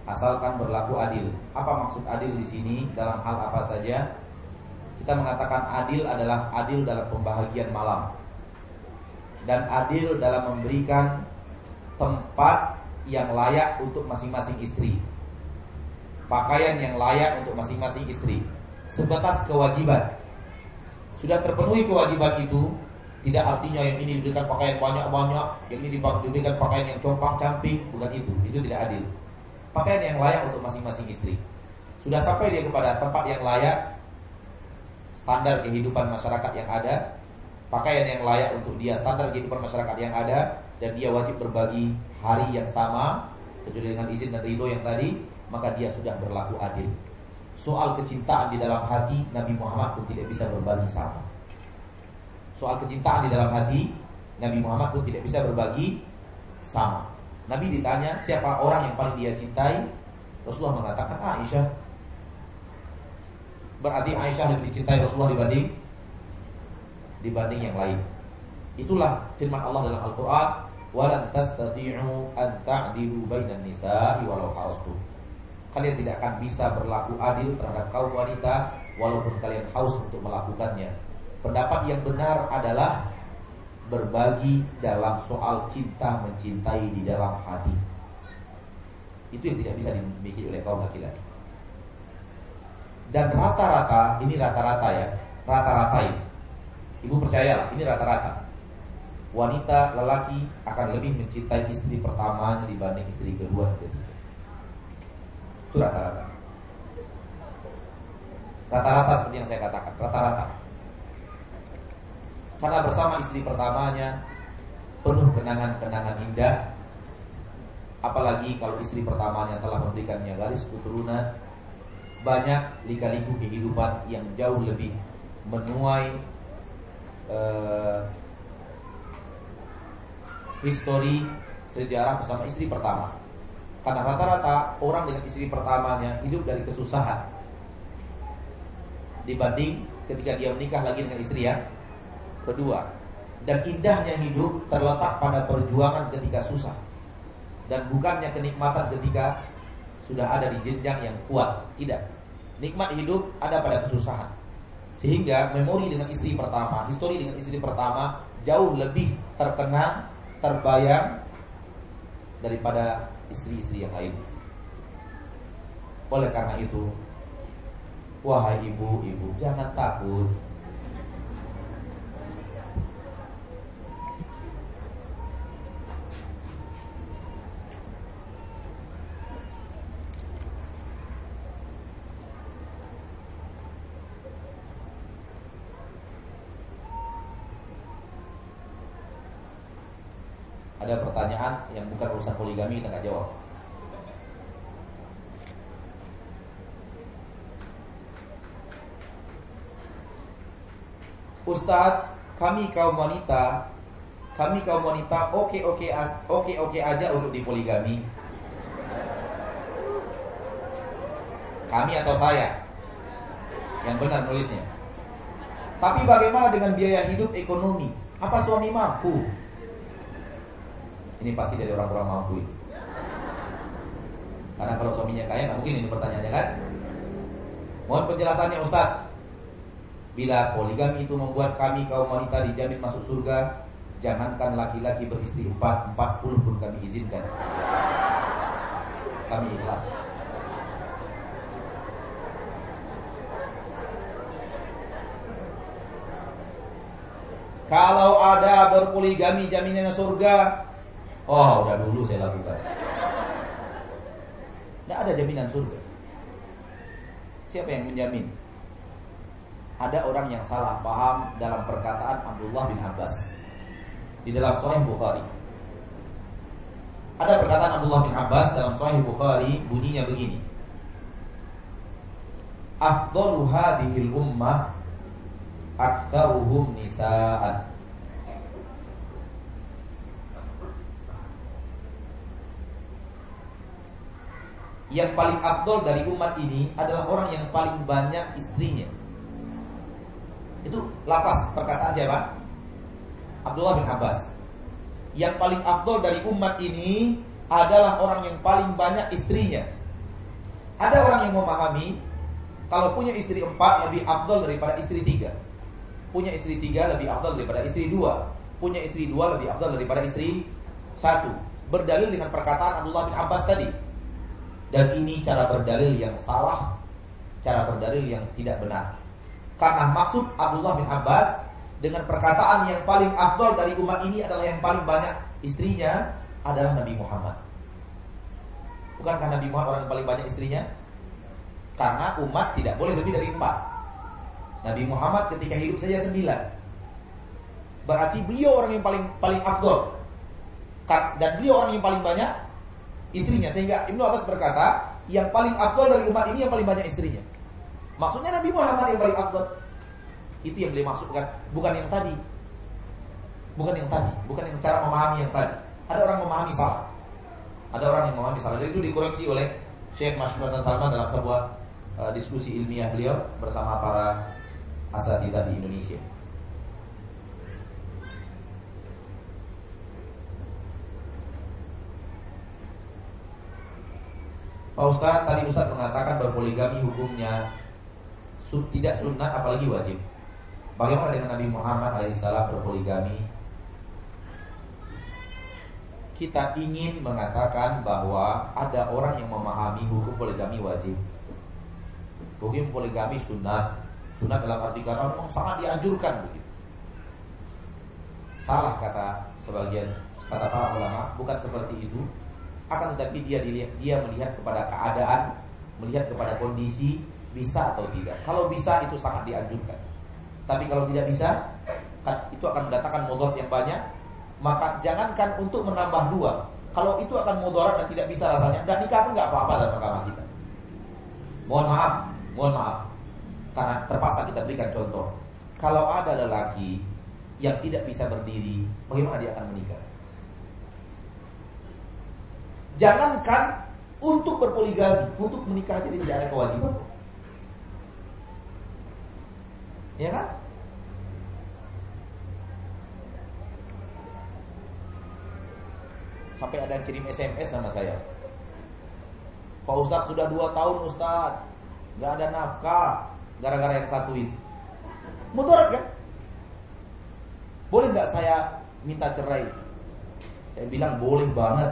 Asalkan berlaku adil. Apa maksud adil di sini? Dalam hal apa saja? Kita mengatakan adil adalah adil dalam pembahagian malam. Dan adil dalam memberikan tempat yang layak untuk masing-masing istri. Pakaian yang layak untuk masing-masing istri. Sebatas kewajiban. Sudah terpenuhi kewajiban itu tidak artinya yang ini diberikan pakaian banyak-banyak, yang ini diberikan pakaian yang compang-camping, bukan itu. Itu tidak adil. Pakaian yang layak untuk masing-masing istri. Sudah sampai dia kepada tempat yang layak, standar kehidupan masyarakat yang ada, pakaian yang layak untuk dia, standar kehidupan masyarakat yang ada, dan dia wajib berbagi hari yang sama, kecuali dengan izin dan ridho yang tadi, maka dia sudah berlaku adil. Soal kecintaan di dalam hati Nabi Muhammad pun tidak bisa berbagi sama soal kecintaan di dalam hati Nabi Muhammad pun tidak bisa berbagi sama. Nabi ditanya siapa orang yang paling dia cintai, Rasulullah mengatakan Aisyah. Berarti Aisyah lebih dicintai Rasulullah dibanding dibanding yang lain. Itulah firman Allah dalam Al-Qur'an, "Walan tastati'u an ta'dilu bainan nisa'i walau harastum." Kalian tidak akan bisa berlaku adil terhadap kaum wanita walaupun kalian haus untuk melakukannya. Pendapat yang benar adalah berbagi dalam soal cinta mencintai di dalam hati. Itu yang tidak bisa dimiliki oleh kaum laki-laki. Dan rata-rata, ini rata-rata ya, rata-rata ini. Ibu percaya, ini rata-rata. Wanita lelaki akan lebih mencintai istri pertamanya dibanding istri kedua. Itu rata-rata. Rata-rata seperti yang saya katakan, rata-rata. Karena bersama istri pertamanya penuh kenangan-kenangan indah apalagi kalau istri pertamanya telah memberikannya garis keturunan banyak lika-liku kehidupan yang jauh lebih menuai uh, histori sejarah bersama istri pertama. Karena rata-rata orang dengan istri pertamanya hidup dari kesusahan dibanding ketika dia menikah lagi dengan istri yang kedua. Dan indahnya hidup terletak pada perjuangan ketika susah dan bukannya kenikmatan ketika sudah ada di jenjang yang kuat. Tidak. Nikmat hidup ada pada kesusahan. Sehingga memori dengan istri pertama, histori dengan istri pertama jauh lebih terkenang, terbayang daripada istri-istri yang lain. Oleh karena itu, wahai ibu-ibu, jangan takut. Ada pertanyaan yang bukan urusan poligami kita nggak jawab. Ustadz, kami kaum wanita, kami kaum wanita oke oke oke oke aja untuk dipoligami. Kami atau saya? Yang benar nulisnya. Tapi bagaimana dengan biaya hidup ekonomi? Apa suami mampu? Ini pasti dari orang-orang mampu. Karena kalau suaminya kaya nggak mungkin ini pertanyaannya kan? Mohon penjelasannya Ustaz. Bila poligami itu membuat kami kaum wanita dijamin masuk surga, jangankan laki-laki beristri empat, empat puluh pun kami izinkan. Kami ikhlas. Kalau ada berpoligami jaminannya surga, Oh, udah dulu saya lakukan. Tidak ada jaminan surga. Siapa yang menjamin? Ada orang yang salah paham dalam perkataan Abdullah bin Abbas di dalam Sahih Bukhari. Ada perkataan Abdullah bin Abbas dalam Sahih Bukhari bunyinya begini. Afdalu hadhil ummah aktsaruhum nisa'an. Yang paling abdol dari umat ini adalah orang yang paling banyak istrinya. Itu lapas perkataan siapa? Abdullah bin Abbas. Yang paling abdol dari umat ini adalah orang yang paling banyak istrinya. Ada orang yang memahami kalau punya istri empat lebih abdol daripada istri tiga. Punya istri tiga lebih abdol daripada istri dua. Punya istri dua lebih abdol daripada istri satu. Berdalil dengan perkataan Abdullah bin Abbas tadi dan ini cara berdalil yang salah, cara berdalil yang tidak benar. Karena maksud Abdullah bin Abbas dengan perkataan yang paling afdol dari umat ini adalah yang paling banyak istrinya adalah Nabi Muhammad. Bukankah Nabi Muhammad orang yang paling banyak istrinya? Karena umat tidak boleh lebih dari empat. Nabi Muhammad ketika hidup saja sembilan. Berarti beliau orang yang paling paling afdol. Dan beliau orang yang paling banyak istrinya. Sehingga Ibnu Abbas berkata, yang paling afdal dari umat ini yang paling banyak istrinya. Maksudnya Nabi Muhammad yang paling afdal. Itu yang beliau maksudkan, bukan yang tadi. Bukan yang tadi, bukan yang cara memahami yang tadi. Ada orang memahami salah. Ada orang yang memahami salah. Dan itu dikoreksi oleh Syekh Masyur Hasan Salman dalam sebuah uh, diskusi ilmiah beliau bersama para asatidah di Indonesia. Pak Ustaz, tadi Ustaz mengatakan berpoligami hukumnya tidak sunnah apalagi wajib. Bagaimana dengan Nabi Muhammad alaihissalam berpoligami? Kita ingin mengatakan bahwa ada orang yang memahami hukum poligami wajib. Hukum poligami sunnah. Sunnah dalam arti kata memang sangat dianjurkan begitu. Salah kata sebagian kata para ulama, bukan seperti itu akan tetapi dia dilihat, dia melihat kepada keadaan, melihat kepada kondisi bisa atau tidak. Kalau bisa itu sangat dianjurkan. Tapi kalau tidak bisa, kan itu akan mendatangkan mudarat yang banyak. Maka jangankan untuk menambah dua. Kalau itu akan mudarat dan tidak bisa rasanya, dan nikah pun nggak apa-apa dalam agama kita. Mohon maaf, mohon maaf. Karena terpaksa kita berikan contoh. Kalau ada lelaki yang tidak bisa berdiri, bagaimana dia akan menikah? Jangankan untuk berpoligami, untuk menikah jadi tidak ada kewajiban. Ya kan? Sampai ada yang kirim SMS sama saya. Pak Ustadz sudah dua tahun Ustadz Gak ada nafkah Gara-gara yang satu itu Mudarat kan? Boleh nggak saya minta cerai? Saya bilang boleh banget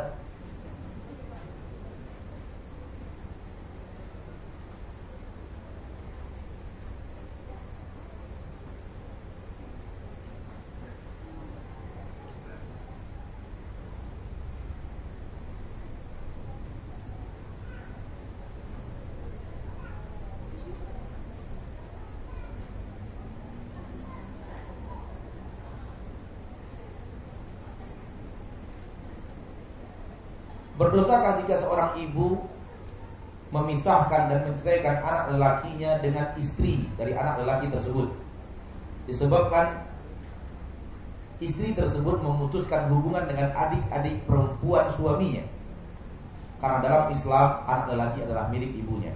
Berdosakah jika seorang ibu memisahkan dan menceraikan anak lelakinya dengan istri dari anak lelaki tersebut? Disebabkan istri tersebut memutuskan hubungan dengan adik-adik perempuan suaminya. Karena dalam Islam anak lelaki adalah milik ibunya.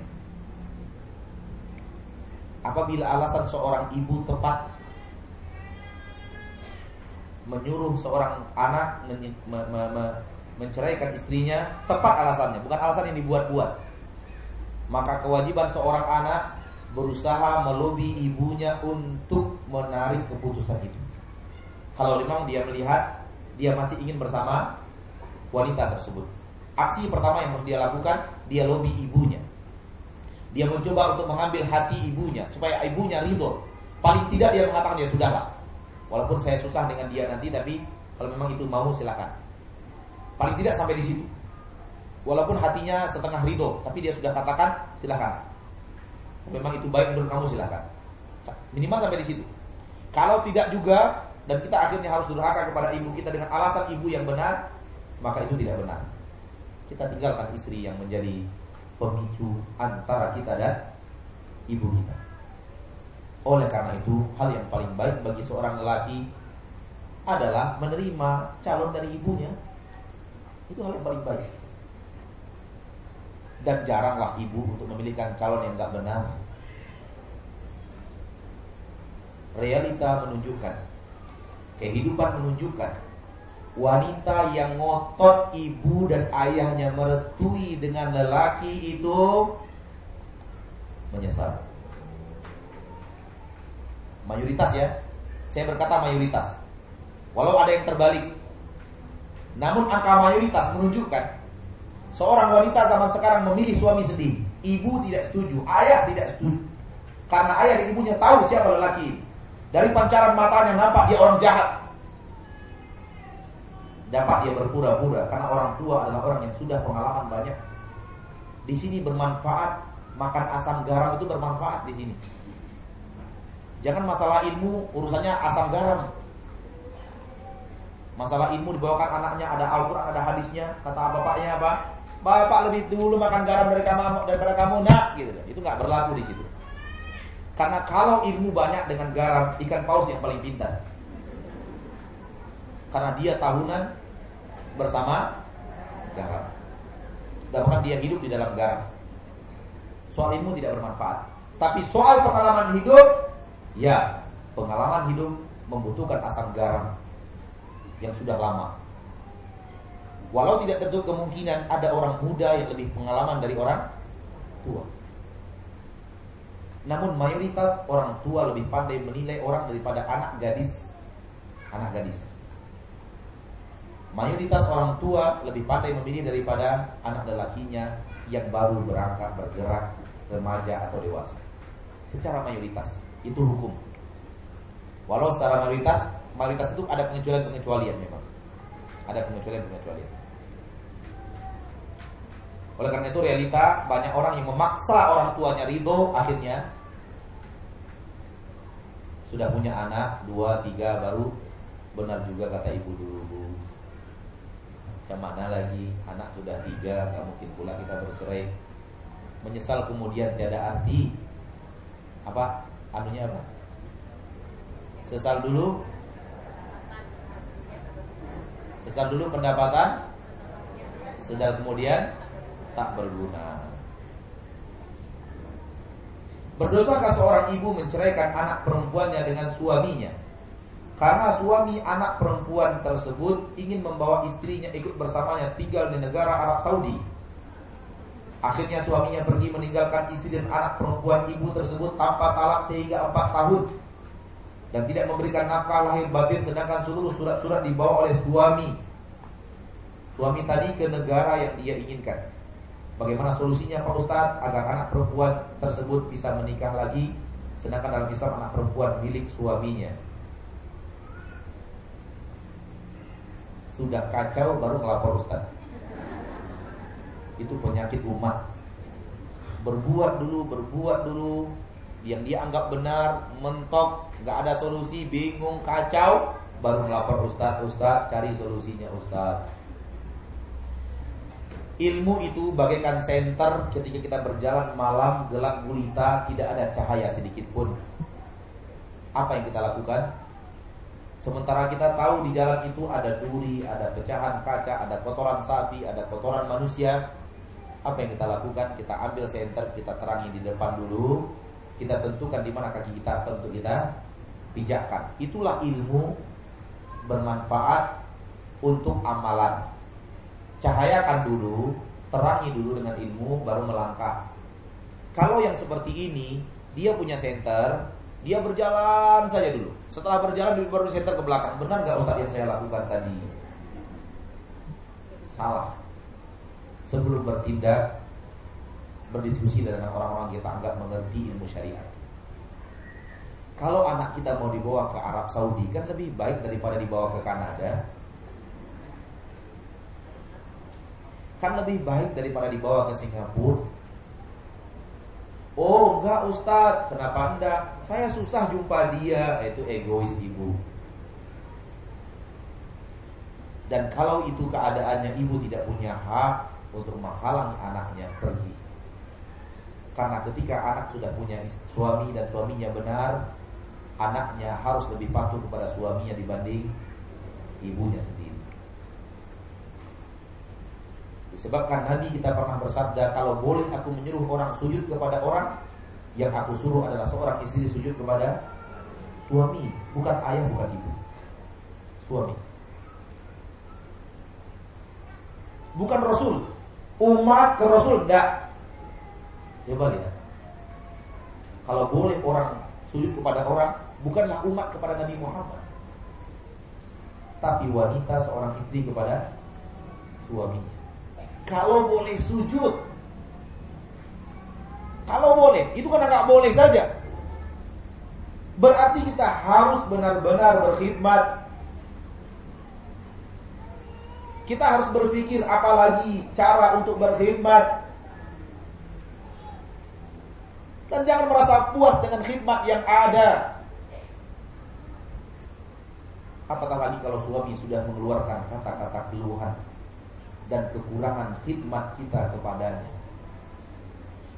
Apabila alasan seorang ibu tepat menyuruh seorang anak menceraikan istrinya tepat alasannya, bukan alasan yang dibuat-buat. Maka kewajiban seorang anak berusaha melobi ibunya untuk menarik keputusan itu. Kalau memang dia melihat dia masih ingin bersama wanita tersebut. Aksi pertama yang harus dia lakukan, dia lobi ibunya. Dia mencoba untuk mengambil hati ibunya supaya ibunya ridho. Paling tidak dia mengatakan ya sudahlah. Walaupun saya susah dengan dia nanti tapi kalau memang itu mau silakan. Paling tidak sampai di situ. Walaupun hatinya setengah ridho, tapi dia sudah katakan silakan. Memang itu baik menurut kamu silakan. Minimal sampai di situ. Kalau tidak juga dan kita akhirnya harus durhaka kepada ibu kita dengan alasan ibu yang benar, maka itu tidak benar. Kita tinggalkan istri yang menjadi pemicu antara kita dan ibu kita. Oleh karena itu, hal yang paling baik bagi seorang lelaki adalah menerima calon dari ibunya itu hal yang paling baik. Dan jaranglah ibu untuk memilihkan calon yang gak benar. Realita menunjukkan, kehidupan menunjukkan, wanita yang ngotot ibu dan ayahnya merestui dengan lelaki itu menyesal. Mayoritas ya, saya berkata mayoritas. Walau ada yang terbalik, namun angka mayoritas menunjukkan seorang wanita zaman sekarang memilih suami sendiri. Ibu tidak setuju, ayah tidak setuju. Karena ayah dan ibunya tahu siapa lelaki. Dari pancaran matanya nampak dia orang jahat. Dapat dia berpura-pura karena orang tua adalah orang yang sudah pengalaman banyak. Di sini bermanfaat, makan asam garam itu bermanfaat di sini. Jangan masalah ilmu urusannya asam garam. Masalah ilmu dibawakan anaknya ada Al-Quran, ada hadisnya. Kata bapaknya apa? Bapak lebih dulu makan garam dari kamu daripada kamu nak, gitu. Itu nggak berlaku di situ. Karena kalau ilmu banyak dengan garam, ikan paus yang paling pintar. Karena dia tahunan bersama garam. Dan bahkan dia hidup di dalam garam. Soal ilmu tidak bermanfaat. Tapi soal pengalaman hidup, ya pengalaman hidup membutuhkan asam garam yang sudah lama. Walau tidak tentu kemungkinan ada orang muda yang lebih pengalaman dari orang tua. Namun mayoritas orang tua lebih pandai menilai orang daripada anak gadis. Anak gadis. Mayoritas orang tua lebih pandai memilih daripada anak lelakinya yang baru berangkat bergerak remaja atau dewasa. Secara mayoritas itu hukum. Walau secara mayoritas mayoritas itu ada pengecualian-pengecualian memang. Ada pengecualian-pengecualian. Oleh karena itu realita banyak orang yang memaksa orang tuanya ridho akhirnya sudah punya anak dua tiga baru benar juga kata ibu dulu. Macam mana lagi? Anak sudah tiga nggak mungkin pula kita bercerai. Menyesal kemudian tiada arti. Apa? Anunya apa? Sesal dulu sesal dulu pendapatan sedang kemudian tak berguna. Berdosakah seorang ibu menceraikan anak perempuannya dengan suaminya? Karena suami anak perempuan tersebut ingin membawa istrinya ikut bersamanya tinggal di negara Arab Saudi. Akhirnya suaminya pergi meninggalkan istri dan anak perempuan ibu tersebut tanpa talak sehingga empat tahun dan tidak memberikan nafkah lahir batin sedangkan seluruh surat-surat dibawa oleh suami. Suami tadi ke negara yang dia inginkan. Bagaimana solusinya Pak Ustadz agar anak perempuan tersebut bisa menikah lagi sedangkan dalam Islam anak perempuan milik suaminya. Sudah kacau baru melapor Ustaz. Itu penyakit umat. Berbuat dulu, berbuat dulu yang dia anggap benar, mentok, nggak ada solusi, bingung, kacau, baru melapor Ustaz, Ustaz, cari solusinya Ustaz. Ilmu itu bagaikan senter ketika kita berjalan malam gelap gulita tidak ada cahaya sedikit pun. Apa yang kita lakukan? Sementara kita tahu di jalan itu ada duri, ada pecahan kaca, ada kotoran sapi, ada kotoran manusia. Apa yang kita lakukan? Kita ambil senter, kita terangi di depan dulu. Kita tentukan di mana kaki kita tentu kita pijakkan. Itulah ilmu bermanfaat untuk amalan. Cahayakan dulu, terangi dulu dengan ilmu, baru melangkah. Kalau yang seperti ini, dia punya center, dia berjalan saja dulu. Setelah berjalan, baru center ke belakang. Benar nggak Ustaz yang saya lakukan tadi? Salah. Sebelum bertindak, berdiskusi dengan orang-orang kita anggap mengerti ilmu syariat. Kalau anak kita mau dibawa ke Arab Saudi kan lebih baik daripada dibawa ke Kanada, kan lebih baik daripada dibawa ke Singapura. Oh enggak Ustadz, kenapa enggak? Saya susah jumpa dia, itu egois ibu. Dan kalau itu keadaannya ibu tidak punya hak untuk menghalangi anaknya pergi. Karena ketika anak sudah punya suami dan suaminya benar, anaknya harus lebih patuh kepada suaminya dibanding ibunya sendiri. Disebabkan Nabi kita pernah bersabda Kalau boleh aku menyuruh orang sujud kepada orang Yang aku suruh adalah seorang istri sujud kepada Suami Bukan ayah, bukan ibu. Suami. Bukan Rasul. Umat ke Rasul, tidak Coba lihat Kalau boleh orang sujud kepada orang Bukanlah umat kepada Nabi Muhammad Tapi wanita seorang istri kepada suaminya kalau boleh sujud. Kalau boleh, itu kan nggak boleh saja. Berarti kita harus benar-benar berkhidmat. Kita harus berpikir apalagi cara untuk berkhidmat. Dan jangan merasa puas dengan khidmat yang ada. Apatah lagi kalau suami sudah mengeluarkan kata-kata keluhan dan kekurangan khidmat kita kepadanya.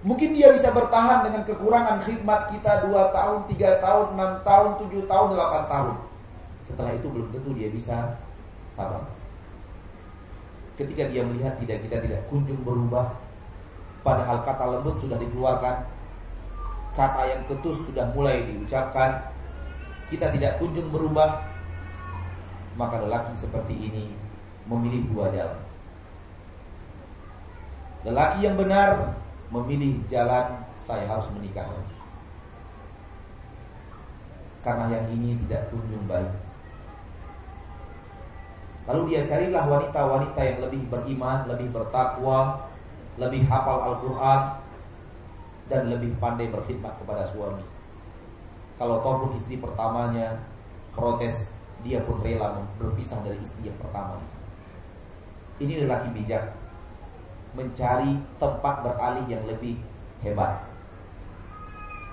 Mungkin dia bisa bertahan dengan kekurangan khidmat kita 2 tahun, 3 tahun, 6 tahun, 7 tahun, 8 tahun. Setelah itu belum tentu dia bisa sabar. Ketika dia melihat tidak kita tidak kunjung berubah, padahal kata lembut sudah dikeluarkan, kata yang ketus sudah mulai diucapkan, kita tidak kunjung berubah, maka lelaki seperti ini memilih dua jalan. Lelaki yang benar memilih jalan saya harus menikah Karena yang ini tidak kunjung baik. Lalu dia carilah wanita-wanita yang lebih beriman, lebih bertakwa, lebih hafal Al-Quran, dan lebih pandai berkhidmat kepada suami. Kalau toh pun istri pertamanya protes, dia pun rela berpisah dari istri yang pertama. Ini lelaki bijak mencari tempat beralih yang lebih hebat.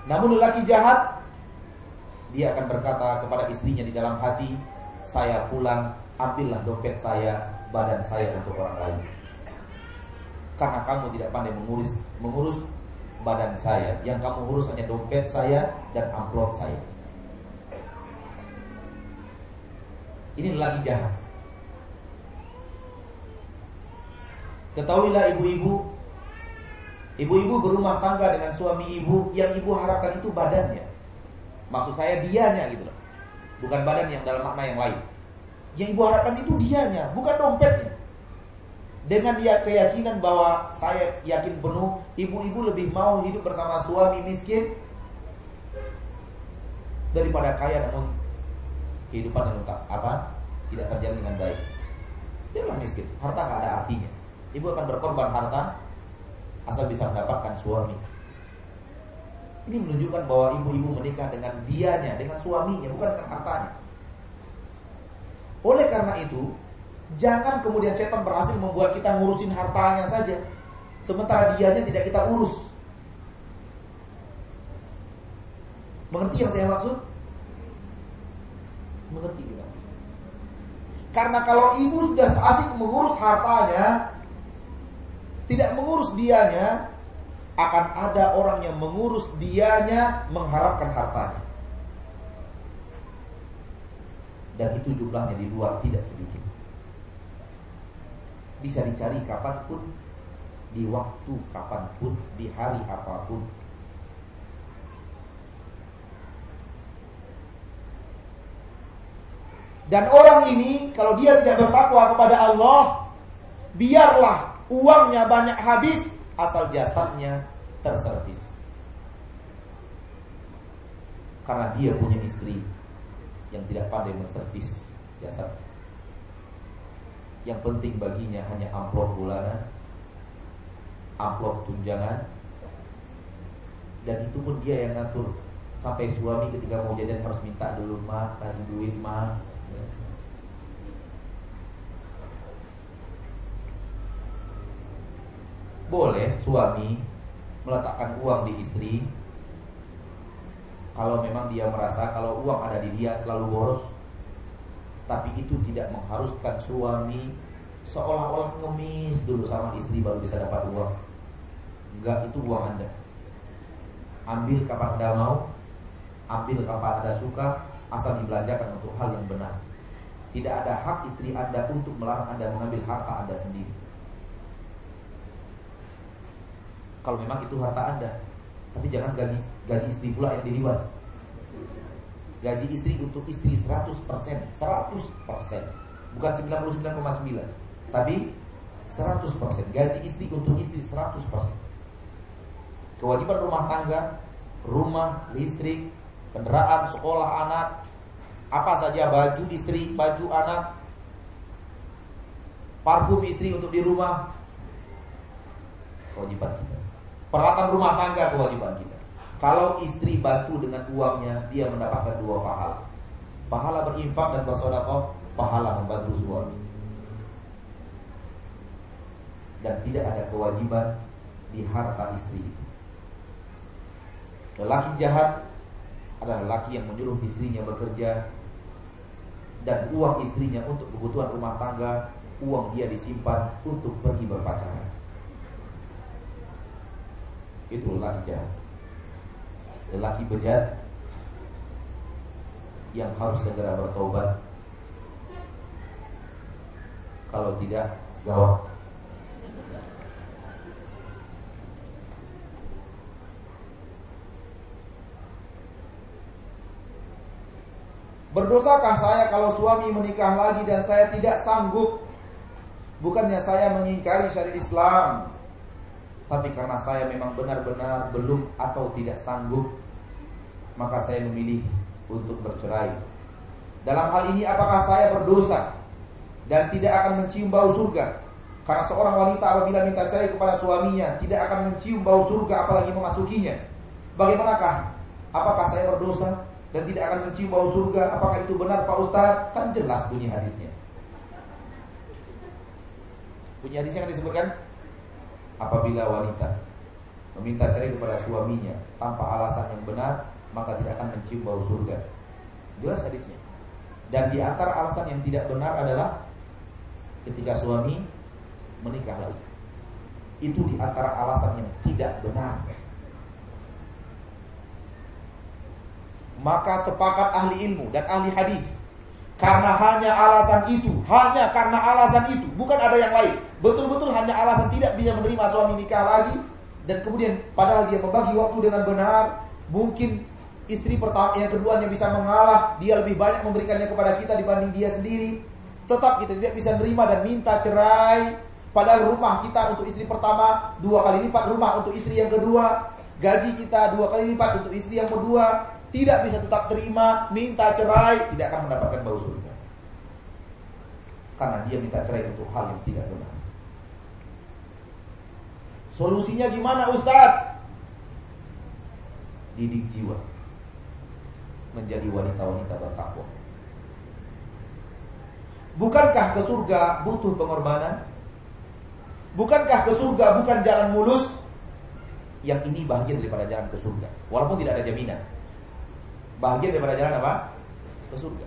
Namun lelaki jahat dia akan berkata kepada istrinya di dalam hati, "Saya pulang, ambillah dompet saya badan saya untuk orang lain. Karena kamu tidak pandai mengurus mengurus badan saya. Yang kamu urus hanya dompet saya dan amplop saya. Ini lagi jahat. Ketahuilah ibu-ibu Ibu-ibu berumah tangga dengan suami ibu Yang ibu harapkan itu badannya Maksud saya dianya gitu loh Bukan badan yang dalam makna yang lain Yang ibu harapkan itu dianya Bukan dompetnya Dengan dia keyakinan bahwa Saya yakin penuh Ibu-ibu lebih mau hidup bersama suami miskin Daripada kaya namun Kehidupan yang apa? Tidak terjadi dengan baik. Dia miskin. Harta gak ada artinya. Ibu akan berkorban harta asal bisa mendapatkan suami. Ini menunjukkan bahwa ibu-ibu menikah dengan dianya, dengan suaminya, bukan dengan hartanya. Oleh karena itu, jangan kemudian setan berhasil membuat kita ngurusin hartanya saja, sementara dianya tidak kita urus. Mengerti yang saya maksud? Mengerti juga. Karena kalau ibu sudah asik mengurus hartanya, tidak mengurus dianya, akan ada orang yang mengurus dianya mengharapkan hartanya. Dan itu jumlahnya di luar tidak sedikit. Bisa dicari kapan pun, di waktu kapan pun, di hari apa pun. Dan orang ini kalau dia tidak bertakwa kepada Allah, biarlah uangnya banyak habis asal jasadnya terservis. Karena dia punya istri yang tidak pandai menservis jasad. Yang penting baginya hanya amplop bulanan, amplop tunjangan, dan itu pun dia yang ngatur. Sampai suami ketika mau jadian harus minta dulu mah, kasih duit mah, boleh suami meletakkan uang di istri. Kalau memang dia merasa kalau uang ada di dia selalu boros tapi itu tidak mengharuskan suami seolah-olah ngemis dulu sama istri baru bisa dapat uang enggak itu uang anda ambil kapan anda mau ambil kapan anda suka asal dibelanjakan untuk hal yang benar tidak ada hak istri anda untuk melarang anda mengambil harta anda sendiri kalau memang itu harta Anda. Tapi jangan gaji gaji istri pula yang diriwas. Gaji istri untuk istri 100%, 100%. Bukan 99,9, tapi 100%. Gaji istri untuk istri 100%. Kewajiban rumah tangga, rumah, listrik, kendaraan, sekolah anak, apa saja baju istri, baju anak, parfum istri untuk di rumah, kewajiban kita. Peralatan rumah tangga kewajiban kita. Kalau istri bantu dengan uangnya, dia mendapatkan dua pahala. Pahala berinfak dan bersodakoh, pahala membantu suami. Dan tidak ada kewajiban di harta istri. Lelaki jahat adalah lelaki yang menyuruh istrinya bekerja dan uang istrinya untuk kebutuhan rumah tangga, uang dia disimpan untuk pergi berpacaran itu lelaki jahat lelaki bejat yang harus segera bertobat. Kalau tidak gawat. Berdosakah saya kalau suami menikah lagi dan saya tidak sanggup? Bukannya saya mengingkari syariat Islam tapi karena saya memang benar-benar belum atau tidak sanggup Maka saya memilih untuk bercerai. Dalam hal ini apakah saya berdosa Dan tidak akan mencium bau surga? Karena seorang wanita apabila minta cerai kepada suaminya Tidak akan mencium bau surga apalagi memasukinya. Bagaimanakah? Apakah saya berdosa dan tidak akan mencium bau surga? Apakah itu benar Pak Ustaz? Kan jelas bunyi hadisnya. Bunyi hadisnya yang disebutkan apabila wanita meminta cerai kepada suaminya tanpa alasan yang benar, maka tidak akan mencium bau surga. Jelas hadisnya. Dan di antara alasan yang tidak benar adalah ketika suami menikah lagi. Itu di antara alasan yang tidak benar. Maka sepakat ahli ilmu dan ahli hadis karena hanya alasan itu, hanya karena alasan itu, bukan ada yang lain. Betul-betul hanya alasan tidak bisa menerima suami nikah lagi dan kemudian padahal dia membagi waktu dengan benar, mungkin istri pertama yang keduanya bisa mengalah, dia lebih banyak memberikannya kepada kita dibanding dia sendiri. Tetap kita tidak bisa menerima dan minta cerai. Padahal rumah kita untuk istri pertama dua kali lipat rumah untuk istri yang kedua. Gaji kita dua kali lipat untuk istri yang kedua. Tidak bisa tetap terima, minta cerai, tidak akan mendapatkan bau surga. Karena dia minta cerai untuk hal yang tidak benar. Solusinya gimana Ustaz? Didik jiwa. Menjadi wanita-wanita bertakwa. Bukankah ke surga butuh pengorbanan? Bukankah ke surga bukan jalan mulus? Yang ini bagian daripada jalan ke surga. Walaupun tidak ada jaminan. Bagian daripada jalan apa? Ke surga.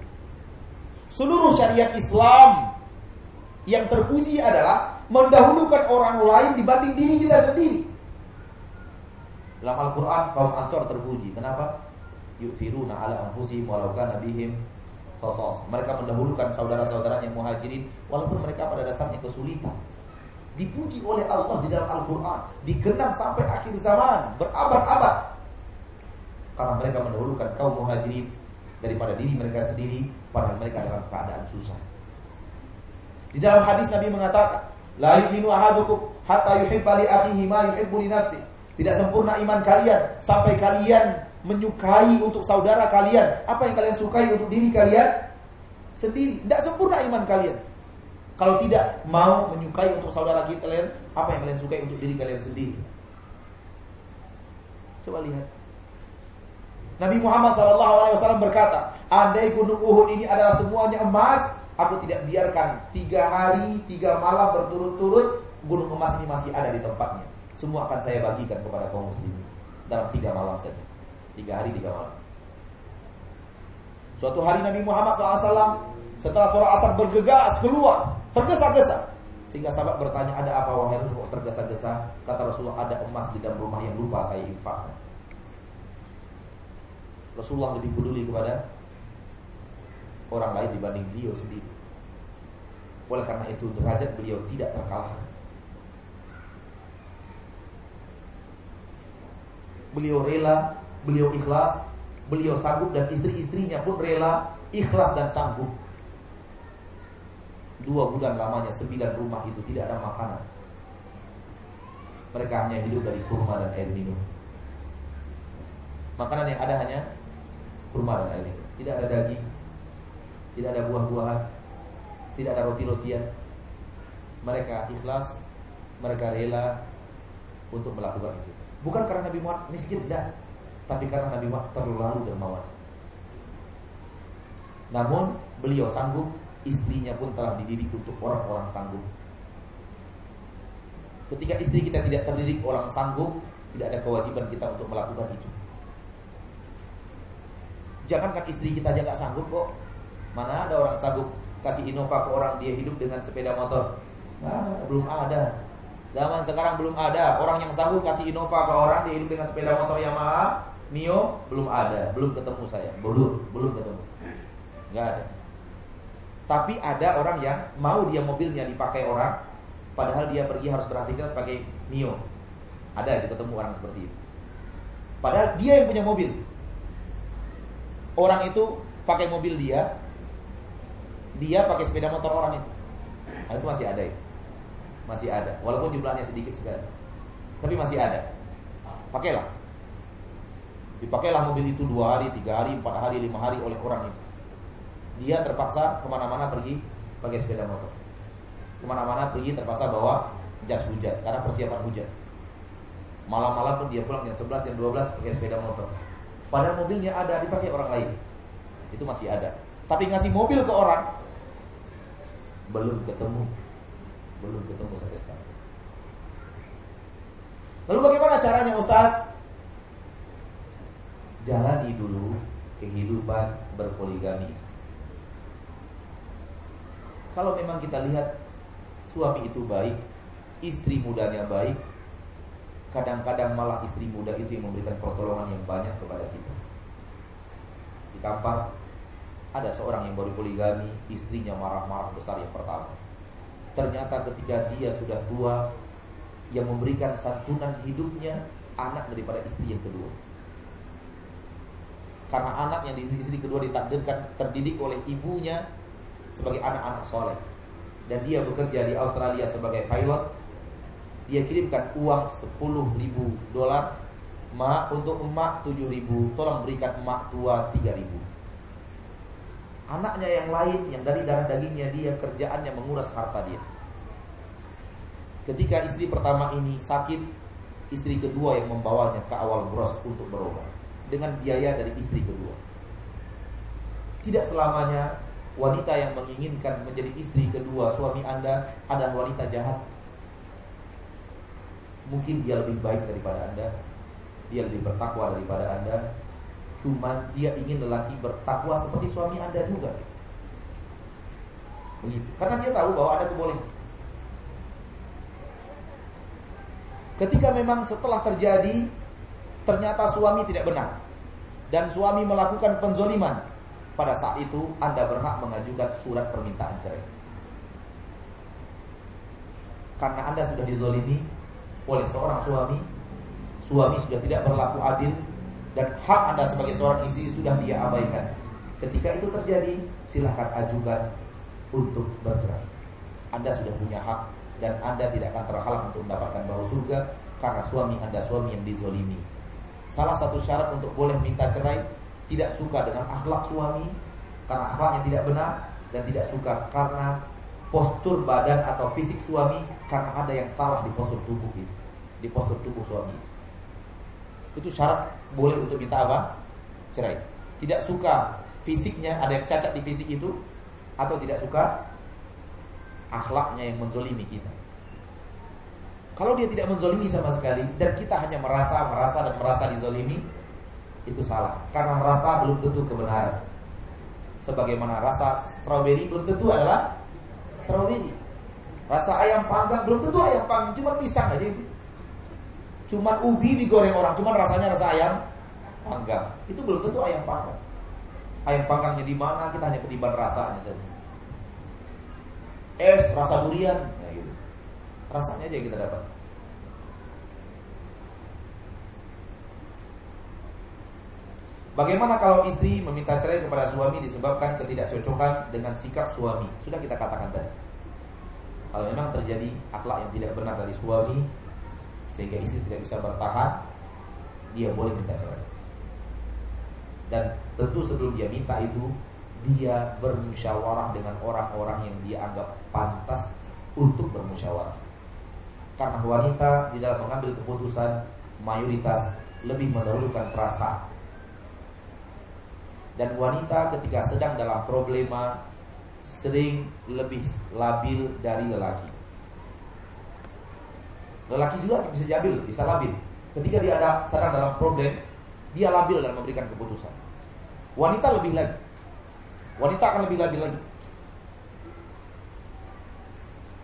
Seluruh syariat Islam yang terpuji adalah mendahulukan orang lain dibanding diri kita sendiri. Dalam Al-Quran kaum Ansor terpuji. Kenapa? Yu'firuna ala anfusihim walau kana bihim Khosos. Mereka mendahulukan saudara-saudaranya muhajirin walaupun mereka pada dasarnya kesulitan. Dipuji oleh Allah di dalam Al-Quran. Dikenang sampai akhir zaman. Berabad-abad. Karena mereka mendahulukan kaum muhajirin daripada diri mereka sendiri. Padahal mereka dalam keadaan susah. Di dalam hadis Nabi mengatakan, La yu'minu ahadukum hatta yuhibba li akhihi ma yuhibbu li nafsi. Tidak sempurna iman kalian sampai kalian menyukai untuk saudara kalian apa yang kalian sukai untuk diri kalian sendiri. Tidak sempurna iman kalian. Kalau tidak mau menyukai untuk saudara kalian apa yang kalian sukai untuk diri kalian sendiri. Coba lihat. Nabi Muhammad SAW berkata, andai gunung Uhud ini adalah semuanya emas, aku tidak biarkan tiga hari, tiga malam berturut-turut gunung emas ini masih ada di tempatnya. Semua akan saya bagikan kepada kaum muslimin dalam tiga malam saja. Tiga hari, tiga malam. Suatu hari Nabi Muhammad SAW setelah sholat asar bergegas keluar, tergesa-gesa. Sehingga sahabat bertanya, ada apa wahai Rasul tergesa-gesa? Kata Rasulullah, ada emas di dalam rumah yang lupa saya infakkan. Rasulullah lebih peduli kepada orang lain dibanding beliau sendiri. Oleh karena itu derajat beliau tidak terkalahkan. Beliau rela beliau ikhlas, beliau sanggup dan istri-istrinya pun rela, ikhlas dan sanggup. Dua bulan lamanya sembilan rumah itu tidak ada makanan. Mereka hanya hidup dari kurma dan air minum. Makanan yang ada hanya kurma dan air minum. Tidak ada daging, tidak ada buah-buahan, tidak ada roti-rotian. Mereka ikhlas, mereka rela untuk melakukan itu. Bukan karena Nabi Muhammad miskin, tidak tapi karena Nabi Muhammad terlalu dermawan. Namun beliau sanggup, istrinya pun telah dididik untuk orang-orang sanggup. Ketika istri kita tidak terdidik orang sanggup, tidak ada kewajiban kita untuk melakukan itu. Jangankan istri kita aja nggak sanggup kok. Mana ada orang sanggup kasih Innova ke orang dia hidup dengan sepeda motor? Nah, belum ada. Zaman sekarang belum ada orang yang sanggup kasih Innova ke orang dia hidup dengan sepeda motor Yamaha Mio belum ada, belum ketemu saya, belum, belum ketemu. Enggak ada. Tapi ada orang yang mau dia mobilnya dipakai orang, padahal dia pergi harus berhati-hati sebagai Mio. Ada itu ketemu orang seperti itu. Padahal dia yang punya mobil. Orang itu pakai mobil dia, dia pakai sepeda motor orang itu. Nah, itu masih ada itu. Masih ada, walaupun jumlahnya sedikit sekali. Tapi masih ada. Pakailah. Dipakailah mobil itu dua hari, tiga hari, empat hari, lima hari oleh orang itu. Dia terpaksa ke mana-mana pergi pakai sepeda motor. Ke mana-mana pergi terpaksa bawa jas hujan karena persiapan hujan. Malam-malam pun dia pulang jam 11, jam 12 pakai sepeda motor. Padahal mobilnya ada dipakai orang lain. Itu masih ada. Tapi ngasih mobil ke orang belum ketemu. Belum ketemu sampai sekarang. Lalu bagaimana caranya Ustaz? jalani dulu kehidupan berpoligami. Kalau memang kita lihat suami itu baik, istri mudanya baik, kadang-kadang malah istri muda itu yang memberikan pertolongan yang banyak kepada kita. Di Kampar ada seorang yang baru poligami, istrinya marah-marah besar yang pertama. Ternyata ketika dia sudah tua, yang memberikan santunan hidupnya anak daripada istri yang kedua. Karena anak yang di istri kedua ditakdirkan terdidik oleh ibunya sebagai anak-anak soleh. Dan dia bekerja di Australia sebagai pilot. Dia kirimkan uang 10 ribu dolar. Untuk emak 7 ribu. Tolong berikan emak tua 3 ribu. Anaknya yang lain yang dari darah dagingnya dia kerjaannya menguras harta dia. Ketika istri pertama ini sakit, istri kedua yang membawanya ke awal bros untuk berobat dengan biaya dari istri kedua. Tidak selamanya wanita yang menginginkan menjadi istri kedua suami Anda adalah wanita jahat. Mungkin dia lebih baik daripada Anda, dia lebih bertakwa daripada Anda. Cuma dia ingin lelaki bertakwa seperti suami Anda juga. Begitu. Karena dia tahu bahwa ada kebolehan. Ketika memang setelah terjadi ternyata suami tidak benar dan suami melakukan penzoliman, pada saat itu Anda berhak mengajukan surat permintaan cerai. Karena Anda sudah dizolimi oleh seorang suami, suami sudah tidak berlaku adil dan hak Anda sebagai seorang istri sudah dia abaikan. Ketika itu terjadi, silahkan ajukan untuk bercerai. Anda sudah punya hak dan Anda tidak akan terhalang untuk mendapatkan bau surga karena suami Anda suami yang dizolimi. Salah satu syarat untuk boleh minta cerai tidak suka dengan akhlak suami karena akhlaknya tidak benar dan tidak suka karena postur badan atau fisik suami karena ada yang salah di postur tubuh itu, di postur tubuh suami. Itu syarat boleh untuk minta apa? Cerai. Tidak suka fisiknya ada yang cacat di fisik itu atau tidak suka akhlaknya yang menzolimi kita. Kalau dia tidak menzolimi sama sekali dan kita hanya merasa, merasa dan merasa dizolimi, itu salah. Karena merasa belum tentu kebenaran. Sebagaimana rasa strawberry belum tentu adalah strawberry. Rasa ayam panggang belum tentu ayam panggang, cuma pisang aja itu. Cuma ubi digoreng orang, cuma rasanya rasa ayam panggang. Itu belum tentu ayam panggang. Ayam panggangnya di mana kita hanya ketiban rasanya saja es rasa durian nah, gitu. rasanya aja yang kita dapat Bagaimana kalau istri meminta cerai kepada suami disebabkan ketidakcocokan dengan sikap suami? Sudah kita katakan tadi. Kalau memang terjadi akhlak yang tidak benar dari suami sehingga istri tidak bisa bertahan, dia boleh minta cerai. Dan tentu sebelum dia minta itu dia bermusyawarah dengan orang-orang yang dia anggap pantas untuk bermusyawarah. Karena wanita di dalam mengambil keputusan mayoritas lebih mendahulukan perasaan. Dan wanita ketika sedang dalam problema sering lebih labil dari lelaki. Lelaki juga bisa jabil, bisa labil. Ketika dia ada sedang dalam problem, dia labil dalam memberikan keputusan. Wanita lebih lagi Wanita akan lebih labil lagi.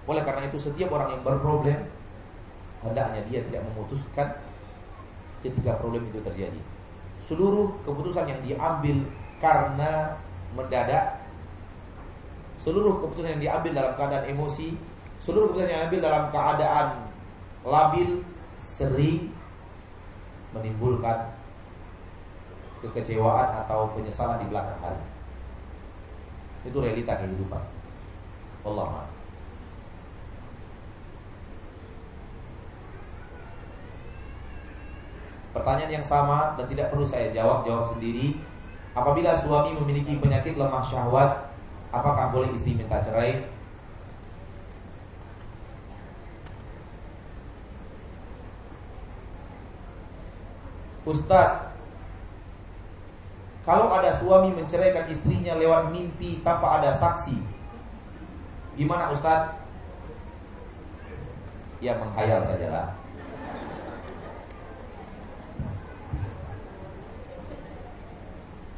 Oleh karena itu setiap orang yang berproblem hendaknya dia tidak memutuskan ketika problem itu terjadi. Seluruh keputusan yang diambil karena mendadak seluruh keputusan yang diambil dalam keadaan emosi, seluruh keputusan yang diambil dalam keadaan labil sering menimbulkan kekecewaan atau penyesalan di belakang hari. Itu realita kehidupan. Allah Pertanyaan yang sama dan tidak perlu saya jawab, jawab sendiri. Apabila suami memiliki penyakit lemah syahwat, apakah boleh istri minta cerai? Ustadz, kalau ada suami menceraikan istrinya lewat mimpi tanpa ada saksi, gimana Ustaz? Ya menghayal sajalah.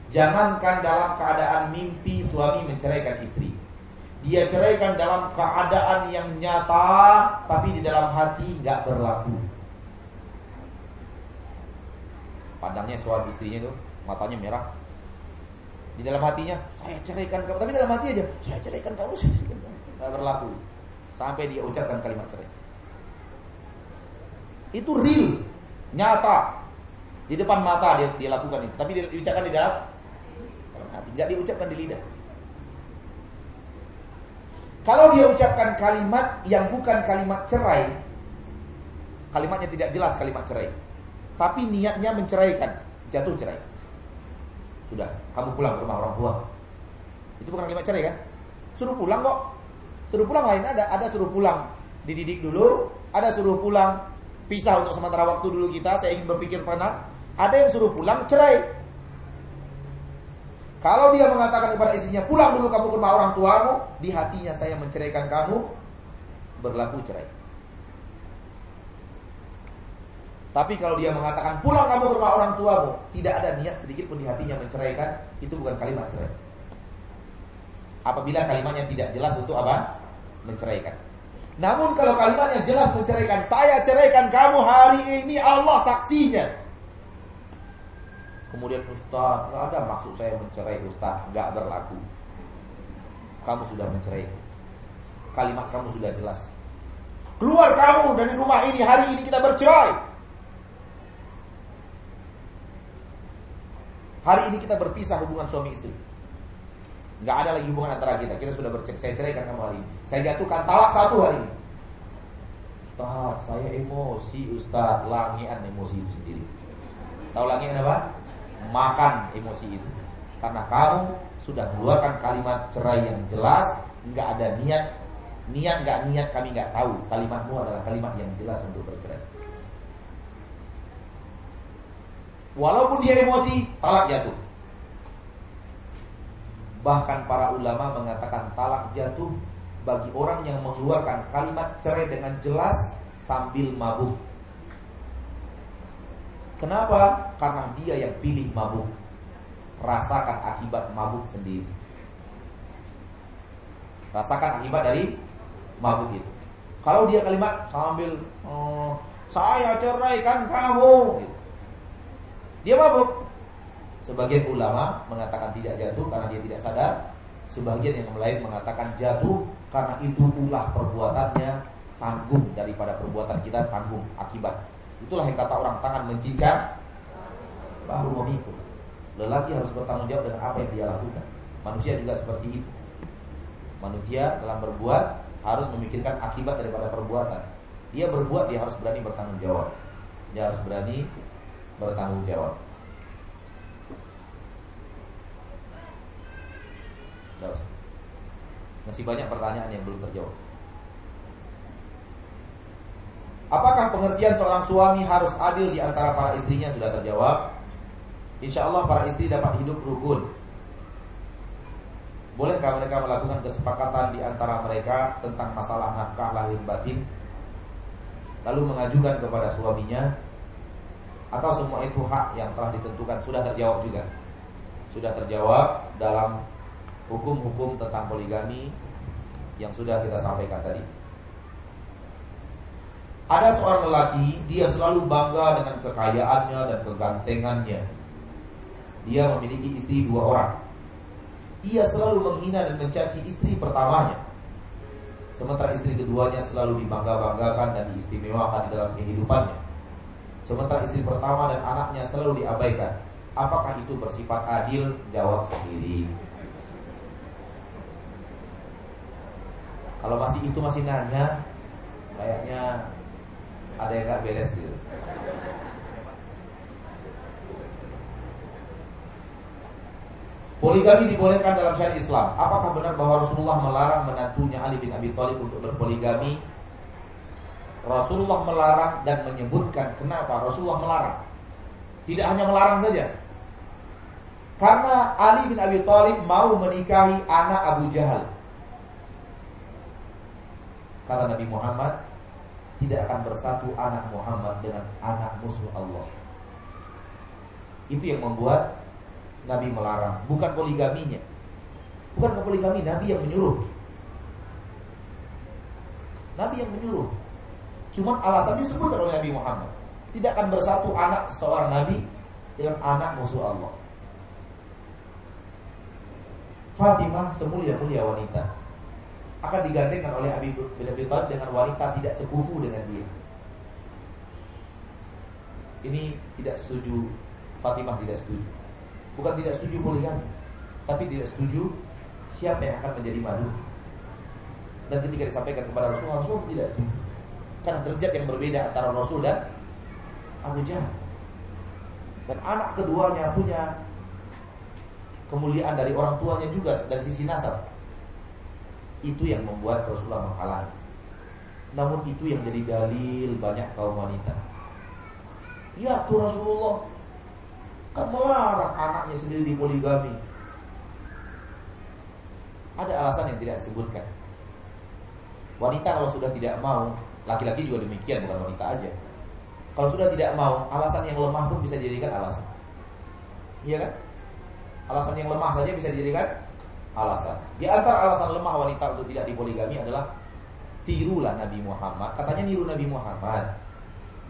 Jangankan dalam keadaan mimpi suami menceraikan istri. Dia ceraikan dalam keadaan yang nyata, tapi di dalam hati nggak berlaku. Pandangnya suami istrinya itu, matanya merah. Di dalam hatinya, saya ceraikan kamu, tapi dalam hati aja, saya ceraikan kamu, saya. Nggak berlaku. Sampai dia ucapkan kalimat cerai. Itu real, nyata. Di depan mata dia, dia lakukan itu, tapi dia ucapkan di dalam hati, nggak diucapkan di lidah. Kalau dia ucapkan kalimat yang bukan kalimat cerai, kalimatnya tidak jelas kalimat cerai, tapi niatnya menceraikan, jatuh cerai. Sudah, kamu pulang ke rumah orang tua. Itu bukan kalimat cerai kan? Suruh pulang kok. Suruh pulang lain ada, ada suruh pulang dididik dulu, ada suruh pulang pisah untuk sementara waktu dulu kita, saya ingin berpikir pernah. Ada yang suruh pulang cerai. Kalau dia mengatakan kepada istrinya, pulang dulu kamu ke rumah orang tuamu, di hatinya saya menceraikan kamu, berlaku cerai. Tapi kalau dia mengatakan, pulang kamu ke rumah orang tuamu, tidak ada niat sedikit pun di hatinya menceraikan, itu bukan kalimat cerai. Apabila kalimatnya tidak jelas untuk apa? Menceraikan. Namun kalau kalimatnya jelas menceraikan, saya ceraikan kamu hari ini Allah saksinya. Kemudian Ustaz, nggak ada maksud saya mencerai Ustaz, nggak berlaku. Kamu sudah mencerai. Kalimat kamu sudah jelas. Keluar kamu dari rumah ini, hari ini kita bercerai. Hari ini kita berpisah hubungan suami istri. Nggak ada lagi hubungan antara kita. Kita sudah bercerai. Saya ceraikan kamu hari ini. Saya jatuhkan talak satu hari ini. Ustaz, saya emosi Ustaz. Langian emosi itu sendiri. Tahu langian apa? Makan emosi itu. Karena kamu sudah mengeluarkan kalimat cerai yang jelas. Nggak ada niat. Niat nggak niat kami nggak tahu. Kalimatmu adalah kalimat yang jelas untuk bercerai. Walaupun dia emosi, talak jatuh. Bahkan para ulama mengatakan talak jatuh bagi orang yang mengeluarkan kalimat cerai dengan jelas sambil mabuk. Kenapa? Karena dia yang pilih mabuk. Rasakan akibat mabuk sendiri. Rasakan akibat dari mabuk itu. Kalau dia kalimat sambil oh, saya ceraikan kamu, gitu. Dia mabuk. Sebagian ulama mengatakan tidak jatuh karena dia tidak sadar. Sebagian yang lain mengatakan jatuh karena itu ulah perbuatannya tanggung daripada perbuatan kita tanggung akibat. Itulah yang kata orang tangan mencincang baru memikul. Lelaki harus bertanggung jawab dengan apa yang dia lakukan. Manusia juga seperti itu. Manusia dalam berbuat harus memikirkan akibat daripada perbuatan. Dia berbuat dia harus berani bertanggung jawab. Dia harus berani bertanggung jawab. Masih banyak pertanyaan yang belum terjawab. Apakah pengertian seorang suami harus adil di antara para istrinya sudah terjawab? Insya Allah para istri dapat hidup rukun. Bolehkah mereka melakukan kesepakatan di antara mereka tentang masalah nafkah lahir batin? Lalu mengajukan kepada suaminya Atau semua itu hak yang telah ditentukan Sudah terjawab juga Sudah terjawab dalam hukum-hukum tentang poligami yang sudah kita sampaikan tadi. Ada seorang lelaki, dia selalu bangga dengan kekayaannya dan kegantengannya. Dia memiliki istri dua orang. Ia selalu menghina dan mencaci istri pertamanya. Sementara istri keduanya selalu dibangga-banggakan dan diistimewakan di dalam kehidupannya. Sementara istri pertama dan anaknya selalu diabaikan. Apakah itu bersifat adil? Jawab sendiri. Kalau masih itu masih nanya, kayaknya ada yang nggak beres gitu. Poligami dibolehkan dalam syariat Islam. Apakah benar bahwa Rasulullah melarang menantunya Ali bin Abi Thalib untuk berpoligami? Rasulullah melarang dan menyebutkan kenapa Rasulullah melarang. Tidak hanya melarang saja. Karena Ali bin Abi Thalib mau menikahi anak Abu Jahal. Kata Nabi Muhammad, tidak akan bersatu anak Muhammad dengan anak musuh Allah. Itu yang membuat Nabi melarang, bukan poligaminya. Bukan poligami, Nabi yang menyuruh. Nabi yang menyuruh. Cuma alasan disebut oleh Nabi Muhammad. Tidak akan bersatu anak seorang Nabi dengan anak musuh Allah. Fatimah semulia-mulia wanita akan digandengkan oleh Abi bin dengan wanita tidak sepupu dengan dia. Ini tidak setuju Fatimah tidak setuju. Bukan tidak setuju poligami, tapi tidak setuju siapa yang akan menjadi madu. Dan ketika disampaikan kepada Rasulullah, Rasul tidak setuju. Karena derajat yang berbeda antara Rasul dan Abu Jahal. Dan anak keduanya punya kemuliaan dari orang tuanya juga dari sisi nasab. Itu yang membuat Rasulullah menghalangi. Namun itu yang jadi dalil banyak kaum wanita. Ya tuh Rasulullah kan melarang anaknya sendiri di poligami. Ada alasan yang tidak disebutkan. Wanita kalau sudah tidak mau, laki-laki juga demikian bukan wanita aja. Kalau sudah tidak mau, alasan yang lemah pun bisa dijadikan alasan. Iya kan? Alasan yang lemah saja bisa dijadikan alasan. Di antara alasan lemah wanita untuk tidak dipoligami adalah tirulah Nabi Muhammad. Katanya niru Nabi Muhammad.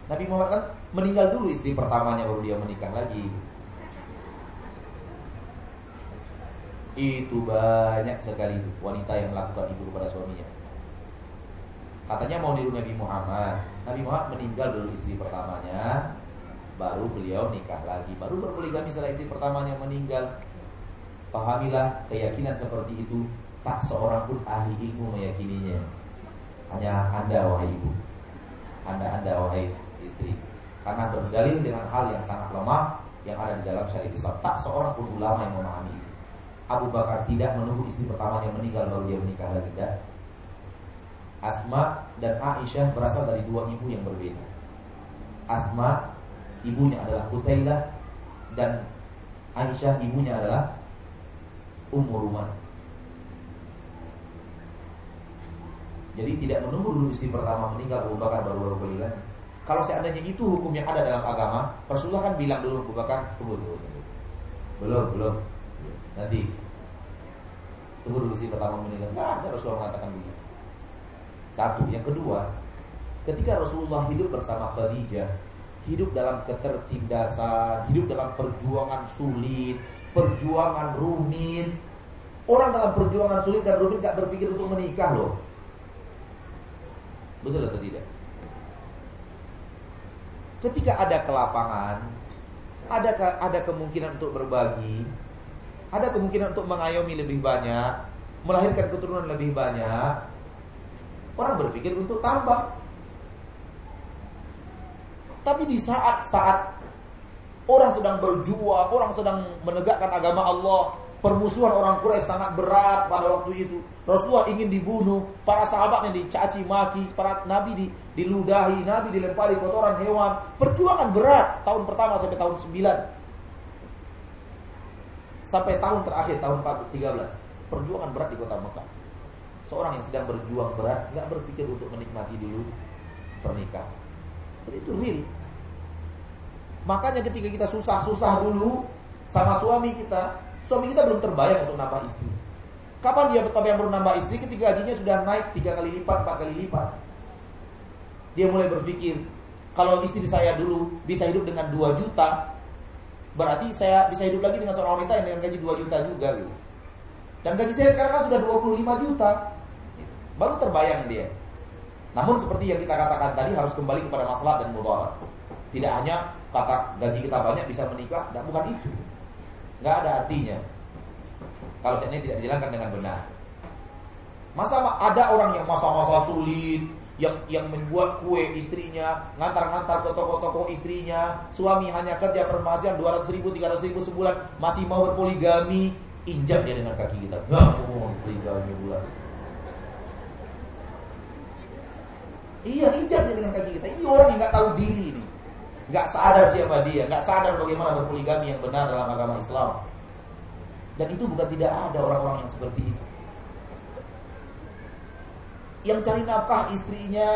Nabi Muhammad kan meninggal dulu istri pertamanya baru dia menikah lagi. Itu banyak sekali wanita yang melakukan itu kepada suaminya. Katanya mau niru Nabi Muhammad. Nabi Muhammad meninggal dulu istri pertamanya, baru beliau nikah lagi, baru berpoligami setelah istri pertamanya meninggal. Pahamilah keyakinan seperti itu. Tak seorang pun ahli ilmu meyakininya. Hanya anda wahai ibu. Anda anda wahai istri. Karena berdalil dengan hal yang sangat lemah Yang ada di dalam syariat Islam. Tak seorang pun ulama yang memahami itu. Abu Bakar tidak menunggu istri pertamanya meninggal Baru dia menikah lagi. Tidak Asma dan Aisyah berasal dari dua ibu yang berbeda Asma ibunya adalah Kutailah Dan Aisyah ibunya adalah umur rumah. Jadi tidak menunggu dulu istri pertama meninggal Abu Bakar baru baru. Kalau seandainya itu hukum yang ada dalam agama, Rasulullah kan bilang dulu Abu Bakar tunggu tunggu. Belum belum. Nanti tunggu dulu istri pertama meninggal. Nah, ada Rasulullah mengatakan begitu. Satu, yang kedua, ketika Rasulullah hidup bersama Khadijah, hidup dalam ketertindasan, hidup dalam perjuangan sulit, perjuangan rumit. Orang dalam perjuangan sulit dan rumit gak berpikir untuk menikah loh. Betul atau tidak? Ketika ada kelapangan, ada ada kemungkinan untuk berbagi, ada kemungkinan untuk mengayomi lebih banyak, melahirkan keturunan lebih banyak. Orang berpikir untuk tambah. Tapi di saat-saat Orang sedang berjuang, orang sedang menegakkan agama Allah. Permusuhan orang Quraisy sangat berat pada waktu itu. Rasulullah ingin dibunuh, para sahabatnya dicaci maki, para nabi di, diludahi, nabi dilempari kotoran hewan. Perjuangan berat tahun pertama sampai tahun 9. Sampai tahun terakhir tahun 13. Perjuangan berat di kota Mekah. Seorang yang sedang berjuang berat nggak berpikir untuk menikmati dulu pernikahan. Itu real. Makanya ketika kita susah-susah dulu sama suami kita, suami kita belum terbayang untuk nambah istri. Kapan dia terbayang baru nambah istri? Ketika gajinya sudah naik tiga kali lipat, empat kali lipat. Dia mulai berpikir, kalau istri saya dulu bisa hidup dengan 2 juta, berarti saya bisa hidup lagi dengan seorang wanita yang dengan gaji 2 juta juga gitu. Dan gaji saya sekarang kan sudah 25 juta. Baru terbayang dia. Namun seperti yang kita katakan tadi harus kembali kepada masalah dan mudarat. Tidak hanya kata gaji kita banyak bisa menikah, dan bukan itu. Nggak ada artinya. Kalau ini tidak dijalankan dengan benar. Masa ada orang yang masa-masa sulit, yang yang membuat kue istrinya, ngantar-ngantar ke toko-toko istrinya, suami hanya kerja permasian 200 ribu, 300 ribu sebulan, masih mau berpoligami, injak dia dengan kaki kita. Nggak mau poligami bulan. Iya, injak dia dengan kaki kita. Ini orang yang nggak tahu diri ini nggak sadar siapa dia, nggak sadar bagaimana berpoligami yang benar dalam agama Islam. Dan itu bukan tidak ada orang-orang yang seperti itu. Yang cari nafkah istrinya,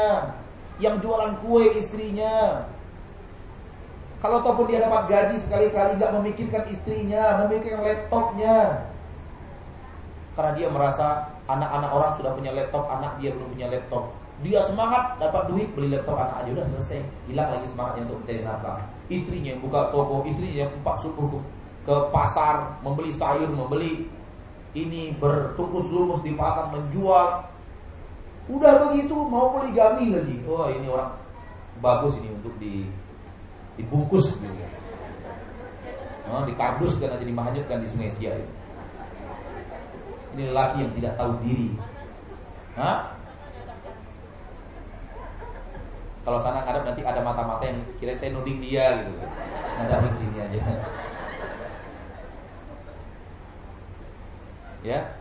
yang jualan kue istrinya. Kalau ataupun dia dapat gaji sekali-kali nggak memikirkan istrinya, memikirkan laptopnya. Karena dia merasa anak-anak orang sudah punya laptop, anak dia belum punya laptop. Dia semangat dapat duit beli laptop anak aja udah selesai. Hilang lagi semangatnya untuk mencari nafkah. Istrinya yang buka toko, istrinya yang empat subuh ke pasar membeli sayur, membeli ini bertukus lumus di pasar menjual. Udah begitu mau poligami lagi. Oh ini orang bagus ini untuk di dibungkus gitu. Oh, dikardus karena jadi mahanyutkan di Sungai Sia ini. Ini lelaki yang tidak tahu diri. Hah? Kalau sana ngadap nanti ada mata-mata yang kira saya nuding dia gitu. Ngadap di sini aja. Ya.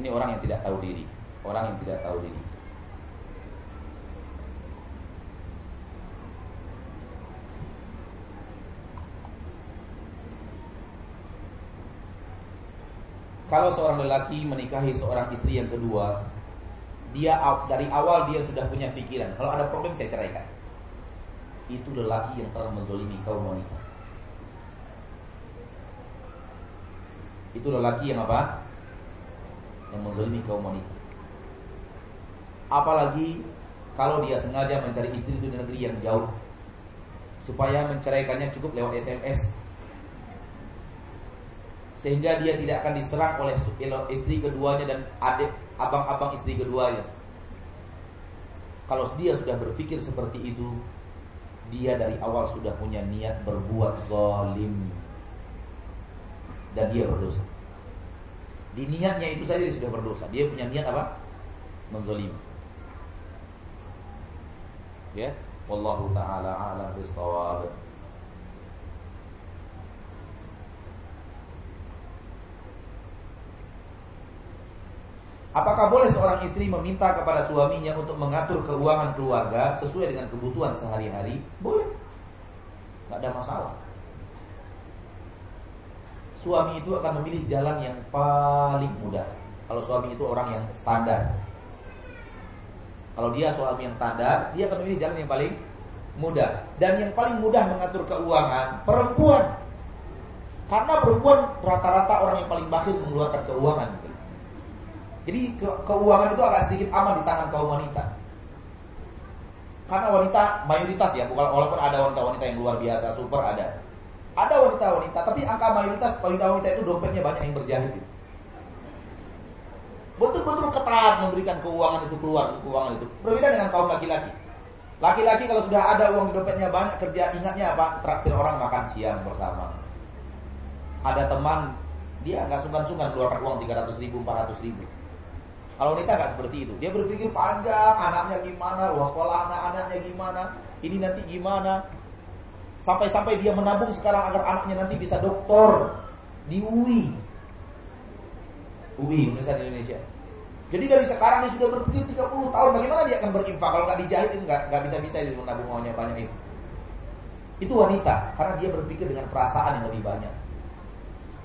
Ini orang yang tidak tahu diri, orang yang tidak tahu diri. Kalau seorang lelaki menikahi seorang istri yang kedua, dia dari awal dia sudah punya pikiran. Kalau ada problem saya ceraikan. Itu lelaki yang telah menzolimi kaum wanita. Itu lelaki yang apa? Yang menzolimi kaum wanita. Apalagi kalau dia sengaja mencari istri di negeri yang jauh. Supaya menceraikannya cukup lewat SMS. Sehingga dia tidak akan diserang oleh istri keduanya dan adik abang-abang istri keduanya. Kalau dia sudah berpikir seperti itu, dia dari awal sudah punya niat berbuat zalim dan dia berdosa. Di niatnya itu saja dia sudah berdosa. Dia punya niat apa? Menzalim. Ya, wallahu taala a'lam bissawab. Apakah boleh seorang istri meminta kepada suaminya untuk mengatur keuangan keluarga sesuai dengan kebutuhan sehari-hari? Boleh. Tidak ada masalah. Suami itu akan memilih jalan yang paling mudah. Kalau suami itu orang yang standar. Kalau dia suami yang standar, dia akan memilih jalan yang paling mudah. Dan yang paling mudah mengatur keuangan perempuan. Karena perempuan rata-rata orang yang paling bakhil mengeluarkan keuangan. Gitu. Jadi ke keuangan itu agak sedikit aman di tangan kaum wanita. Karena wanita mayoritas ya, bukan walaupun ada wanita-wanita yang luar biasa, super ada. Ada wanita-wanita, tapi angka mayoritas wanita-wanita itu dompetnya banyak yang berjahit. Gitu. Betul-betul ketat memberikan keuangan itu keluar, keuangan itu. Berbeda dengan kaum laki-laki. Laki-laki kalau sudah ada uang dompetnya banyak kerja, ingatnya apa? Traktir orang makan siang bersama. Ada teman, dia nggak sungkan-sungkan keluarkan uang 300 ribu, 400 ribu. Kalau wanita nggak seperti itu. Dia berpikir panjang, anaknya gimana, uang sekolah anak-anaknya gimana, ini nanti gimana. Sampai-sampai dia menabung sekarang agar anaknya nanti bisa doktor di UI. UI, Universitas Indonesia. Jadi dari sekarang dia sudah berpikir 30 tahun, bagaimana dia akan berinfak kalau nggak dijahit itu nggak bisa-bisa dia menabung uangnya banyak itu. Itu wanita karena dia berpikir dengan perasaan yang lebih banyak.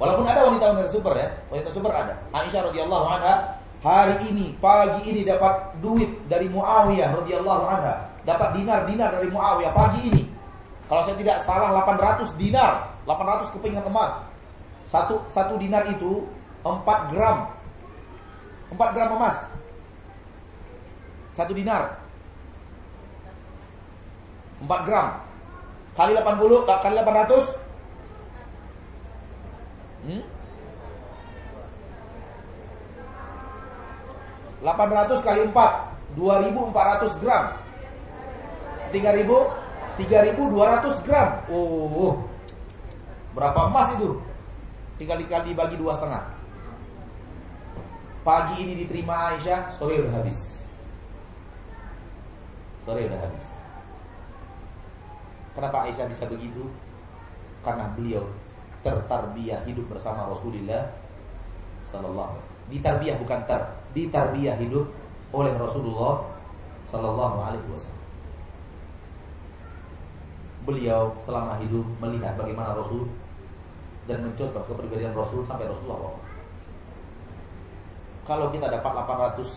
Walaupun ada wanita-wanita super ya, wanita super ada. Aisyah radhiyallahu anha hari ini, pagi ini dapat duit dari Muawiyah radhiyallahu anha, dapat dinar-dinar dari Muawiyah pagi ini. Kalau saya tidak salah 800 dinar, 800 kepingan emas. Satu satu dinar itu 4 gram. 4 gram emas. Satu dinar. 4 gram. Kali 80, kali 800. Hmm? 800 kali 4 2400 gram. 3000 3200 gram. Oh berapa emas itu? Tinggal dikali bagi dua setengah. Pagi ini diterima Aisyah sore udah habis. Sore udah habis. Kenapa Aisyah bisa begitu? Karena beliau tertarbiyah hidup bersama Rasulullah sallallahu ditarbiyah bukan ter ditarbiyah hidup oleh Rasulullah Sallallahu Alaihi Wasallam. Beliau selama hidup melihat bagaimana Rasul dan mencontoh kepribadian Rasul sampai Rasulullah. Kalau kita dapat 800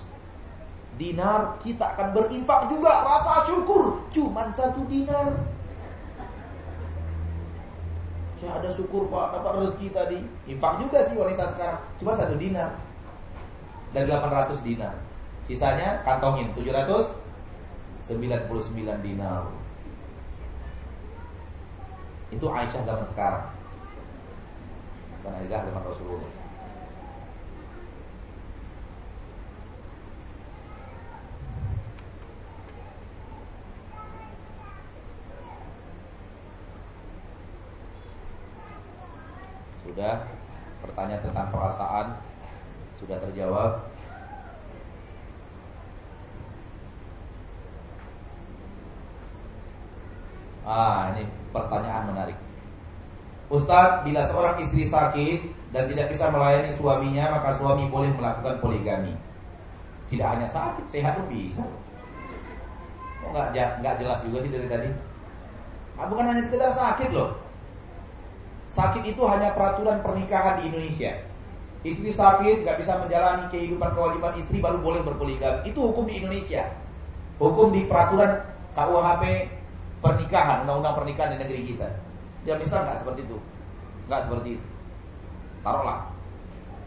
dinar, kita akan berinfak juga rasa syukur. Cuman satu dinar. Saya ada syukur Pak dapat rezeki tadi. Infak juga sih wanita sekarang. Cuma satu dinar dari 800 dinar. Sisanya kantongin 700 99 dinar. Itu Aisyah zaman sekarang. Dan Aisyah zaman Rasulullah. Sudah pertanyaan tentang perasaan sudah terjawab. Ah, ini pertanyaan menarik. Ustadz, bila seorang istri sakit dan tidak bisa melayani suaminya, maka suami boleh melakukan poligami. Tidak hanya sakit, sehat pun bisa. Kok nggak nggak jelas juga sih dari tadi? Ah, bukan hanya sekedar sakit loh. Sakit itu hanya peraturan pernikahan di Indonesia. Istri sakit nggak bisa menjalani kehidupan kewajiban istri baru boleh berpoligami. Itu hukum di Indonesia. Hukum di peraturan KUHP pernikahan, undang-undang pernikahan di negeri kita. Dia bisa nggak seperti itu? Nggak seperti itu. Taruhlah.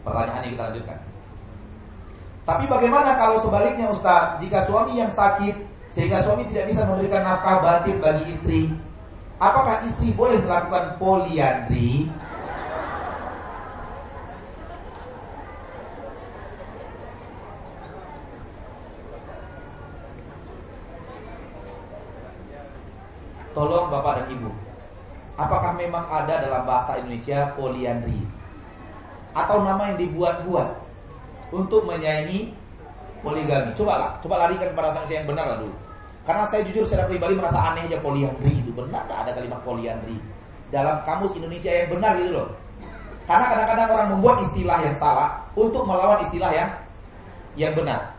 Pertanyaannya kita lanjutkan. Tapi bagaimana kalau sebaliknya Ustaz, jika suami yang sakit sehingga suami tidak bisa memberikan nafkah batin bagi istri, apakah istri boleh melakukan poliandri? Tolong Bapak dan Ibu. Apakah memang ada dalam bahasa Indonesia poliandri Atau nama yang dibuat-buat Untuk menyayangi poligami? Cobalah, coba larikan kepada sanksi yang benar lah dulu. Karena saya jujur secara pribadi merasa aneh aja poliandri itu. Benar tak ada kalimat poliandri Dalam kamus Indonesia yang benar gitu loh? Karena kadang-kadang orang membuat istilah yang salah Untuk melawan istilah yang yang benar.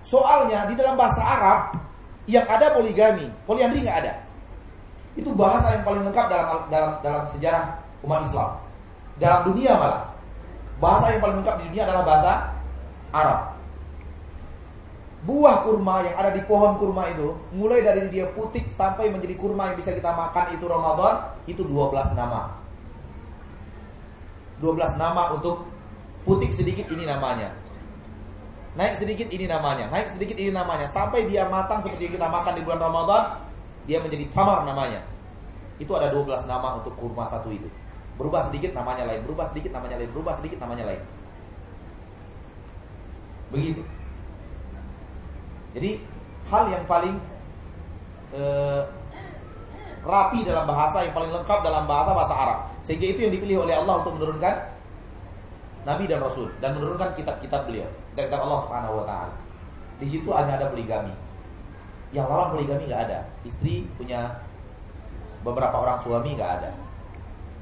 Soalnya di dalam bahasa Arab yang ada poligami, poliandri nggak ada. Itu bahasa yang paling lengkap dalam dalam dalam sejarah umat Islam. Dalam dunia malah. Bahasa yang paling lengkap di dunia adalah bahasa Arab. Buah kurma yang ada di pohon kurma itu, mulai dari dia putih sampai menjadi kurma yang bisa kita makan itu Ramadan, itu 12 nama. 12 nama untuk putih sedikit ini namanya. Naik sedikit ini namanya, naik sedikit ini namanya, sampai dia matang seperti yang kita makan di bulan Ramadan, dia menjadi tamar namanya. Itu ada 12 nama untuk kurma satu itu. Berubah sedikit namanya lain, berubah sedikit namanya lain, berubah sedikit namanya lain. Begitu. Jadi hal yang paling eh, rapi dalam bahasa yang paling lengkap dalam bahasa bahasa Arab. Sehingga itu yang dipilih oleh Allah untuk menurunkan Nabi dan Rasul dan menurunkan kitab-kitab beliau dari Allah Subhanahu wa taala. Di situ hanya ada poligami. Yang lawan poligami nggak ada. Istri punya beberapa orang suami nggak ada.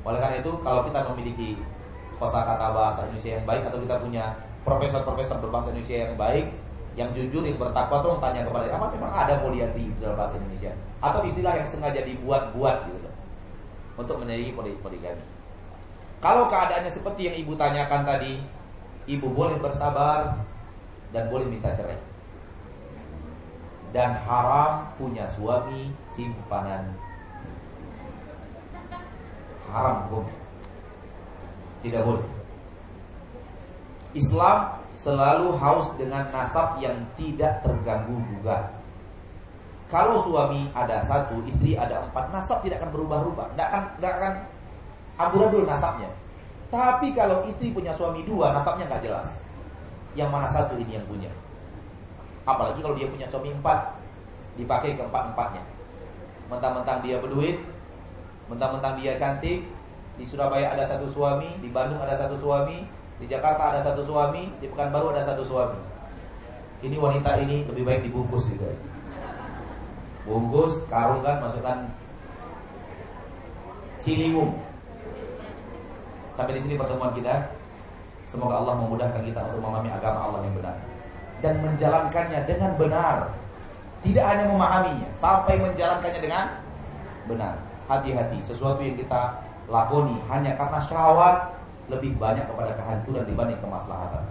Oleh karena itu kalau kita memiliki kosakata bahasa Indonesia yang baik atau kita punya profesor-profesor berbahasa Indonesia yang baik, yang jujur, yang bertakwa, tolong tanya kepada apa memang ada poliandri dalam bahasa Indonesia atau istilah yang sengaja dibuat-buat gitu untuk menjadi poligami. Kalau keadaannya seperti yang ibu tanyakan tadi, ibu boleh bersabar dan boleh minta cerai dan haram punya suami simpanan. Haram hukum. Tidak boleh. Islam selalu haus dengan nasab yang tidak terganggu gugat. Kalau suami ada satu, istri ada empat, nasab tidak akan berubah-ubah. Tidak akan, tidak akan amburadul nasabnya. Tapi kalau istri punya suami dua, nasabnya nggak jelas. Yang mana satu ini yang punya. Apalagi kalau dia punya suami empat Dipakai ke empat-empatnya Mentang-mentang dia berduit Mentang-mentang dia cantik Di Surabaya ada satu suami Di Bandung ada satu suami Di Jakarta ada satu suami Di Pekanbaru ada satu suami. Ini wanita ini lebih baik dibungkus juga Bungkus, karungkan, masukkan Ciliwung. Sampai di sini pertemuan kita. Semoga Allah memudahkan kita untuk memahami agama Allah yang benar dan menjalankannya dengan benar. Tidak hanya memahaminya, sampai menjalankannya dengan benar. Hati-hati, sesuatu yang kita lakoni hanya karena syahwat lebih banyak kepada kehancuran dibanding kemaslahatan.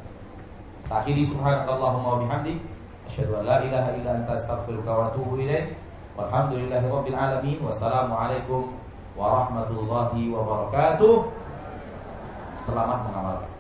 Takhiri subhanakallahumma wa bihamdik asyhadu an la ilaha illa anta astaghfiruka wa atubu ilaik. Walhamdulillahirabbil alamin. Wassalamualaikum warahmatullahi wabarakatuh. Selamat mengamalkan.